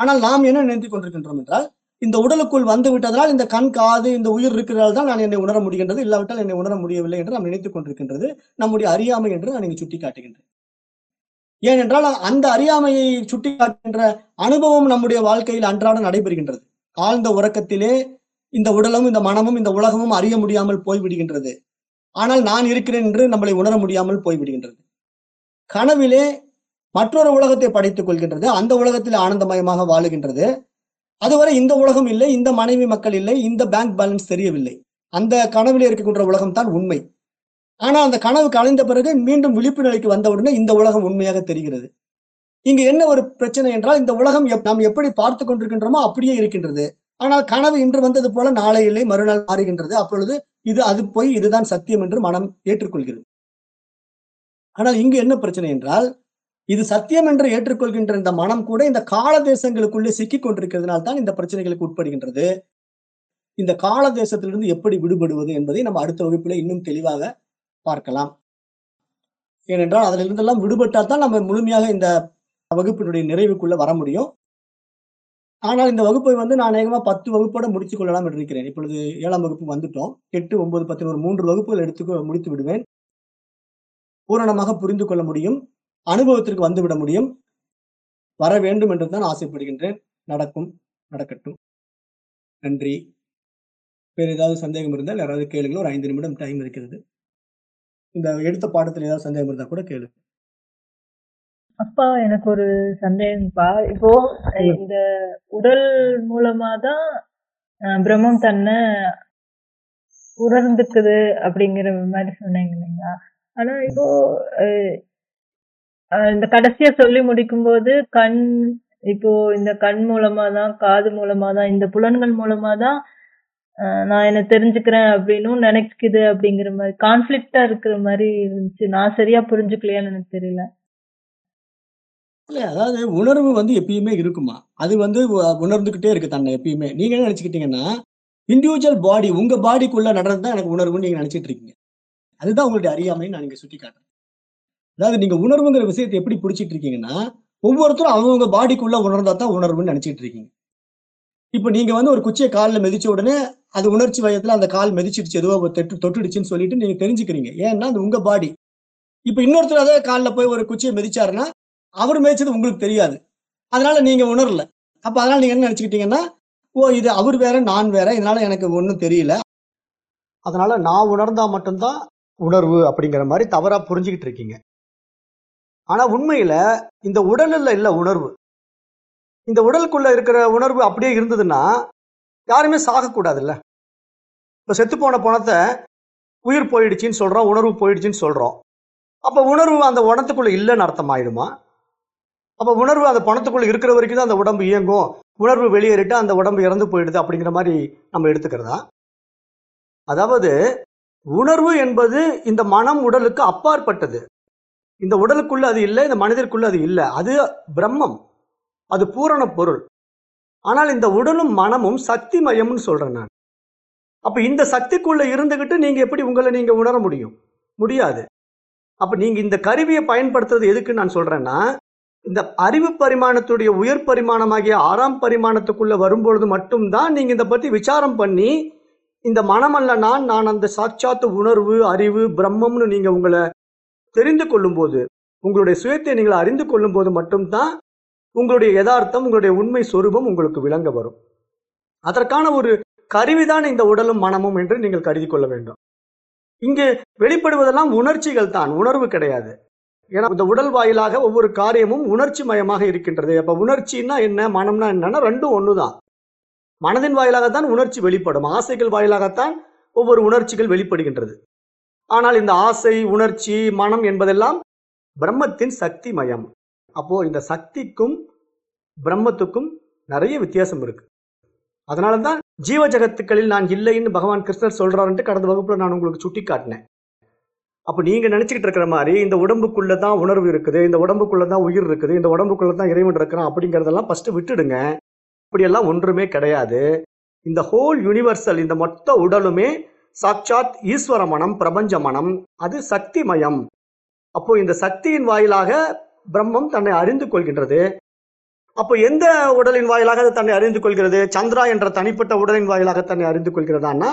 ஆனால் நாம் என்ன நினைத்துக் கொண்டிருக்கின்றோம் என்றால் இந்த உடலுக்குள் வந்து விட்டதனால் இந்த கண் காது இந்த உயிர் இருக்கிறதால் தான் நான் என்னை உணர முடிகின்றது. இல்லாவிட்டால் என்னை உணர முடியவில்லை என்று நாம் நினைத்துக் கொண்டிருக்கின்றது. நம்முடைய அறியாமை என்று நான் இங்கு சுட்டி காட்டுகின்றேன் ஏனென்றால் அந்த அறியாமையை சுட்டி காட்டுகின்ற அனுபவம் நம்முடைய வாழ்க்கையில் அன்றாடம் நடைபெறுகின்றது. ஆழ்ந்த உறக்கத்திலே இந்த உடலும் இந்த மனமும் இந்த உலகமும் அறிய முடியாமல் போய்விடுகின்றது. ஆனால் நான் இருக்கிறேன் என்று நம்மளை உணர முடியாமல் போய்விடுகின்றது. கனவிலே மற்றொரு உலகத்தை படைத்துக் கொள்கின்றது. அந்த உலகத்தில் ஆனந்தமயமாக வாழுகின்றது. அதுவரை இந்த உலகம் இல்லை இந்த மனைவி மக்கள் இல்லை இந்த பேங்க் பேலன்ஸ் தெரியவில்லை. அந்த கனவிலே இருக்கின்ற உலகம் தான் உண்மை. ஆனால் அந்த கனவு கலைந்த பிறகு மீண்டும் விழிப்பு நிலைக்கு வந்தவுடனே இந்த உலகம் உண்மையாக தெரிகிறது. இங்கு என்ன ஒரு பிரச்சனை என்றால் இந்த உலகம் எப்- நாம் எப்படி பார்த்து கொண்டிருக்கின்றோமோ அப்படியே இருக்கின்றது. ஆனால் கனவு இன்று வந்தது போல நாளை இல்லை மறுநாள் மாறுகின்றது. அப்பொழுது இது அது போய் இதுதான் சத்தியம் என்று மனம் ஏற்றுக்கொள்கிறது. ஆனால் இங்கு என்ன பிரச்சனை என்றால் இது சத்தியம் என்று ஏற்றுக்கொள்கின்ற இந்த மனம் கூட இந்த கால தேசங்களுக்குள்ளே சிக்கிக் கொண்டிருக்கிறதுனால தான் இந்த பிரச்சனைகளுக்கு உட்படுகின்றது. இந்த கால தேசத்திலிருந்து எப்படி விடுபடுவது என்பதை நம்ம அடுத்த வகுப்பிலே இன்னும் தெளிவாக பார்க்கலாம். ஏனென்றால் அதிலிருந்தெல்லாம் விடுபட்டால் தான் நம்ம முழுமையாக இந்த வகுப்பினுடைய நிறைவுக்குள்ள வர முடியும். ஆனால் இந்த வகுப்பை வந்து நான் அநேகமா பத்து வகுப்போட முடிச்சு கொள்ளலாம் என்று இருக்கிறேன் இப்பொழுது ஏழாம் வகுப்பு வந்துட்டோம். எட்டு ஒன்பது பத்து ஒரு மூன்று வகுப்புகள் எடுத்து முடித்து விடுவேன் பூரணமாக புரிந்து கொள்ள முடியும். அனுபவத்திற்கு வந்துவிட முடியும். வர வேண்டும் என்று தான் ஆசைப்படுகின்றேன். நடக்கும் நடக்கட்டும். நன்றி. வேறு ஏதாவது சந்தேகம் இருந்தால் யாராவது கேளுங்க ஒரு ஐந்து நிமிடம் டைம் இருக்கிறது. இந்த எடுத்த பாடத்தில் ஏதாவது சந்தேகம் இருந்தா கூட கேளு. அப்பா எனக்கு ஒரு சந்தேகம்ப்பா. இப்போ இந்த உடல் மூலமா தான் பிரம்மம் தன்னை உணர்ந்துக்குது அப்படிங்கிற மாதிரி சொன்னீங்க இல்லைங்களா? ஆனா இப்போ இந்த கடைசியா சொல்லி முடிக்கும்போது கண் இப்போ இந்த கண் மூலமா தான், காது மூலமா தான், இந்த புலன்கள் மூலமா தான் நான் என்ன தெரிஞ்சுக்கிறேன் அப்படின்னும் நினைக்குது அப்படிங்கிற மாதிரி கான்ஃபிளிக்டா இருக்கிற மாதிரி இருந்துச்சு. நான் சரியா புரிஞ்சுக்கலையான்னு எனக்கு தெரியல. அதாவது உணர்வு வந்து எப்பயுமே இருக்குமா. அது வந்து உணர்ந்துக்கிட்டே உணர்ந்துகிட்டே இருக்கு தன்னை எப்பயுமே. நீங்க என்ன நினைச்சுக்கிட்டீங்கன்னா, இண்டிவிஜுவல் பாடி உங்க பாடிக்குள்ள நடந்தது தான் எனக்கு உணர்வுன்னு நீங்க நினைச்சிட்டு இருக்கீங்க. அதுதான் உங்களுடைய அறியாமைன்னு நான் இங்க சுட்டிக்காட்டுறேன். அதாவது நீங்க உணர்வுங்கிற விஷயத்த எப்படி பிடிச்சிட்டு இருக்கீங்கன்னா, ஒவ்வொருத்தரும் அவங்கவுங்க பாடிக்குள்ள உணர்ந்தா தான் உணர்வுன்னு நினைச்சிட்டு இருக்கீங்க. இப்ப நீங்க வந்து ஒரு குச்சியை காலில் மிதிச்ச உடனே, அது உணர்ச்சி வயத்துல அந்த கால் மிதிச்சிடுச்சு, எதுவோ தொட்டு தொட்டுடுச்சுன்னு சொல்லிட்டு நீங்க தெரிஞ்சுக்கிறீங்க. ஏன்னா அது உங்க பாடி. இப்ப இன்னொருத்தர் அதே காலில் போய் ஒரு குச்சியை மிதிச்சாருன்னா, அவர் மிதிச்சது உங்களுக்கு தெரியாது. அதனால நீங்க உணரல. அப்ப அதனால நீங்க என்ன நினைச்சுக்கிட்டீங்கன்னா, ஓ! இது அவர் வேற, நான் வேற. இதனால எனக்கு ஒன்றும் தெரியல. அதனால நான் உணர்ந்தா மட்டும்தான் உணர்வு அப்படிங்கிற மாதிரி தவறா புரிஞ்சுக்கிட்டு இருக்கீங்க. ஆனா உண்மையில இந்த உடல்ல இல்ல உணர்வு. இந்த உடலுக்குள்ள இருக்கிற உணர்வு அப்படியே இருந்ததுன்னா, யாருமே சாகக்கூடாதுல்ல. இப்ப செத்துப்போன பணத்தை உயிர் போயிடுச்சுன்னு சொல்றோம், உணர்வு போயிடுச்சுன்னு சொல்றோம். அப்ப உணர்வு அந்த பொணத்துக்குள்ள இல்லைன்னு அர்த்தம் ஆயிடுமா? அப்ப உணர்வு அந்த பணத்துக்குள்ளே இருக்கிற வரைக்கும் தான் அந்த உடம்பு இயங்கும். உணர்வு வெளியேறிட்டு அந்த உடம்பு இறந்து போயிடுது அப்படிங்கிற மாதிரி நம்ம எடுத்துக்கிறதா? அதாவது உணர்வு என்பது இந்த மனம், உடலுக்கு அப்பாற்பட்டது. இந்த உடலுக்குள்ள அது இல்லை இந்த மனதிற்குள்ள அது இல்லை அது பிரம்மம். அது பூரண பொருள். ஆனால் இந்த உடலும், மனமும் சக்தி மயம்னு சொல்றேன் நான். அப்ப இந்த சக்திக்குள்ள இருந்துகிட்டு நீங்க எப்படி உங்களை நீங்க உணர முடியும்? முடியாது. அப்ப நீங்க இந்த கருவியை பயன்படுத்துறது எதுக்குன்னு நான் சொல்றேன்னா, இந்த அறிவு பரிமாணத்துடைய உயர் பரிமாணமாகிய ஆறாம் பரிமாணத்துக்குள்ள வரும்பொழுது மட்டும் தான் நீங்க இதை பத்தி விசாரம் பண்ணி, இந்த மனமல்ல நான், நான் அந்த சாட்சாத்து உணர்வு, அறிவு, பிரம்மம்னு நீங்க உங்களை தெரிந்து கொள்ளும்போது, உங்களுடைய சுயத்தை நீங்கள் அறிந்து கொள்ளும்போது மட்டும்தான் உங்களுடைய யதார்த்தம் உங்களுடைய உண்மை சொரூபம் உங்களுக்கு விளங்க வரும். அதற்கான ஒரு கருவிதான் இந்த உடலும், மனமும் என்று நீங்கள் கருதி கொள்ள வேண்டும். இங்கே வெளிப்படுவதெல்லாம் உணர்ச்சிகள் தான். உணர்வு கிடையாது. ஏன்னா இந்த உடல் வாயிலாக ஒவ்வொரு காரியமும் உணர்ச்சி மயமாக இருக்கின்றது. அப்ப உணர்ச்சின்னா என்ன? மனம்னா என்னன்னா ரெண்டும் ஒண்ணுதான். மனதின் வாயிலாக தான் உணர்ச்சி வெளிப்படும். ஆசைகள் வாயிலாகத்தான் ஒவ்வொரு உணர்ச்சிகள் வெளிப்படுகின்றது. ஆனால் இந்த ஆசை, உணர்ச்சி, மனம் என்பதெல்லாம் பிரம்மத்தின் சக்தி மயம். அப்போ இந்த சக்திக்கும், பிரம்மத்துக்கும் நிறைய வித்தியாசம் இருக்கு. அதனால தான் ஜீவ ஜகத்துக்களில் நான் இல்லைன்னு பகவான் கிருஷ்ணர் சொல்றாருன்ட்டு கடந்த வகுப்புல நான் உங்களுக்கு சுட்டி காட்டினேன் அப்ப நீங்க நினைச்சுக்கிட்டு இருக்கிற மாதிரி இந்த உடம்புக்குள்ள தான் உணர்வு இருக்குது, இந்த உடம்புக்குள்ள தான் உயிர் இருக்குது, இந்த உடம்புக்குள்ள தான் இறைவன் இருக்கிறான் அப்படிங்கிறதெல்லாம் ஃபர்ஸ்ட் விட்டுடுங்க. இப்படியெல்லாம் ஒன்றுமே கிடையாது. இந்த ஹோல் யூனிவர்சல் இந்த மொத்த உடலுமே சாட்சாத் ஈஸ்வர மனம், பிரபஞ்ச மனம். அது சக்திமயம். அப்போ இந்த சக்தியின் வாயிலாக பிரம்மம் தன்னை அறிந்து கொள்கின்றது. அப்போ எந்த உடலின் வாயிலாக அது தன்னை அறிந்து கொள்கிறது? சந்திரா என்ற தனிப்பட்ட உடலின் வாயிலாக தன்னை அறிந்து கொள்கிறதான்னா,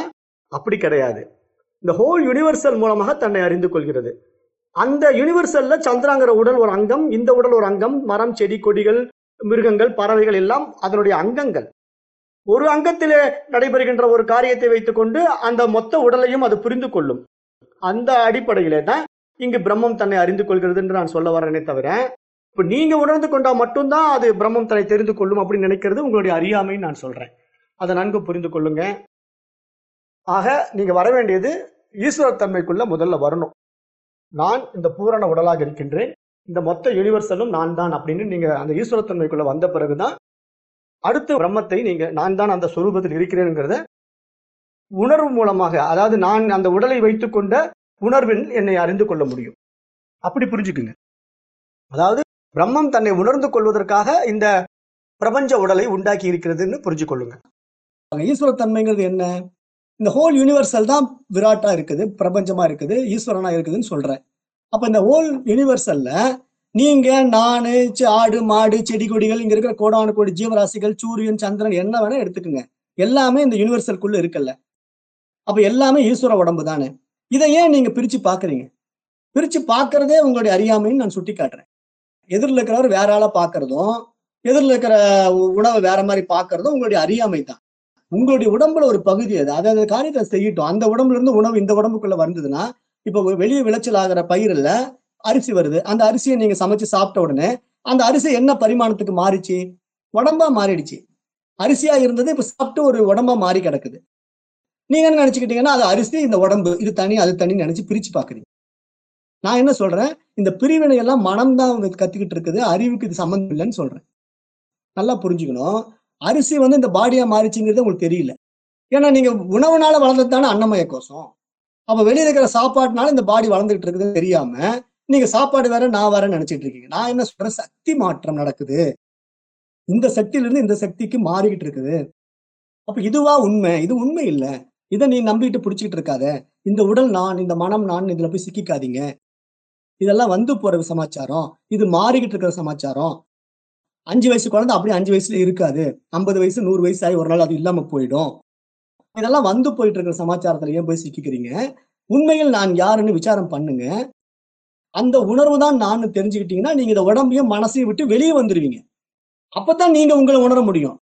அப்படி கிடையாது. இந்த ஹோல் யுனிவர்சல் மூலமாக தன்னை அறிந்து கொள்கிறது. அந்த யுனிவர்சல்ல சந்திராங்கிற உடல் ஒரு அங்கம், இந்த உடல் ஒரு அங்கம். மரம், செடி, கொடிகள், மிருகங்கள், பறவைகள் எல்லாம் அதனுடைய அங்கங்கள். ஒரு அங்கத்திலே நடைபெறுகின்ற ஒரு காரியத்தை வைத்துக்கொண்டு அந்த மொத்த உடலையும் அது புரிந்து கொள்ளும். அந்த அடிப்படையிலே தான் இங்கு பிரம்மம் தன்னை அறிந்து கொள்கிறது என்று நான் சொல்ல வரேனே தவிர, இப்ப நீங்க உணர்ந்து கொண்டா மட்டும்தான் அது பிரம்மம் தன்னை தெரிந்து கொள்ளும் அப்படின்னு நினைக்கிறது உங்களுடைய அறியாமைன்னு நான் சொல்றேன். அதை நன்கு புரிந்து கொள்ளுங்க. ஆக நீங்க வர வேண்டியது ஈஸ்வரத் தன்மைக்குள்ள முதல்ல வரணும். நான் இந்த பூரண உடலாக இருக்கின்றேன். இந்த மொத்த யுனிவர்சலும் நான் தான் அப்படின்னு நீங்க அந்த ஈஸ்வரத்தன்மைக்குள்ள வந்த பிறகு தான், அடுத்த பிரம்மத்தை நீங்க நான் தான் அந்த சொரூபத்தில் இருக்கிறேன்ங்கிறத உணர்வு மூலமாக, அதாவது நான் அந்த உடலை வைத்துக்கொண்ட உணர்வில் என்னை அறிந்து கொள்ள முடியும். அப்படி புரிஞ்சுக்குங்க. அதாவது பிரம்மம் தன்னை உணர்ந்து கொள்வதற்காக இந்த பிரபஞ்ச உடலை உண்டாக்கி இருக்கிறதுன்னு புரிஞ்சு கொள்ளுங்க. ஈஸ்வர தன்மைங்கிறது என்ன? இந்த ஹோல் யுனிவர்சல் தான் விராட்டா இருக்குது, பிரபஞ்சமா இருக்குது, ஈஸ்வரனா இருக்குதுன்னு சொல்றேன். அப்ப இந்த ஹோல் யுனிவர்சல்ல நீங்க, நானு, ஆடு, மாடு, செடி, கொடிகள், இங்க இருக்கிற கோடான கோடி ஜீவராசிகள், சூரியன், சந்திரன் என்ன வேணா எடுத்துக்கோங்க எல்லாமே இந்த யூனிவர்சல்குள்ள இருக்குல்ல. அப்ப எல்லாமே ஈஸ்வர உடம்பு தானே. இதை ஏன் நீங்க பிரிச்சு பாக்குறீங்க பிரிச்சு பாக்குறதே உங்களுடைய அறியாமைன்னு நான் சுட்டி காட்டுறேன் எதிரில் இருக்கிறவர் வேற ஆளா பாக்குறதும் எதிரில் இருக்கிற உணவை வேற மாதிரி பாக்குறதும் உங்களுடைய அறியாமை தான். உங்களுடைய உடம்புல ஒரு பகுதி அது. அதை அந்த காரியத்தை செய்யட்டும். அந்த உடம்புல இருந்து உணவு இந்த உடம்புக்குள்ள வந்ததுன்னா, இப்ப வெளியே விளைச்சல் ஆகிற பயிரில் அரிசி வருது. அந்த அரிசியை நீங்க சமைச்சு சாப்பிட்ட உடனே, அந்த அரிசி என்ன பரிமாணத்துக்கு மாறிச்சு? உடம்பா மாறிடுச்சு. அரிசியா இருந்தது இப்ப சாப்பிட்டு ஒரு உடம்பா மாறி கிடக்குது. நீங்க என்ன நினைச்சுக்கிட்டீங்கன்னா, அது அரிசி, இந்த உடம்பு. இது தனி, அது தனி நினைச்சு பிரிச்சு பாக்குறீங்க நான் என்ன சொல்றேன்? இந்த பிரிவினை எல்லாம் மனம் தான் கத்துக்கிட்டு இருக்குது. அறிவுக்கு இது சம்மந்தம் இல்லைன்னு சொல்றேன். நல்லா புரிஞ்சுக்கணும் அரிசி வந்து இந்த பாடியா மாறிச்சுங்கிறது உங்களுக்கு தெரியல ஏன்னா நீங்க உணவுனால வளர்ந்தது தானே அன்னமய கோஷம் அப்ப வெளியில இருக்கிற சாப்பாட்டுனால இந்த பாடி வளர்ந்துகிட்டு இருக்குதுன்னு தெரியாம நீங்க சாப்பாடு வேற நான் வேற நினைச்சிட்டு இருக்கீங்க. நான் என்ன சொல்றேன்? சக்தி மாற்றம் நடக்குது. இந்த சக்தியிலிருந்து இந்த சக்திக்கு மாறிக்கிட்டு இருக்குது. அப்ப இதுவா உண்மை? இது உண்மை இல்லை. இதை நீ நம்பிட்டு பிடிச்சிக்கிட்டு இருக்காத. இந்த உடல் நான் இந்த மனம் நான் இதுல போய் சிக்கிக்காதீங்க. இதெல்லாம் வந்து போற சமாச்சாரம். இது மாறிக்கிட்டு இருக்கிற சமாச்சாரம். அஞ்சு வயசு குழந்தை அப்படியே அஞ்சு வயசுல இருக்காது. ஐம்பது வயசு நூறு வயசு ஆகி ஒரு நாள் அது இல்லாம போயிடும். இதெல்லாம் வந்து போயிட்டு இருக்கிற சமாச்சாரத்துல ஏன் போய் சிக்கிக்கிறீங்க? உண்மையில் நான் யாருன்னு விசாரம் பண்ணுங்க. அந்த உணர்வு தான் நான் தெரிஞ்சுக்கிட்டீங்கன்னா நீங்க இந்த உடம்பையும் மனசையும் விட்டு வெளியே வந்துருவீங்க. அப்பதான் நீங்க உங்களை உணர முடியும்.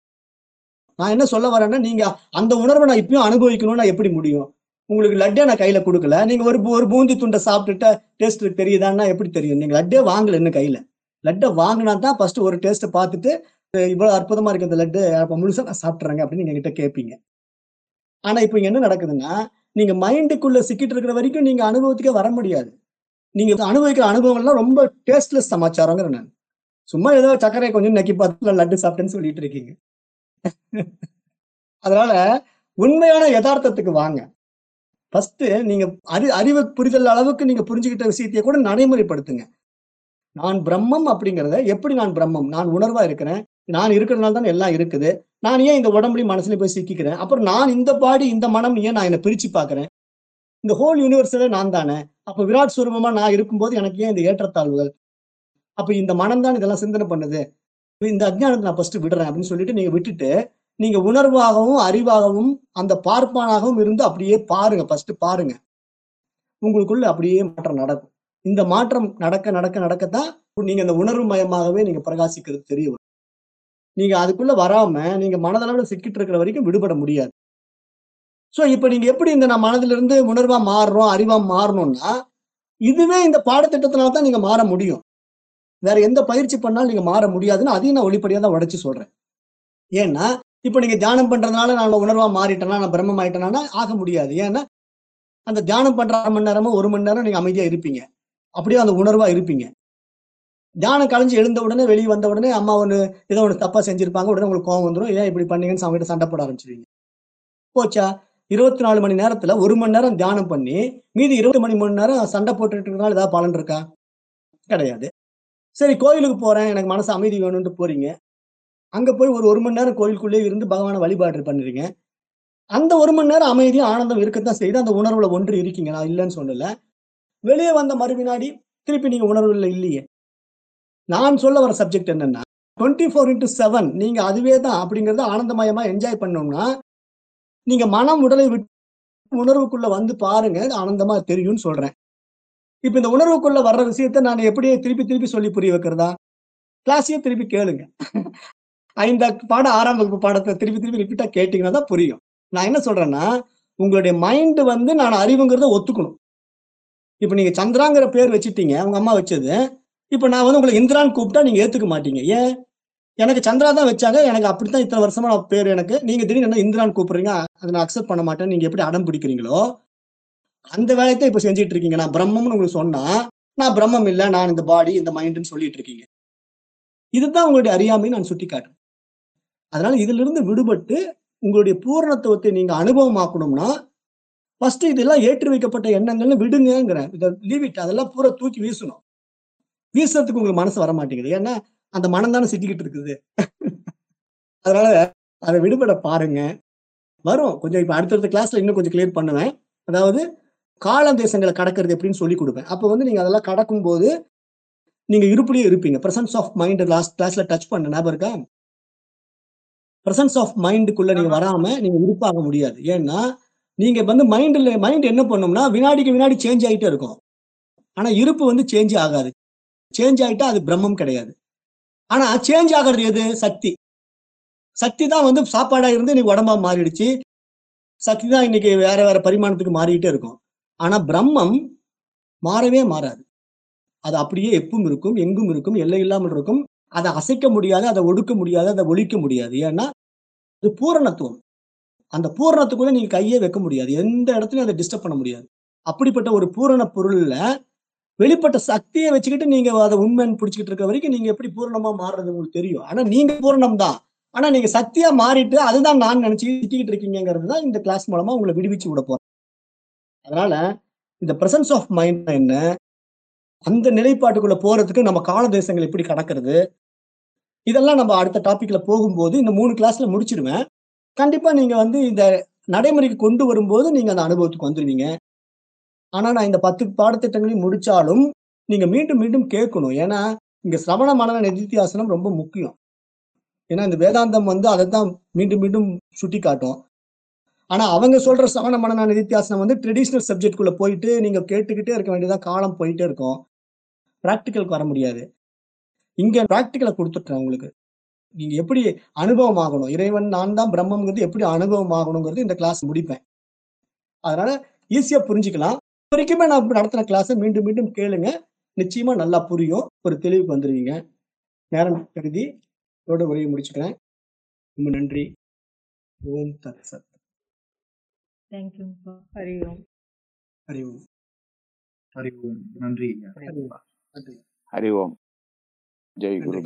நான் என்ன சொல்ல வரேன்னா நீங்க அந்த உணர்வை நான் இப்பயும் அனுபவிக்கணும்னா எப்படி முடியும்? உங்களுக்கு லட்டே நான் கையில கொடுக்கல. நீங்க ஒரு ஒரு பூந்தி துண்டை சாப்பிட்டுட்டா டேஸ்ட் தெரியுதான்னா எப்படி தெரியும்? நீங்க லட்டே வாங்கல இன்னும் கையில. லட்டை வாங்கினா தான் ஃபர்ஸ்ட் ஒரு டேஸ்ட்டை பார்த்துட்டு இவ்வளவு அற்புதமா இருக்கு இந்த லட்டு. அப்ப முழுசா நான் சாப்பிட்றேங்க அப்படின்னு நீங்க கிட்ட கேட்பீங்க ஆனா இப்போ இங்க என்ன நடக்குதுன்னா நீங்க மைண்டுக்குள்ள சிக்கிட்டு இருக்கிற வரைக்கும் நீங்க அனுபவத்துக்கே வர முடியாது. நீங்க அனுபவிக்கிற அனுபவங்கள்லாம் ரொம்ப டேஸ்ட்லெஸ் சமாச்சாரங்கிற நான். சும்மா ஏதோ சர்க்கரை கொஞ்சம் நக்கி பார்த்து லட்டு சாப்பிட்டேன்னு சொல்லிட்டு இருக்கீங்க. அதனால உண்மையான யதார்த்தத்துக்கு வாங்க. ஃபர்ஸ்ட் நீங்க அறி அறிவு புரிதல் அளவுக்கு நீங்க புரிஞ்சுக்கிட்ட விஷயத்தையே கூட நடைமுறைப்படுத்துங்க. நான் பிரம்மம் அப்படிங்கிறத எப்படி நான் பிரம்மம்? நான் உணர்வா இருக்கிறேன். நான் இருக்கிறதுனால தான் எல்லாம் இருக்குது. நான் ஏன் இந்த உடம்புலையும் மனசுலையும் போய் சிக்கிக்கிறேன்? அப்புறம் நான் இந்த பாடி இந்த மனம் ஏன் நான் என்னை பிரிச்சு பாக்குறேன் இந்த ஹோல் யூனிவர்ஸ்ல நான் தானே? அப்ப விராட் சுரூபமா நான் இருக்கும்போது எனக்கு ஏன் இந்த ஏற்றத்தாழ்வுகள்? அப்ப இந்த மனம் தான் இதெல்லாம் சிந்தனை பண்ணுது. இந்த அஜ்ஞானத்தை நான் ஃபர்ஸ்ட் விடுறேன் அப்படின்னு சொல்லிட்டு நீங்க விட்டுட்டு நீங்க உணர்வாகவும் அறிவாகவும் அந்த பார்ப்பானாகவும் இருந்து அப்படியே பாருங்க ஃபர்ஸ்ட் பாருங்க. உங்களுக்குள்ள அப்படியே மாற்றம் நடக்கும். இந்த மாற்றம் நடக்க நடக்க நடக்கத்தான் நீங்க அந்த உணர்வு மயமாகவே நீங்க பிரகாசிக்கிறது தெரிய வரும். நீங்க அதுக்குள்ள வராம நீங்க மனதளவுல சிக்கிட்டு இருக்கிற வரைக்கும் விடுபட முடியாது. ஸோ இப்போ நீங்க எப்படி இந்த நான் மனதிலிருந்து உணர்வாக உணர்வா மாறுறோம் அறிவா மாறணும்னா இதுவே இந்த பாடத்திட்டத்தினால தான் நீங்க மாற முடியும். வேற எந்த பயிற்சி பண்ணாலும் நீங்க மாற முடியாதுன்னு அதையும் நான் ஒளிப்படியாக தான் உடைச்சு சொல்றேன். ஏன்னா இப்போ நீங்க தியானம் பண்றதுனால நான் உணர்வா மாறிட்டேனா நான் பிரம்மம் ஆயிட்டேனா ஆக முடியாது. ஏன்னா அந்த தியானம் பண்ற அரை மணி நேரமோ ஒரு மணி நேரம் நீங்க அமைதியா இருப்பீங்க. அப்படியே அந்த உணர்வா இருப்பீங்க. தியானம் கலைஞ்சு எழுந்த உடனே வெளியே வந்த உடனே அம்மா ஒன்று ஏதோ ஒன்று தப்பா செஞ்சிருப்பாங்க உடனே உங்களுக்கு கோவம் வந்துடும் ஏன் இப்படி பண்ணீங்கன்னு? அவங்ககிட்ட சண்டை போட ஆரம்பிச்சிருவீங்க. போச்சா? இருபத்தி நாலு மணி நேரத்துல ஒரு மணி நேரம் தியானம் பண்ணி மீதி இருபது மணி மணி நேரம் சண்டை போட்டுட்டு இருக்கனால ஏதாவது பலன் இருக்கா? கிடையாது. சரி கோயிலுக்கு போறேன். எனக்கு மனசு அமைதி வேணும்னு போறீங்க. அங்க போய் ஒரு ஒரு மணி நேரம் கோயிலுக்குள்ளே இருந்து பகவானை வழிபாடு பண்ணுறீங்க. அந்த ஒரு மணி நேரம் அமைதியும் ஆனந்தம் இருக்கத்தான் செய்யுது. அந்த உணர்வுல ஒன்று இருக்கீங்க. நான் இல்லைன்னு சொல்லல. வெளியே வந்த மறுவினாடி திருப்பி நீங்க உணர்வுல இல்லையே. நான் சொல்ல வர சப்ஜெக்ட் என்னன்னா டுவெண்ட்டி ஃபோர் இன்ட்டு செவன் நீங்க அதுவே தான் அப்படிங்கிறத ஆனந்தமயமா என்ஜாய் பண்ணோம்னா நீங்க மனம் உடலை விட்டு உணர்வுக்குள்ள வந்து பாருங்க ஆனந்தமா தெரியும்னு சொல்றேன். இப்ப இந்த உணர்வுக்குள்ள வர்ற விஷயத்த நான் எப்படியே திருப்பி திருப்பி சொல்லி புரிய வைக்கிறதா? கிளாஸையே திருப்பி கேளுங்க. இந்த பாடம் ஆறாம் வகுப்பு பாடத்தை திருப்பி திருப்பி ரிப்பீட்டா கேட்டீங்கன்னா தான் புரியும். நான் என்ன சொல்றேன்னா உங்களுடைய மைண்ட் வந்து நான் அறிவுங்கிறத ஒத்துக்கணும். இப்ப நீங்க சந்திராங்கிற பேர் வச்சுட்டீங்க உங்க அம்மா வச்சது. இப்ப நான் வந்து உங்களை இந்திரான்னு கூப்பிட்டா நீங்க ஏத்துக்க மாட்டீங்க. ஏன்? எனக்கு சந்திரா தான் வச்சாங்க. எனக்கு அப்படித்தான் இத்தனை வருஷமா நான் பேர் எனக்கு. நீங்க திடீர்னு என்ன இந்திரான்னு கூப்பிடுறீங்க? அதை நான் அக்செப்ட் பண்ண மாட்டேன். நீங்க எப்படி அடம் பிடிக்கிறீங்களோ அந்த வேலையத்தை இப்ப செஞ்சுட்டு இருக்கீங்க. நான் பிரம்மம்னு உங்களுக்கு சொன்னா நான் பிரம்மம் இல்ல நான் இந்த பாடி இந்த மைண்டுன்னு சொல்லிட்டு இருக்கீங்க. இதுதான் உங்களுடைய அறியாமை நான் சுட்டி காட்டுறேன் அதனால இதுல இருந்து விடுபட்டு உங்களுடைய பூரணத்துவத்தை நீங்க அனுபவமாக்கணும்னா ஃபர்ஸ்ட் இதெல்லாம் ஏற்றி வைக்கப்பட்ட எண்ணங்கள்னு விடுங்கிறேன் இதை லீவ் இட் அதெல்லாம் பூரா தூக்கி வீசணும். வீசுறதுக்கு உங்களுக்கு மனசு வர மாட்டேங்குது ஏன்னா அந்த மனம் தானே சிக்கிக்கிட்டு இருக்குது. அதனால அதை விடுபட பாருங்க. வரும். கொஞ்சம் இப்ப அடுத்தடுத்த கிளாஸ்ல இன்னும் கொஞ்சம் கிளியர் பண்ணுவேன். அதாவது கால தேசங்களை கடக்கிறது எப்படின்னு சொல்லி கொடுப்பேன். அப்போ வந்து நீங்க அதெல்லாம் கடக்கும் போது நீங்க இருப்புலயே இருப்பீங்க. பிரசன்ஸ் ஆஃப் மைண்ட் லாஸ்ட் கிளாஸ்ல டச் பண்ண ஞாபகம் இருக்கா? பிரசன்ஸ் ஆஃப் மைண்டுக்குள்ள நீங்க வராம நீங்க இருப்பாக முடியாது. ஏன்னா நீங்க வந்து மைண்ட்ல மைண்ட் என்ன பண்ணும்னா வினாடிக்கு வினாடி சேஞ்ச் ஆகிட்டே இருக்கும். ஆனா இருப்பு வந்து சேஞ்ச் ஆகாது. சேஞ்ச் ஆயிட்டா அது பிரம்மம் கிடையாது. ஆனா சேஞ்ச் ஆகிறது எது? சக்தி. சக்தி தான் வந்து சாப்பாடா இருந்து இன்னைக்கு உடம்பா மாறிடுச்சு. சக்தி தான் இன்னைக்கு வேற வேற பரிமாணத்துக்கு மாறிக்கிட்டே இருக்கும். ஆனா பிரம்மம் மாறவே மாறாது. அது அப்படியே எப்பவும் இருக்கும் எங்கும் இருக்கும் எல்லை இல்லாமல் இருக்கும். அதை அசைக்க முடியாது அதை ஒடுக்க முடியாது அதை ஒழிக்க முடியாது. ஏன்னா இது பூரணத்துவம். அந்த பூரணத்துக்குள்ள நீங்க கையே வைக்க முடியாது. எந்த இடத்துலயும் அதை டிஸ்டர்ப் பண்ண முடியாது. அப்படிப்பட்ட ஒரு பூரண பொருள்ல வெளிப்பட்ட சக்தியை வச்சுக்கிட்டு நீங்க அதை உண்மைன்னு பிடிச்சிக்கிட்டு இருக்க வரைக்கும் நீங்க எப்படி பூரணமா மாறுறது உங்களுக்கு தெரியும். ஆனா நீங்க பூரணம் தான். ஆனா நீங்க சக்தியா மாறிட்டு அதுதான் நான் நினைச்சு சிக்கிக்கிட்டு இருக்கீங்கிறது தான் இந்த கிளாஸ் மூலமா உங்களை விடுவிச்சு விட போறேன். அதனால இந்த பிரசன்ஸ் ஆஃப் மைண்ட் என்ன? அந்த நிலைப்பாட்டுக்குள்ள போறதுக்கு நம்ம கால தேசங்கள் எப்படி கடக்கிறது? இதெல்லாம் நம்ம அடுத்த டாபிக்ல போகும்போது இந்த மூணு கிளாஸ்ல முடிச்சிருவேன். கண்டிப்பா நீங்க வந்து இந்த நடைமுறைக்கு கொண்டு வரும்போது நீங்க அந்த அனுபவத்துக்கு வந்துருவீங்க. ஆனா நான் இந்த பத்து பாடத்திட்டங்களையும் முடிச்சாலும் நீங்க மீண்டும் மீண்டும் கேட்கணும். ஏன்னா இங்க சிரவண மனநல நிதித்தியாசனம் ரொம்ப முக்கியம். ஏன்னா இந்த வேதாந்தம் வந்து அதை தான் மீண்டும் மீண்டும் சுட்டி காட்டும் ஆனா அவங்க சொல்ற சிரவண மனநல நிதித்தியாசனம் வந்து ட்ரெடிஷ்னல் சப்ஜெக்ட்குள்ள போயிட்டு நீங்க கேட்டுக்கிட்டே இருக்க வேண்டியதா காலம் போயிட்டே இருக்கும். ப்ராக்டிக்கலுக்கு வர முடியாது. இங்க ப்ராக்டிக்கலை கொடுத்துட்டேன் உங்களுக்கு. நீங்க எப்படி அனுபவம் ஆகணும் இறைவன் நான் தான் பிரம்மங்கிறது எப்படி அனுபவம் ஆகணுங்கிறது இந்த கிளாஸ் முடிப்பேன். அதனால ஈஸியா புரிஞ்சுக்கலாம். வரைக்குமே நான் நடத்தின கிளாஸை மீண்டும் மீண்டும் கேளுங்க. நிச்சயமா நல்லா புரியும். ஒரு தெளிவுக்கு வந்துருவீங்க. நேரம் கருதி இதோட உரையை முடிச்சுக்கிறேன். ரொம்ப நன்றி. ஓம் தத் சத். தேங்க்யூ ஹரி ஓம் ஹரி ஓம் ஹரி ஓம் நன்றி ஹரி ஓம் ஜெய் குரு